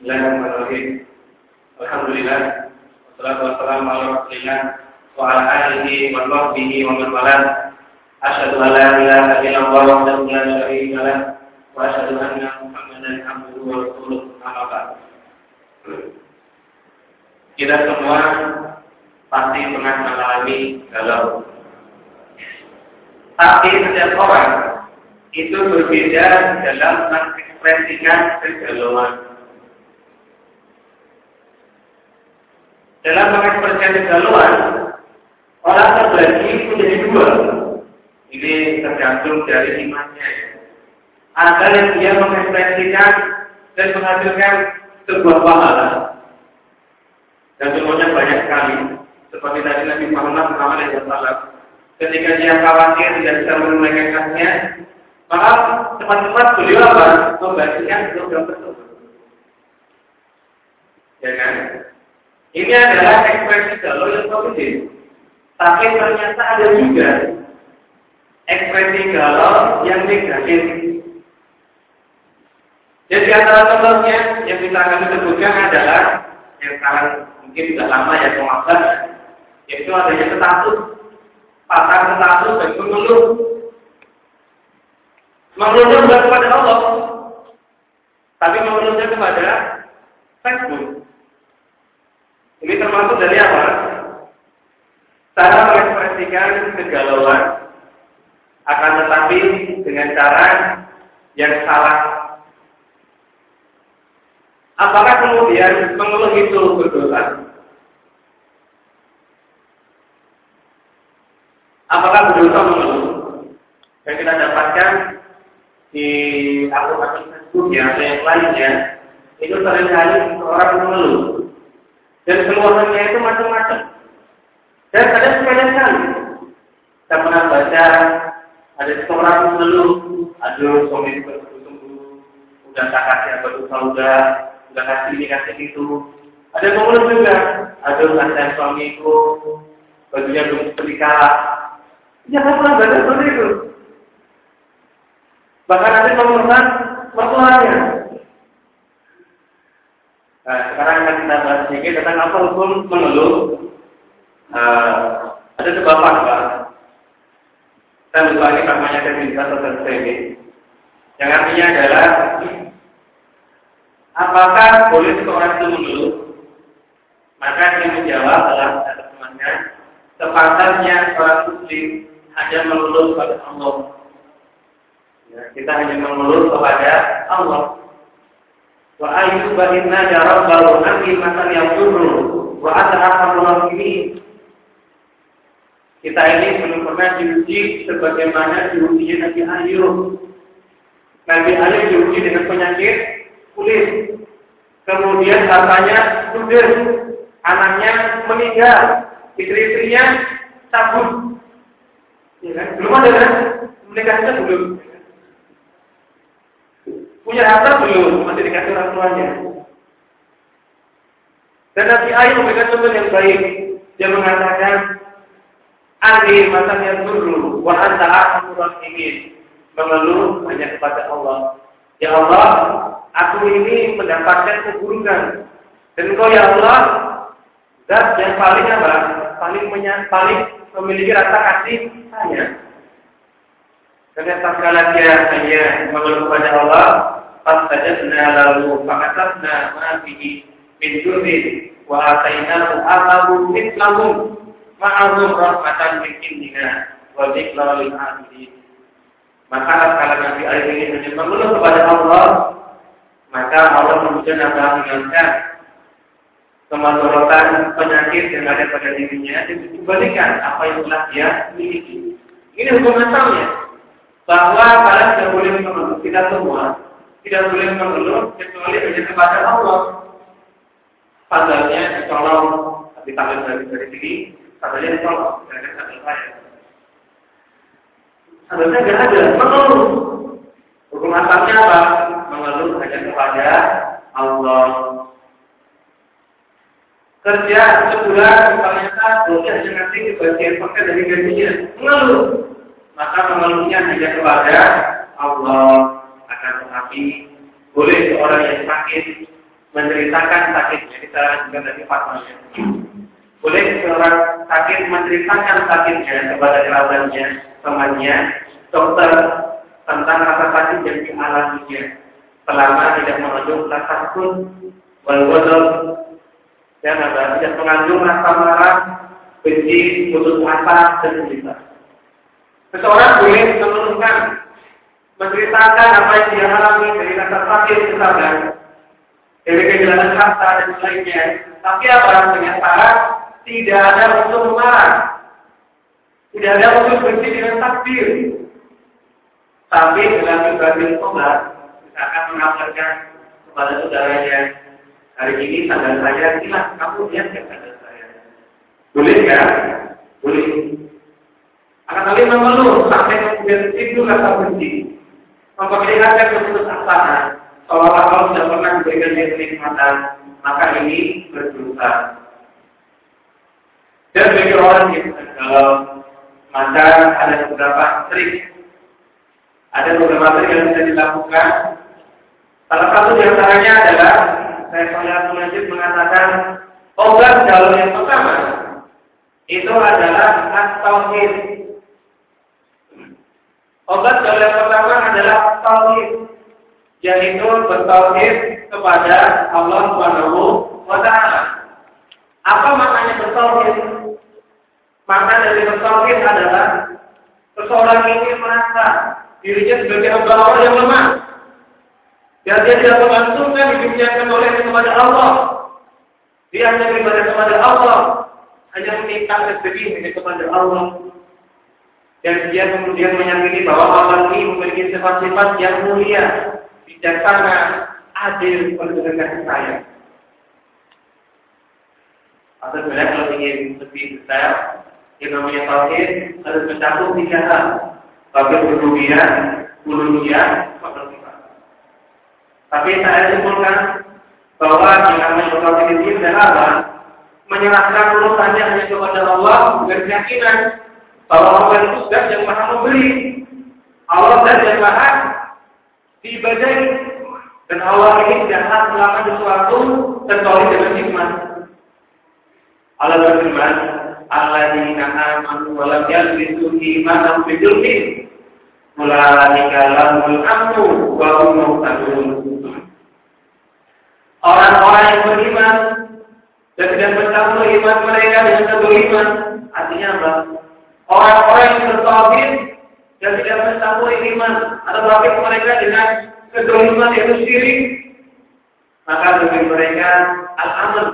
Bismillahirrahmanirrahim. Alhamdulillah. Wassalatu wassalamu ala Rasulillah wa ala alihi wa Kita semua pasti pernah mengalami galau. Tapi setiap orang itu berbeda dalam mengekspresikan kegalauan. Dalam mengekspresikan kegalauan, orang terbagi menjadi dua. Ini tergantung dari imannya. Ada yang dia mengekspresikan dan menghasilkan sebuah pahala. Dan semuanya banyak sekali. Seperti tadi Nabi Muhammad SAW. Ketika dia khawatir tidak bisa menunaikannya, maka cepat-cepat beliau apa? Membagikan program tersebut. Ya kan? Ini adalah ekspresi galau yang positif. Tapi ternyata ada juga ekspresi galau yang negatif. Dan di antara contohnya yang bisa kami sebutkan adalah yang sekarang mungkin sudah lama ya pengabat, yaitu adanya status, pasar status dan mengeluh. Mengeluhnya bukan kepada Allah, tapi mengeluhnya kepada Facebook. Ini termasuk dari apa? Cara mengekspresikan kegalauan akan tetapi dengan cara yang salah Apakah kemudian mengeluh itu berdosa? Apakah berdosa mengeluh? Yang kita dapatkan di akun-akun Facebook ya, atau yang lainnya, itu sering kali seorang mengeluh. Dan keluhannya itu macam-macam. Dan ada sepele sekali. Kita pernah baca ada seorang mengeluh, aduh suami sembuh, udah tak kasih apa udah kasih ini kasih itu. Ada mengeluh juga, aduh kasihan suamiku, bajunya belum seperti kala. Jangan pernah baca seperti itu. Bahkan nanti mengeluhkan mertuanya. Nah, sekarang akan kita bahas sedikit tentang apa hukum mengeluh. Uh, ada sebuah fatwa. Saya lupa ini namanya kredibilitas atau Yang artinya adalah Apakah boleh seorang itu mengeluh? Maka dia menjawab dalam temannya, sepantasnya seorang muslim hanya mengeluh kepada Allah. Ya, kita hanya mengeluh kepada Allah. Wa ayyuba inna ya rabbahu anni matan yadurru wa ata'afamu ini. Kita ini belum pernah diuji sebagaimana diujinya Nabi Ayub. Nabi Ayub diuji dengan penyakit kulit. Kemudian hartanya sudah, anaknya meninggal, istri-istrinya cabut. Ya kan? Belum ada kan? Menikahnya belum. Punya harta belum, masih dikasih orang tuanya. Dan Nabi Ayub memberikan contoh yang baik. Dia mengatakan, Andi masa yang dulu, wa anta aku ingin mengeluh hanya kepada Allah. Ya Allah, aku ini mendapatkan keburukan. Dan engkau ya Allah, zat yang paling apa? Paling menya, paling memiliki rasa kasih sayang. Karena tatkala dia hanya mengeluh kepada Allah, pas saja lalu fakatna ma fihi min dzurri wa atainahu atahu ma'ahum rahmatan min indina wa dzikra lil. Maka kalau Nabi Ayub ini hanya mengeluh kepada Allah, maka Allah kemudian akan mengingatkan kemaslahatan penyakit yang ada pada dirinya dan dibalikan apa yang telah dia miliki. Ini hukum asalnya bahwa kalian tidak boleh mengeluh, kita semua tidak boleh mengeluh kecuali hanya kepada Allah. Pasalnya ditolong ditangan dari dari sini, pasalnya ditolong satu saya. Sebenarnya tidak ada mengeluh. Hukum asalnya apa? mengeluh hanya kepada Allah. Kerja sebulan ternyata bosnya hanya nanti bagian pakai dari gajinya. Mengeluh. Maka mengeluhnya hanya kepada Allah. Akan tetapi boleh seorang yang sakit menceritakan sakitnya. Kita juga tadi fatwanya. Boleh seorang sakit menceritakan sakitnya kepada kerabatnya, temannya, dokter tentang rasa sakit yang dialaminya selama tidak mengandung rasa takut wal dan apa tidak mengandung rasa marah, benci, putus asa dan cerita. Seseorang boleh mengeluhkan, menceritakan apa yang dia alami dari rasa sakit misalkan, dari kehilangan harta dan lainnya. Tapi apa? Ternyata tidak ada unsur marah, tidak ada unsur benci dengan takdir. Tapi dengan berbagai obat, akan mengabarkan kepada saudaranya. Hari ini tanggal saya silah kamu lihat ya tanggal saya. Boleh nggak boleh. Akan kali mengeluh sampai kemudian itu rasa benci. Memperlihatkan keputus asa seolah-olah kalau sudah pernah diberikan kenikmatan maka ini berdosa dan bagi orang yang maka ada beberapa trik ada beberapa trik yang bisa dilakukan Salah satu di antaranya adalah saya Salih Majid mengatakan obat dalam yang pertama itu adalah at-tauhid. Obat dalam yang pertama adalah tauhid, yaitu bertauhid kepada Allah Subhanahu wa taala. Apa maknanya bertauhid? Makna dari bertauhid adalah seseorang ini merasa dirinya sebagai hamba Allah yang lemah. Dan dia tidak menggantungkan hidupnya oleh kepada Allah. Dia hanya beribadah kepada Allah, hanya meminta rezeki kepada Allah. Dan dia kemudian meyakini bahwa Allah ini memiliki sifat-sifat yang mulia, bijaksana, adil, penuh dengan sayang. Atau sebenarnya kalau ingin lebih detail, yang namanya tauhid harus mencakup tiga hal. Bagi rububiyah, uluhiyah, sifat. Tapi saya simpulkan bahwa yang namanya tauhid ini adalah menyerahkan urusannya hanya kepada Allah dengan keyakinan bahwa Allah itu zat yang maha memberi. Allah zat yang maha diibadahi dan Allah ini tidak melakukan sesuatu kecuali dengan hikmah. Allah berfirman, alladzina amanu wa lam yalbisu imanahum bidzulmin. Ulaika lahumul amnu wa hum muhtadun. Orang-orang yang beriman dan tidak bercampur iman mereka dengan keberiman artinya apa? Orang-orang yang bertauhid dan tidak bercampur iman atau tauhid mereka dengan kedoliman yaitu syirik maka bagi mereka al-aman.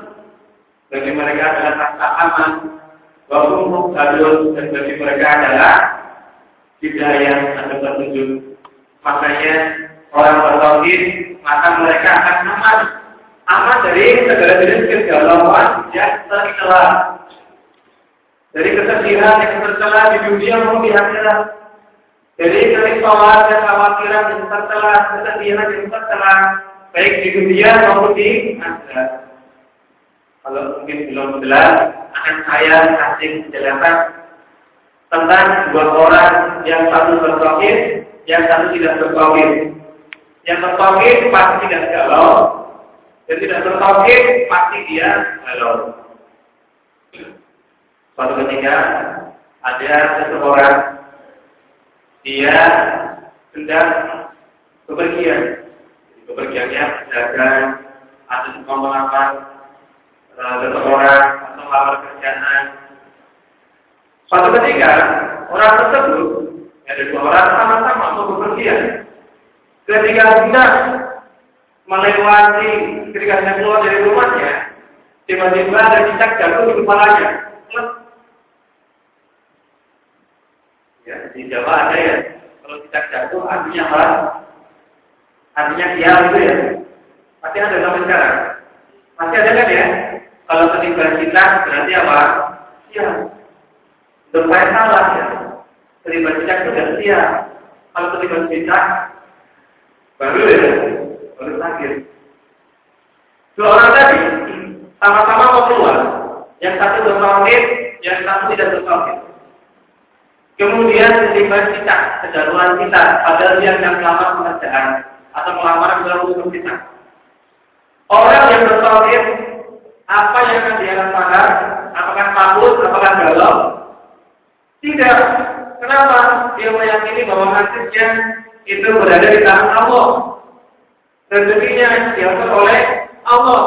Bagi mereka adalah rasa aman Wahum muhtadun dan bagi mereka adalah hidayah atau petunjuk. Makanya orang bertauhid maka mereka akan aman. Aman dari segala jenis kegalauan yang tercela. Dari kesedihan yang tercela di dunia maupun di akhirat. Dari kerisauan dan khawatiran yang tercela, kesedihan yang tercela, baik di dunia maupun di akhirat. Kalau mungkin belum jelas, akan saya kasih penjelasan tentang dua orang yang satu bertauhid, yang satu tidak bertauhid. Yang bertauhid pasti tidak galau, dan tidak bertauhid pasti dia galau. Suatu ketika ada seseorang dia sedang bepergian, bepergiannya berdagang atau melakukan seseorang atau melamar kerjaan. Suatu ketika orang tersebut ada dua orang sama-sama untuk bepergian. Ketika hendak melewati ketika hendak keluar dari rumahnya, tiba-tiba ada cicak jatuh di kepalanya. Ya, di Jawa ada ya. Kalau cicak jatuh artinya apa? Artinya dia itu ya. Pasti ada sampai sekarang. Masih ada kan ya? Kalau ketiga kita berarti apa? Ya. Supaya salah ya. Ketiga kita sudah siap. Kalau ketiga kita baru ya, baru sakit. Dua orang tadi sama-sama mau keluar. Yang satu bertauhid, yang satu tidak bertauhid. Kemudian ketiga kita, kejaluan kita, padahal dia yang melamar pekerjaan atau melamar dalam kita. Orang yang bertauhid apa yang akan dia? Apakah takut? Apakah galau? Tidak. Kenapa? Dia meyakini bahwa nasibnya itu berada di tangan Allah. Rezekinya diatur oleh Allah.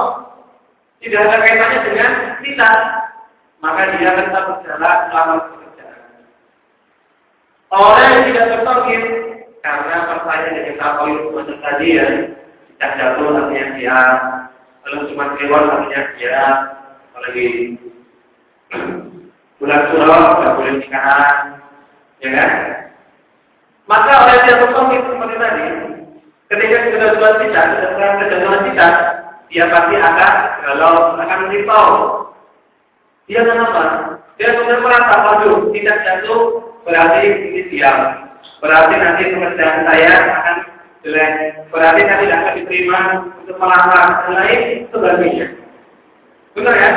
Tidak ada kaitannya dengan kita. Maka dia tetap berjalan selama pekerjaan. Orang yang tidak bertauhid karena percaya dengan takwil macam tadi ya, tidak jatuh artinya dia kalau cuma keluar artinya dia apalagi bulan surau nggak boleh nikahan, ya kan? Maka oleh dia bertauhid seperti tadi, ketika sudah bulan kita, sudah terang kejatuhan kita, dia pasti akan kalau akan merintau. Dia kenapa? Dia kemudian merasa, waduh, tidak jatuh berarti ini siap. Berarti nanti pekerjaan saya akan jelek. Berarti saya tidak akan diterima untuk melamar dan lain sebagainya. Benar ya?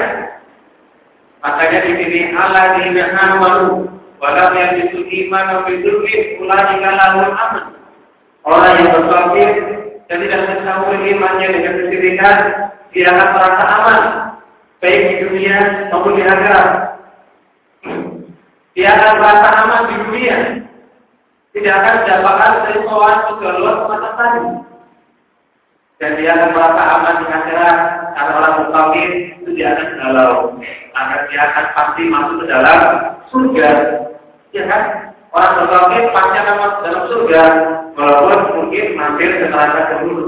Makanya di sini Allah dinahan malu. Walau yang itu iman atau itu ulai kalau aman. Orang yang bertauhid dan tidak mencampuri imannya dengan kesyirikan, dia akan merasa aman, baik di dunia maupun di akhirat. Dia akan merasa aman di dunia, tidak akan mendapatkan sesuatu kegaluan semacam tadi. Dan dia akan merasa aman di akhirat karena orang mukmin itu dia akan galau, agar dia akan pasti masuk ke dalam surga. Ya kan? Orang mukmin pasti akan masuk dalam surga, walaupun mungkin mampir ke neraka dahulu.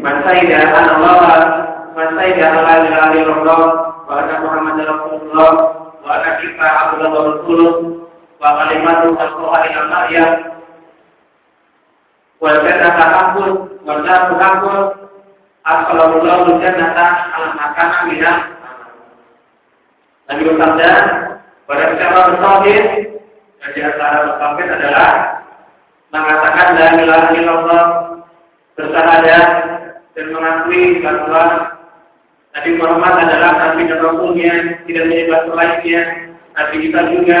Masaidah Allah, Masaidah Allah ilaha illallah, wa anna Muhammad Rasulullah, wa anna kita Abdullah wa Rasulullah, wa kalimatu al-Qur'an al-Maryam, wal jannata haqqun, wal naru haqqun, Assalamualaikum jannata ala makana minah. Bersabda, pada cara bertauhid, dan antara adalah mengatakan la ilaha illallah, bersahadat dan mengakui bahwa Nabi Muhammad adalah Nabi dan Rasulnya, tidak menyebut selainnya. Nabi kita juga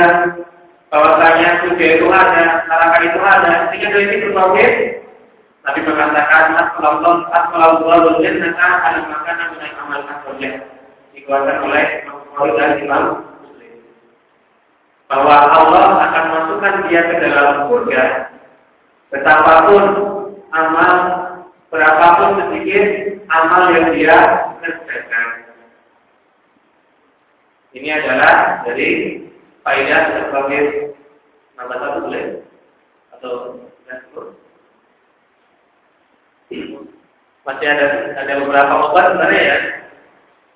bahwasanya surga itu ada, neraka itu ada. Sehingga dari itu bertauhid, Nabi mengatakan Asmalallah Asmalallah jannata ala makana min amal kasabnya. Dikeluarkan oleh Bukhari dan Imam Muslim. Bahwa Allah akan masukkan dia ke dalam surga betapapun amal berapapun sedikit amal yang dia Ini adalah dari faedah sebagai nama satu boleh atau masih ada ada beberapa obat sebenarnya ya.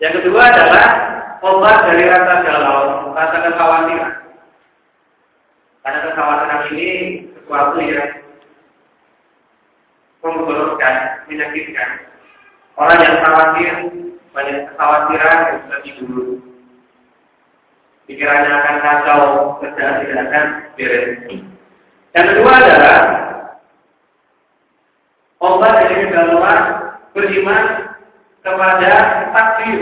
Yang kedua adalah obat dari rasa galau, rasa kekhawatiran. Karena kekhawatiran ini sesuatu yang memburukkan, menyakitkan. Orang yang khawatir, banyak kekhawatiran yang sudah tidur. Pikirannya akan kacau, kerja tidak akan beres. Yang kedua adalah obat dari kegalauan beriman kepada takdir.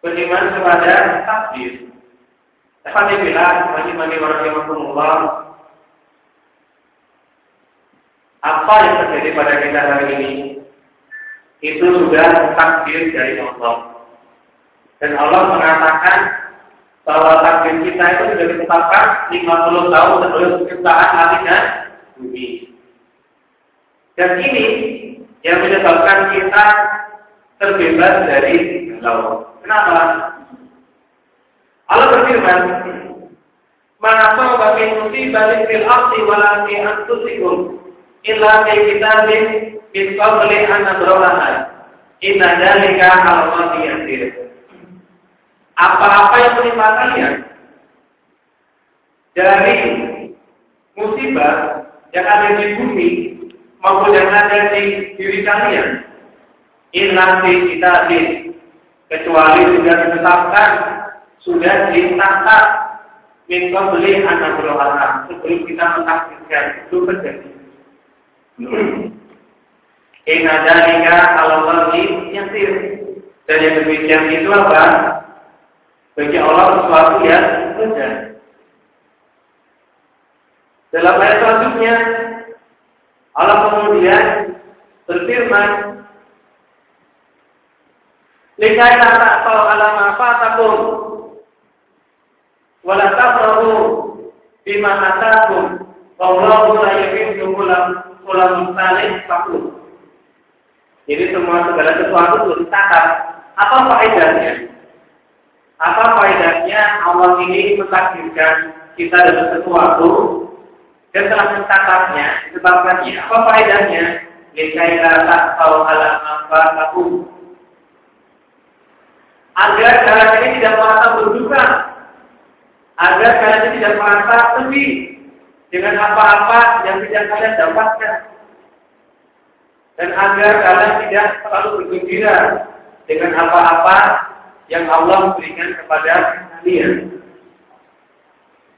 Beriman kepada takdir. Seperti bilang, bagi-bagi orang yang Allah, apa yang terjadi pada kita hari ini itu sudah takdir dari Allah. Dan Allah mengatakan bahwa takdir kita itu sudah ditetapkan 50 tahun sebelum penciptaan langit dan bumi. Dan ini yang menyebabkan kita terbebas dari galau. Kenapa? Allah berfirman, "Man asaba min musibatin fil ardi wa illa fi kitabin min qabli an nabraha. Inna dzalika 'ala Allahi yasir." Apa-apa yang menimpa kalian dari musibah yang ada di bumi maupun yang ada di diri kalian, inna fi kitabin kecuali sudah ditetapkan, sudah ditata min qabli an nabraha sebelum kita menakdirkan itu terjadi. Inna dalika Allah yasir. Dan yang demikian itu apa? Bagi Allah sesuatu yang mudah. Dalam ayat selanjutnya, Allah kemudian berfirman, Likai tak tahu alam apa takum, wala tafrahu bima atakum, wallahu la yuhibbu kulam kulam salih takum. Jadi semua segala sesuatu itu dicatat. Apa faedahnya? Apa faedahnya Allah ini mentakdirkan kita dalam sesuatu dan telah mencatatnya, disebabkannya. Apa faedahnya? Likai tak tahu alam apa takum. Agar kalian ini tidak merasa berduka, agar kalian ini tidak merasa sedih dengan apa-apa yang tidak kalian dapatkan dan agar kalian tidak terlalu bergembira dengan apa-apa yang Allah berikan kepada kalian.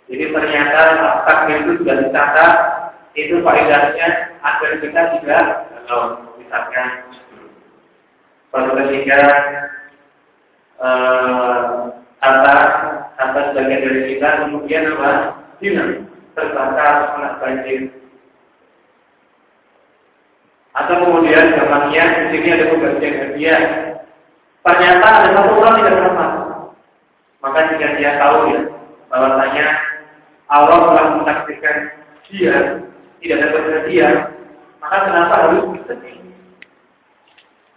Jadi ternyata takdir itu sudah dicatat, itu faedahnya agar kita juga kalau misalkan suatu ketika eh, harta atau sebagian dari kita kemudian apa? Hilang, terbakar kena banjir. Atau kemudian gampangnya di sini ada pembagian hadiah. Ternyata ada satu orang tidak dapat. Maka jika dia tahu ya bahwasanya Allah telah mentakdirkan dia tidak dapat hadiah, maka kenapa harus bersedih?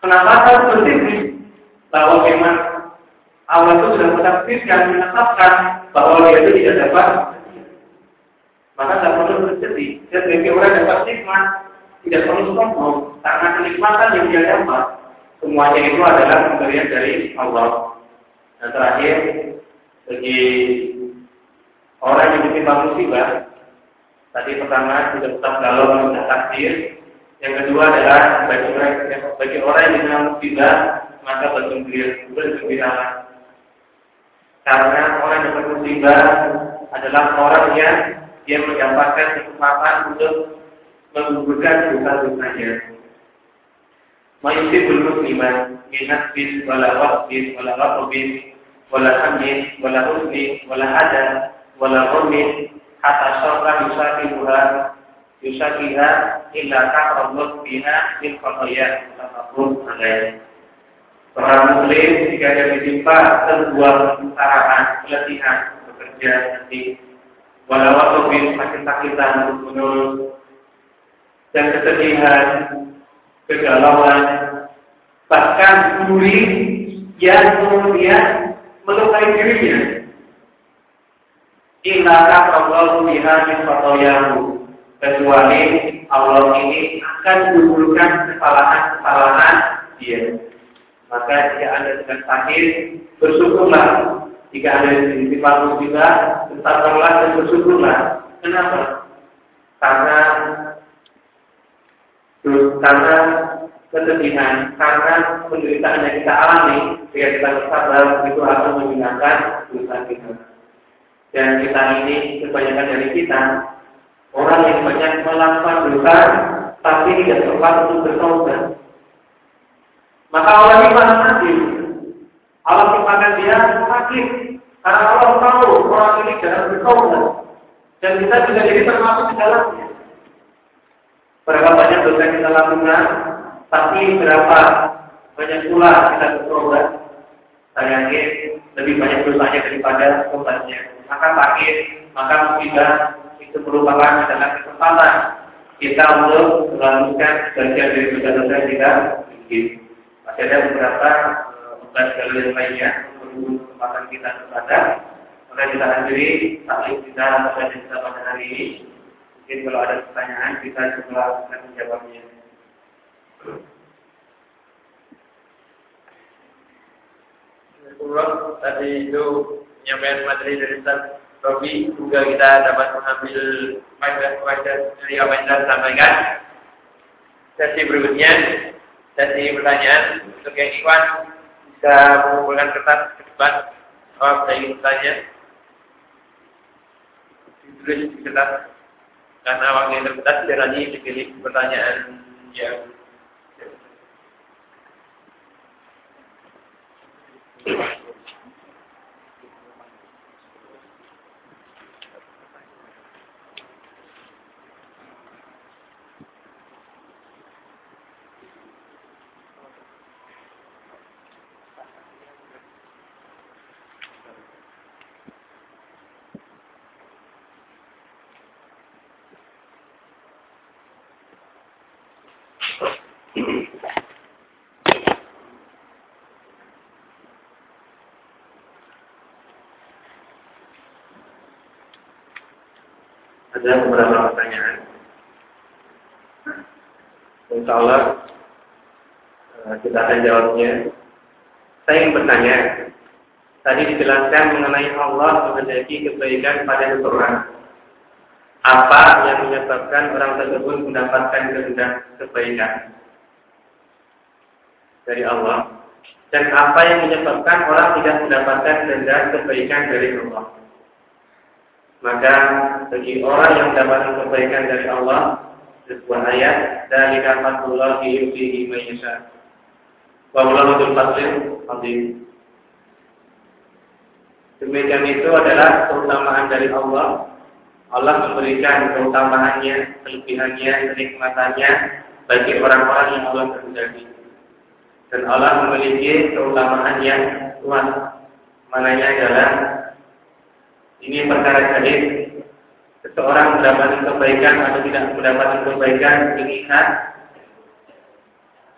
Kenapa harus bersedih? Bahwa memang Allah itu sudah mentakdirkan, menetapkan bahwa dia itu tidak dapat maka tidak perlu bersedih. Dan bagi orang dapat nikmat, tidak perlu sombong, karena kenikmatan yang dia dapat, semuanya itu adalah pemberian dari Allah. Dan terakhir, bagi orang yang ditimpa musibah, tadi pertama sudah tetap kalau sudah takdir, yang kedua adalah bagi orang, bagi orang yang ditimpa musibah, maka bergembira, Karena orang yang bermusibah adalah orang yang dia mendapatkan kesempatan untuk menggugurkan dosa-dosanya. Mayusibul musliman minat bis wala waqbis wala waqbis wala hamdin wala husni wala ada wala ghamin hatta syarra yusafiha yusafiha illa taqrabut biha min khataya tafakkur alaih. Seorang muslim jika dia ditimpa sebuah kesengsaraan, keletihan, bekerja, nanti walau waktu sakit-sakitan untuk menurut dan kesedihan, kegalauan, bahkan duri yang kemudian melukai dirinya. Innaka Allah biha min kecuali Allah ini akan menggugurkan kesalahan-kesalahan dia. Maka jika Anda sedang sakit, bersyukurlah. Jika Anda sifat musibah, tetaplah dan bersyukurlah. Kenapa? Karena karena kesedihan, karena penderitaan yang kita alami, jika kita bersabar, itu akan menggunakan dosa kita. Dan kita ini, kebanyakan dari kita, orang yang banyak melakukan dosa, tapi tidak sempat untuk bertobat. Maka Allah mana mati. Allah timpakan dia sakit. Karena Allah tahu orang ini jangan bertobat. Dan kita juga jadi termasuk di dalamnya. Berapa banyak dosa kita lakukan, tapi berapa banyak pula kita bertobat. Saya yakin lebih banyak dosanya daripada tobatnya. Maka sakit, maka musibah itu merupakan adalah kesempatan kita untuk melanjutkan bagian dari dosa-dosa kita. Masih ada beberapa eh, jalur lainnya untuk kesempatan kita kepada maka kita akhiri taklim kita pada kita pada hari ini. Mungkin kalau ada pertanyaan kita coba akan menjawabnya. tadi itu penyampaian materi dari Ustaz Robi juga kita dapat mengambil faedah-faedah dari apa yang kita sampaikan. Sesi berikutnya, sesi pertanyaan untuk yang ikhwan bisa mengumpulkan kertas ke depan. Jawab dari bertanya. Ditulis di kertas. Karena waktu yang terbatas lagi dipilih pertanyaan yang Ada beberapa pertanyaan. Insya Allah eh, kita akan jawabnya. Saya ingin bertanya. Tadi dijelaskan mengenai Allah menghendaki kebaikan pada seseorang. Apa yang menyebabkan orang tersebut mendapatkan kehendak kebaikan dari Allah? Dan apa yang menyebabkan orang tidak mendapatkan kehendak kebaikan dari Allah? Maka bagi orang yang mendapatkan kebaikan dari Allah sebuah ayat dari rahmatullah yu'tihi man yasha. Wa ulamatul fadlil azim. Demikian itu adalah keutamaan dari Allah. Allah memberikan keutamaannya, kelebihannya, kenikmatannya bagi orang-orang yang Allah kehendaki. Dan Allah memiliki keutamaan yang kuat. Mananya adalah ini perkara jadi seseorang mendapatkan kebaikan atau tidak mendapatkan kebaikan dilihat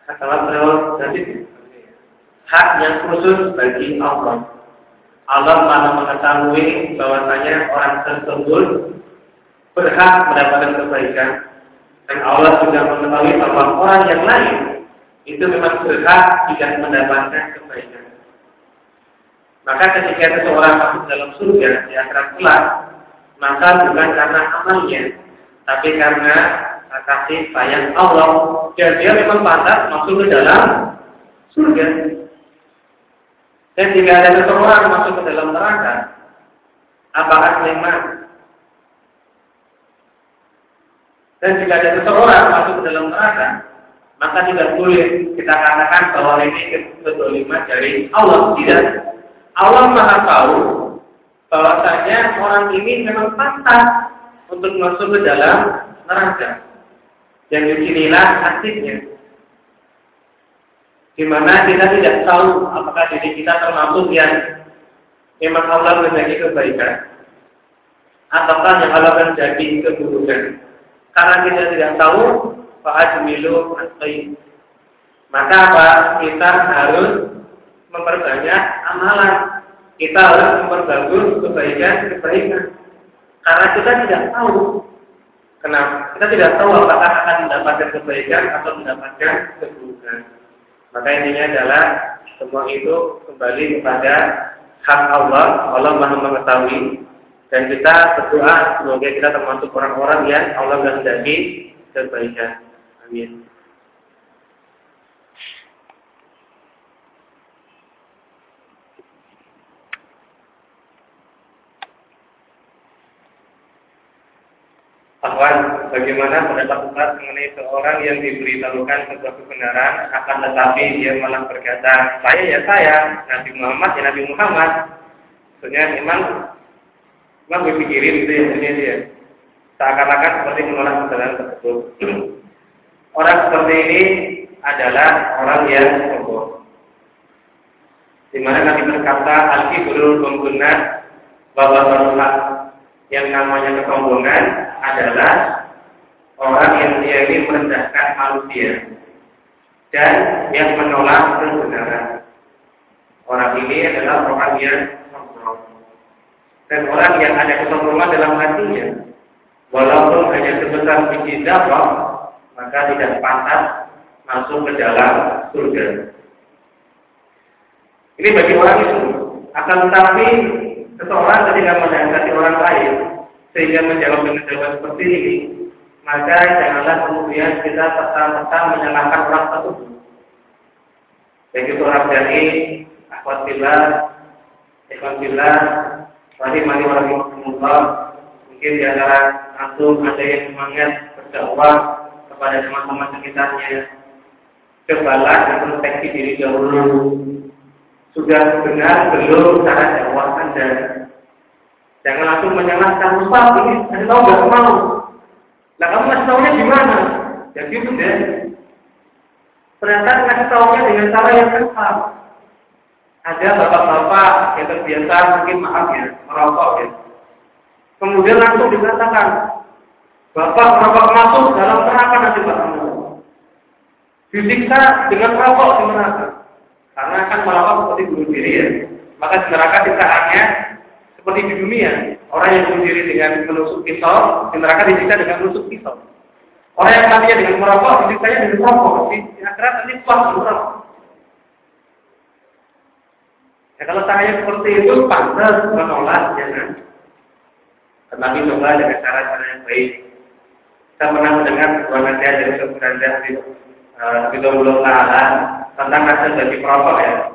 atau jadi hak yang khusus bagi Allah. Allah malah mengetahui bahwasanya orang tersebut berhak mendapatkan kebaikan dan Allah juga mengetahui bahwa orang yang lain itu memang berhak tidak mendapatkan kebaikan. Maka ketika seseorang masuk dalam surga di akhirat kelak, maka bukan karena amalnya, tapi karena kasih sayang Allah. Dan dia memang pantas masuk ke dalam surga. Dan jika ada seseorang masuk ke dalam neraka, apakah nikmat? Dan jika ada seseorang masuk ke dalam neraka, maka tidak boleh kita katakan bahwa ini kedoliman dari Allah. Tidak. Allah maha tahu bahwasanya orang ini memang pantas untuk masuk ke dalam neraka. Dan di sinilah hasilnya di mana kita tidak tahu apakah diri kita termasuk yang memang Allah menjadi kebaikan ataukah yang Allah menjadi keburukan. Karena kita tidak tahu fa'ajmilu asqi. Maka apa? Kita harus memperbanyak amalan. Kita harus memperbagus kebaikan-kebaikan. Karena kita tidak tahu. Kenapa? Kita tidak tahu apakah akan mendapatkan kebaikan atau mendapatkan keburukan. Maka intinya adalah semua itu kembali kepada hak Allah. Allah maha mengetahui dan kita berdoa semoga kita termasuk orang-orang yang Allah kehendaki kebaikan. Amin. Ahwan, bagaimana pendapat Ustaz mengenai seorang yang diberitahukan sebuah kebenaran akan tetapi dia malah berkata, saya ya saya, Nabi Muhammad ya Nabi Muhammad. Sebenarnya memang memang berpikirin itu yang ini dia. Seakan-akan seperti menolak kebenaran tersebut. orang seperti ini adalah orang yang sombong. Di mana Nabi berkata, al-kibru menggunakan bahwa yang namanya kesombongan adalah orang yang dia ini merendahkan manusia dan yang menolak kebenaran. Orang ini adalah orang yang sombong. Dan orang yang ada kesombongan dalam hatinya, walaupun hanya sebesar biji dapat, maka tidak pantas masuk ke dalam surga. Ini bagi orang itu. Akan tetapi seseorang ketika menasihati orang lain sehingga menjawab dengan jawaban seperti ini, maka janganlah kemudian kita serta-merta menyalahkan orang tersebut. Baik itu orang dari akhwat bila, ikhwan bila, rahimani warahmatullah, mungkin di antara ada yang semangat berdakwah kepada teman-teman sekitarnya. Cobalah introspeksi diri dahulu sudah benar belum cara jawab Anda. Jangan langsung menyalahkan Ustaz ini Anda tahu nggak mau. Nah kamu ngasih tahunya gimana? Ya gitu deh. Ternyata ngasih tahunya dengan cara yang kasar. Ada bapak-bapak yang terbiasa mungkin maaf ya merokok ya. Kemudian langsung dikatakan, Bapak merokok masuk dalam neraka nanti Pak Disiksa dengan rokok di neraka. Karena kan melawak seperti bunuh diri ya. Maka di neraka siksaannya seperti di dunia. Orang yang bunuh diri dengan menusuk pisau, di neraka disiksa dengan menusuk pisau. Orang yang mati dengan merokok, disiksa dengan merokok. Di akhirat nanti puas merokok. Ya kalau caranya seperti itu, pantas menolak, jangan. Tetapi coba dengan cara-cara yang baik. Kita pernah mendengar sebuah nasihat dari sebuah di Kita belum taala tentang hasil bagi perokok ya.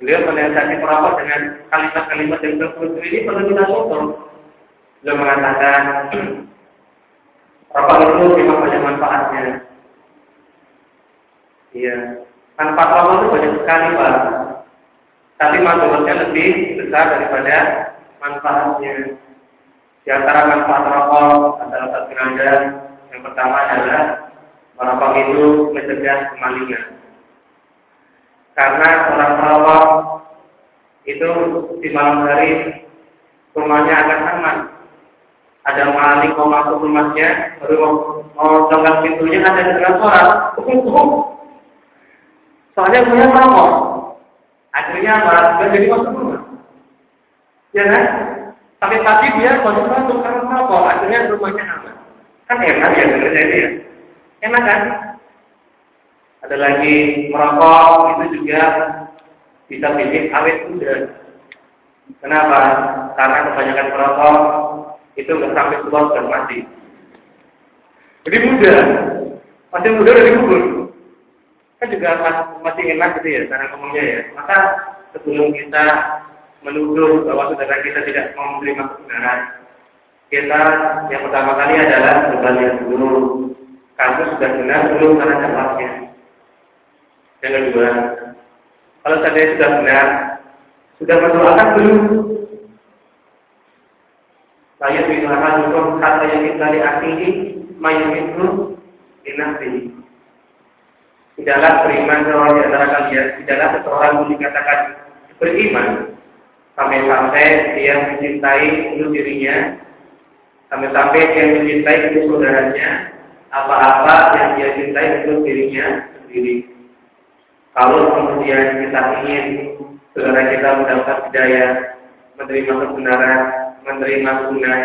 Beliau menasihati perokok dengan kalimat-kalimat yang tertentu ini perlu kita syukur. Beliau mengatakan, rokok itu memang banyak manfaatnya. Iya, manfaat rokok itu banyak sekali pak. Tapi manfaatnya lebih besar daripada manfaatnya. Di antara manfaat rokok adalah satu yang pertama adalah merokok itu mencegah kemalingan. Karena orang perokok itu di malam hari rumahnya akan aman. Ada maling mau masuk rumahnya, baru mau, mau tongkat pintunya ada dengar suara, Soalnya punya merokok. Akhirnya apa? jadi masuk rumah. Ya kan? Tapi pagi dia baru masuk karena merokok. Akhirnya rumahnya aman. Kan enak ya sebenarnya dia. Enak kan? Ada lagi merokok itu juga bisa bikin awet muda. Kenapa? Karena kebanyakan merokok itu nggak sampai tua dan mati. Jadi muda, masih muda dari kubur. Kan juga masih enak gitu ya cara ngomongnya ya. Maka sebelum kita menuduh bahwa saudara kita tidak mau menerima kebenaran, kita yang pertama kali adalah berbalik dulu. Kamu sudah benar belum karena jawabnya. Yang kedua, kalau saya sudah benar, sudah mendoakan belum? Saya bilang hukum kata yang kita diakhiri, mayat itu dinasti. Tidaklah beriman seorang di antara kalian, tidaklah seseorang yang dikatakan beriman sampai-sampai dia mencintai untuk dirinya, sampai-sampai dia mencintai untuk saudaranya, apa-apa yang dia cintai untuk dirinya sendiri. Kalau kemudian kita ingin saudara kita mendapat hidayah, menerima kebenaran, menerima sunnah,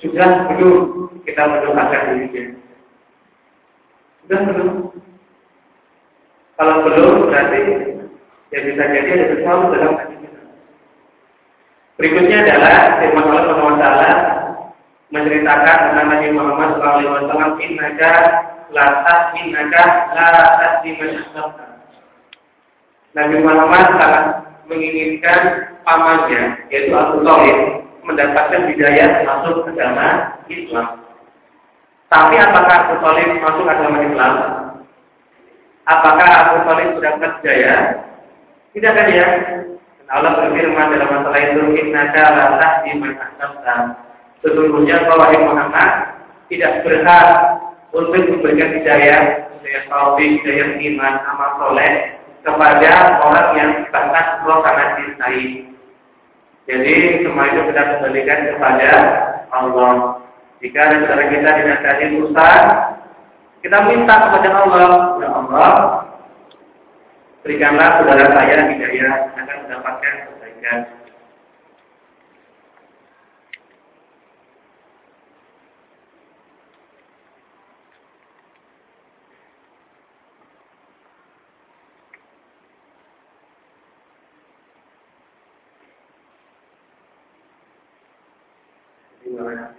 sudah belum kita mendoakan dirinya. Sudah belum. Kalau belum berarti ya bisa jadi ada sesuatu dalam hati kita. Berikutnya adalah firman Allah SWT menceritakan tentang Nabi Muhammad SAW, Innaka la tasminaka la tasmin Nabi Muhammad sangat menginginkan pamannya, yaitu Abu Thalib, mendapatkan hidayah masuk agama Islam. Tapi apakah Abu Thalib masuk agama Islam? Apakah Abu Thalib mendapat hidayah? Tidak kan ya? Allah berfirman dalam masalah itu, Innaka la tahdi man Sesungguhnya bahwa Muhammad tidak berhak untuk memberikan hidayah, hidayah taufik, hidayah iman, amal soleh, kepada orang yang sangat Allah sangat cintai. Jadi semua itu kita kembalikan kepada Allah. Jika saudara kita kasih usaha, kita minta kepada Allah, ya Allah, berikanlah saudara saya hidayah akan mendapatkan kebaikan.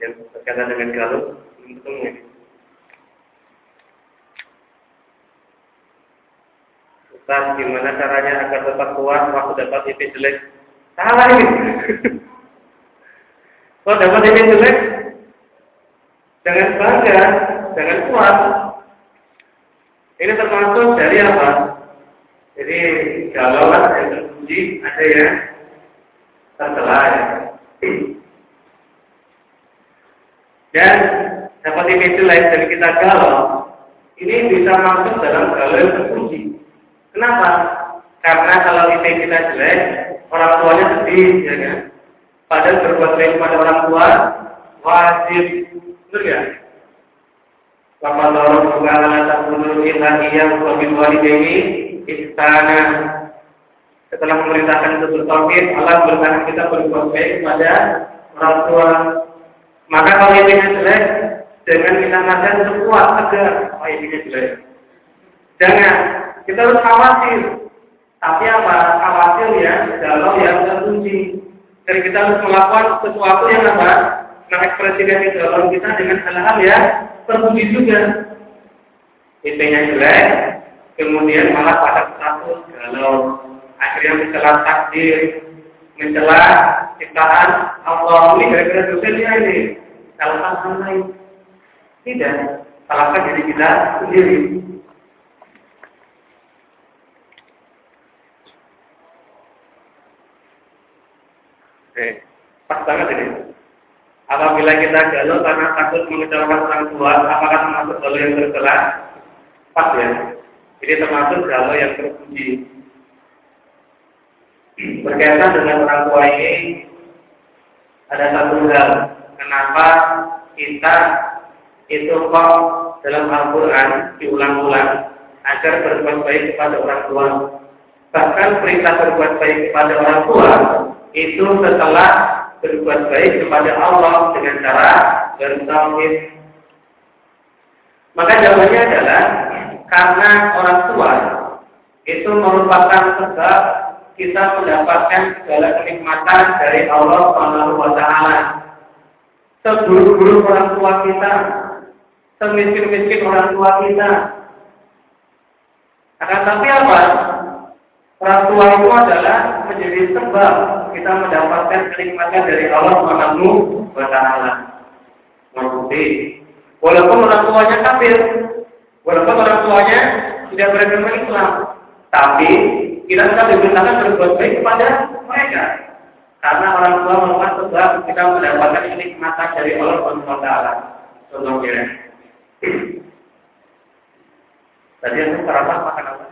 Yang berkaitan dengan galuh ketemu. Ustaz, gimana caranya agar tetap kuat waktu dapat IP jelek? Salah ini. Kalau dapat IP jelek, jangan bangga, jangan kuat. Ini termasuk dari apa? Jadi kalau yang terpuji ada yang tercela. Dan dapat itu lain dari kita galau, ini bisa masuk dalam galau yang terpuji. Kenapa? Karena kalau IP kita jelek, orang tuanya sedih, ya kan? Padahal berbuat baik kepada orang tua wajib, betul ya? Lama lorong juga tak menurut lagi yang lebih ini istana setelah memerintahkan bertauhid, Allah berkata kita berbuat baik kepada orang tua maka kalau ini jelek, jangan kita nasihat untuk kuat agar oh ini jelek. Jangan, kita harus khawatir. Tapi apa? Khawatir ya, kalau yang terkunci. Dan kita harus melakukan sesuatu yang apa? Mengekspresikan di dalam kita dengan hal-hal ya terpuji juga. Intinya jelek, kemudian malah pada status galau. Akhirnya mencela takdir, mencela ciptaan Allah ini gara-gara dosa dia ini salahkan hal lain tidak salahkan diri kita sendiri Pas banget ini. Apabila kita galau karena takut mengecewakan orang tua, apakah termasuk galau yang tercela? Pas ya. Ini termasuk galau yang terpuji. Berkaitan dengan orang tua ini, ada satu hal. Kenapa kita itu kok dalam Al-Quran diulang-ulang agar berbuat baik kepada orang tua. Bahkan perintah berbuat baik kepada orang tua itu setelah berbuat baik kepada Allah dengan cara bertauhid. Maka jawabannya adalah karena orang tua itu merupakan sebab kita mendapatkan segala kenikmatan dari Allah Subhanahu wa taala. Seburuk-buruk orang tua kita, semiskin-miskin orang tua kita. Akan tapi apa? Orang tua itu adalah menjadi sebab kita mendapatkan kenikmatan dari Allah Subhanahu wa taala. Walaupun orang tuanya kafir, walaupun orang tuanya tidak beragama Islam, tapi kita tetap diberitakan berbuat baik kepada mereka. Karena orang tua merupakan sebab kita mendapatkan kenikmatan dari Allah taala. Contohnya, Tadi yang sarapan makan apa?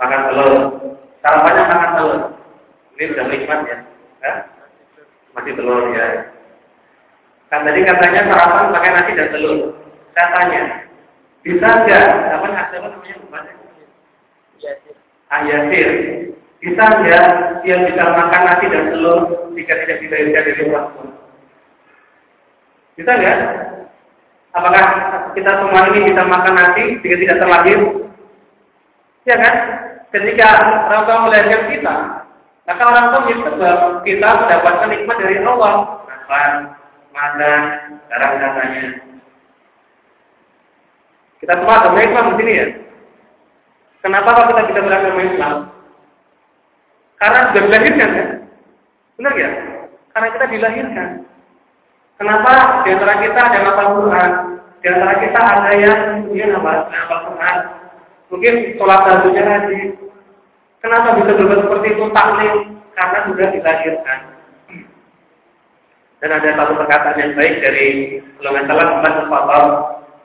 Makan telur. Sarapannya makan telur. Ini sudah nikmat ya. ya? Masih telur ya. Kan tadi katanya sarapan pakai nasi dan telur. Saya tanya, bisa nggak? Apa nasi apa namanya? Bukannya? Yasir. Ah, yasir. Bisa nggak dia bisa makan nasi dan telur jika tidak dilahirkan dari orang tua? Bisa nggak? Apakah kita semua ini bisa makan nasi jika tidak terlahir? Ya kan? Ketika orang tua melahirkan kita, maka orang tua menjadi sebab kita mendapatkan nikmat dari Allah. Nafas, mata, darah katanya. Kita semua agama Islam di sini ya. Kenapa kok kita bisa beragama Islam? Karena sudah dilahirkan kan? Benar ya? Karena kita dilahirkan. Kenapa di antara kita ada yang Quran? Di antara kita ada yang kemudian apa? Apa Quran? Mungkin sholat satunya haji. Kenapa bisa berbuat seperti itu? Taklim. Karena sudah dilahirkan. Dan ada satu perkataan yang baik dari golongan salah Ahmad Fatal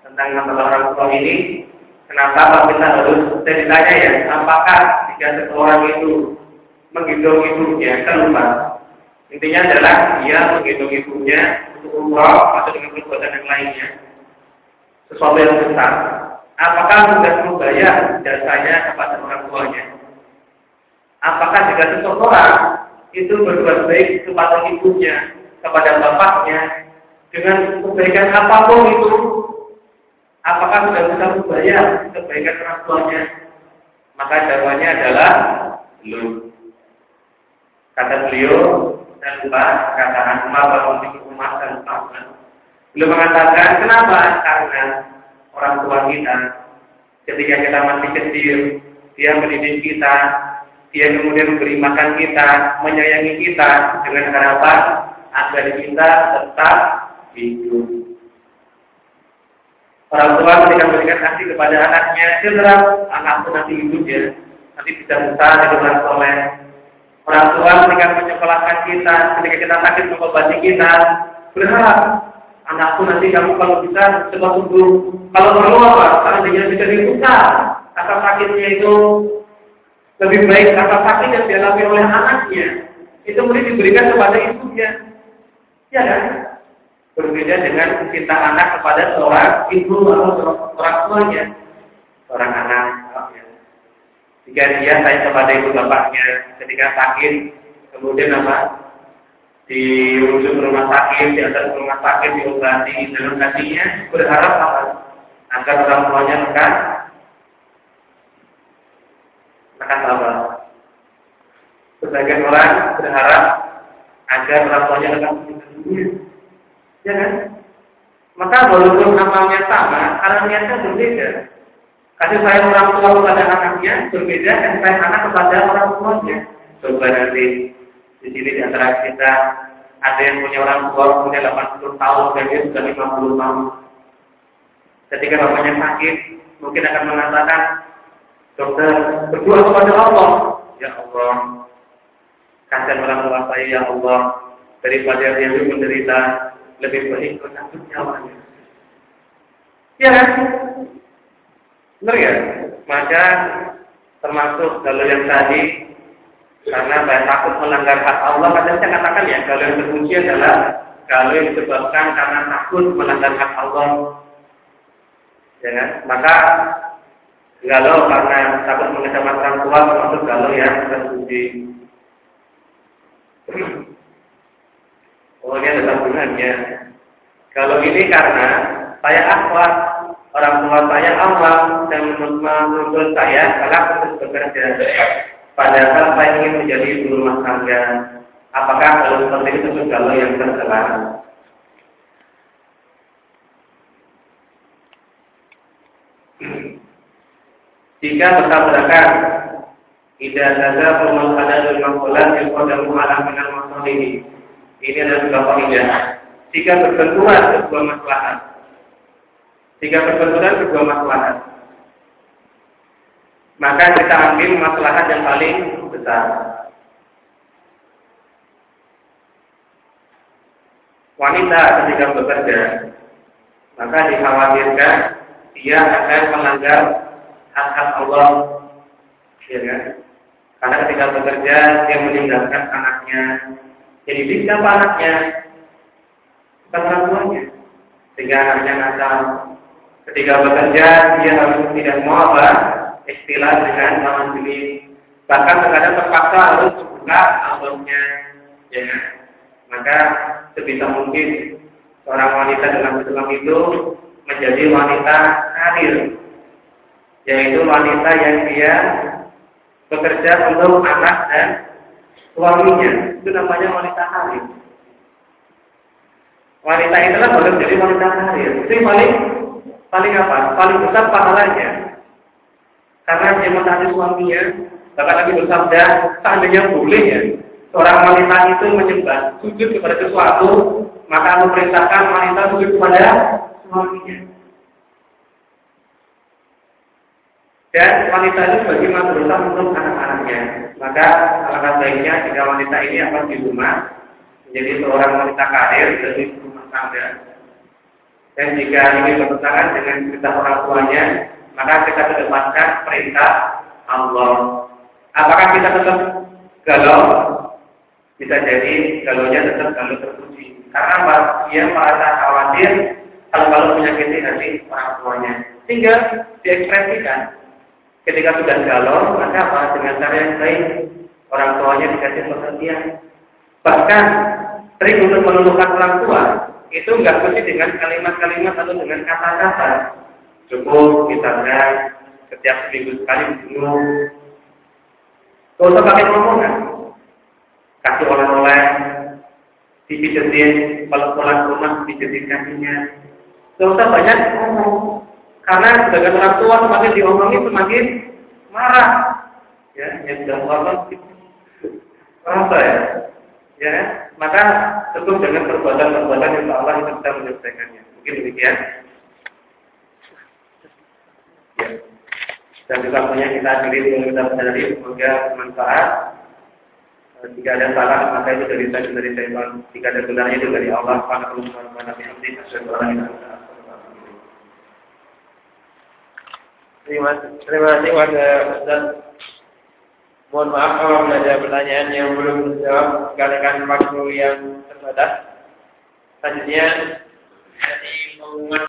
tentang masalah orang tua ini. Kenapa kita harus saya ditanya ya, apakah jika seseorang itu menghitung ibunya keluar Intinya adalah dia menghitung ibunya untuk umroh atau dengan perbuatan yang lainnya. Sesuatu yang besar. Apakah sudah membayar jasanya kepada orang tuanya? Apakah jika seseorang itu berbuat baik kepada ibunya, kepada bapaknya, dengan kebaikan apa pun itu, apakah sudah bisa membayar kebaikan orang tuanya? Maka jawabannya adalah belum. Kata beliau, dan lupa katakan bahwa untuk umat dan umat. Beliau mengatakan kenapa? Karena orang tua kita ketika kita masih kecil, dia mendidik kita, dia kemudian memberi makan kita, menyayangi kita dengan harapan agar kita tetap hidup. Orang tua ketika memberikan kasih kepada anaknya, dia anakku nanti hidup ya, nanti bisa besar orang soleh, Orang tua ketika menyekolahkan kita, ketika kita sakit mengobati kita, berharap anakku nanti kamu kalau bisa cepat sembuh. Kalau perlu apa? Karena dia bisa dibuka. Rasa sakitnya itu lebih baik rasa sakit yang dialami oleh anaknya. Itu mungkin diberikan kepada ibunya. Ya kan? Berbeda dengan cinta anak kepada seorang ibu atau seorang tuanya. Seorang anak jika dia tanya kepada ibu bapaknya ketika sakit, kemudian apa? Di ujung rumah sakit, di atas rumah sakit, diobati dalam hatinya, berharap apa? Agar orang tuanya lekas, lekas apa? Sebagian orang berharap agar orang tuanya lekas meninggal dunia. Ya kan? Maka walaupun amalnya sama, karena niatnya berbeda. Kasih sayang orang tua kepada anaknya berbeda dengan sayang anak kepada orang tuanya. Coba nanti di sini di antara kita ada yang punya orang tua punya 80 tahun dan dia sudah 50 tahun. Ketika bapaknya sakit, mungkin akan mengatakan, dokter berdoa kepada Allah. Ya Allah, kasihan orang tua saya ya Allah daripada dia menderita lebih baik mencabut nyawanya. Ya kan? Benar ya? Maka termasuk kalau yang tadi karena saya takut melanggar hak Allah, kadang saya katakan ya, kalau yang terpuji adalah kalau yang disebabkan karena takut melanggar hak Allah. Ya kan? Maka galau karena takut mengecewakan orang tua termasuk galau yang terpuji. Ini ada tabungannya. Kalau ini karena saya akhwat, orang tua saya awal dan menuntut saya karena terus bekerja. Padahal saya ingin menjadi ibu rumah tangga. Apakah kalau seperti itu kalau yang tercela? Jika bertabrakan, tidak ada pemanfaatan dan makulat yang kodam mu'alam dengan masalah ini. Ini adalah sebuah kaidah. Jika berbenturan sebuah masalah, jika berbenturan sebuah masalah, maka kita ambil masalah yang paling besar. Wanita ketika bekerja, maka dikhawatirkan dia akan melanggar hak-hak Allah, ya kan? Karena ketika bekerja dia meninggalkan anaknya, jadi siapa anaknya? Bukan orang tuanya. Sehingga anaknya nakal. Ketika bekerja, dia harus tidak mau apa? Istilah dengan lawan jenis. Bahkan terkadang terpaksa harus membuka albumnya. Ya. Maka sebisa mungkin seorang wanita dalam Islam itu menjadi wanita karir. Yaitu wanita yang dia bekerja untuk anak dan suaminya itu namanya wanita karir. Wanita itulah boleh menjadi wanita karir. Itu paling paling apa? Paling besar pahalanya. Karena dia mentaati suaminya, bahkan lagi bersabda, seandainya boleh ya, seorang wanita itu menyembah sujud kepada sesuatu, maka memerintahkan wanita sujud kepada suaminya. Dan wanita itu bagaimana berusaha untuk anak-anaknya. Maka alangkah baiknya jika wanita ini akan di rumah menjadi seorang wanita karir dari rumah tangga. Dan jika ini bertentangan dengan cerita orang tuanya, maka kita kedepankan perintah Allah. Apakah kita tetap galau? Bisa jadi galaunya tetap galau terpuji. Karena dia merasa khawatir kalau kalau menyakiti hati orang tuanya. Sehingga diekspresikan Ketika sudah galau, maka apa? Dengan cara yang baik, orang tuanya dikasih pengertian. Bahkan sering untuk meluluhkan orang tua itu nggak mesti dengan kalimat-kalimat atau dengan kata-kata. Cukup misalnya setiap seminggu sekali bunuh. Gak usah pakai ngomongan. Kasih oleh-oleh, dipijetin, kalau pulang rumah dipijetin kakinya. Gak usah banyak ngomong. Karena sebagai orang tua semakin diomongi semakin marah. Ya, yang sudah ngomong apa ya? Ya, maka cukup dengan perbuatan-perbuatan yang Allah itu bisa menyelesaikannya. Mungkin demikian. Ya. Dan juga punya kita sendiri yang kita sadari semoga bermanfaat. Jika ada salah maka itu dari saya dari saya. Jika ada benarnya itu dari Allah. Subhanahu wa taala. Terima, terima kasih kepada Ustaz. Mohon maaf kalau ada pertanyaan yang belum terjawab dikarenakan waktu yang terbatas. Selanjutnya dari pengumuman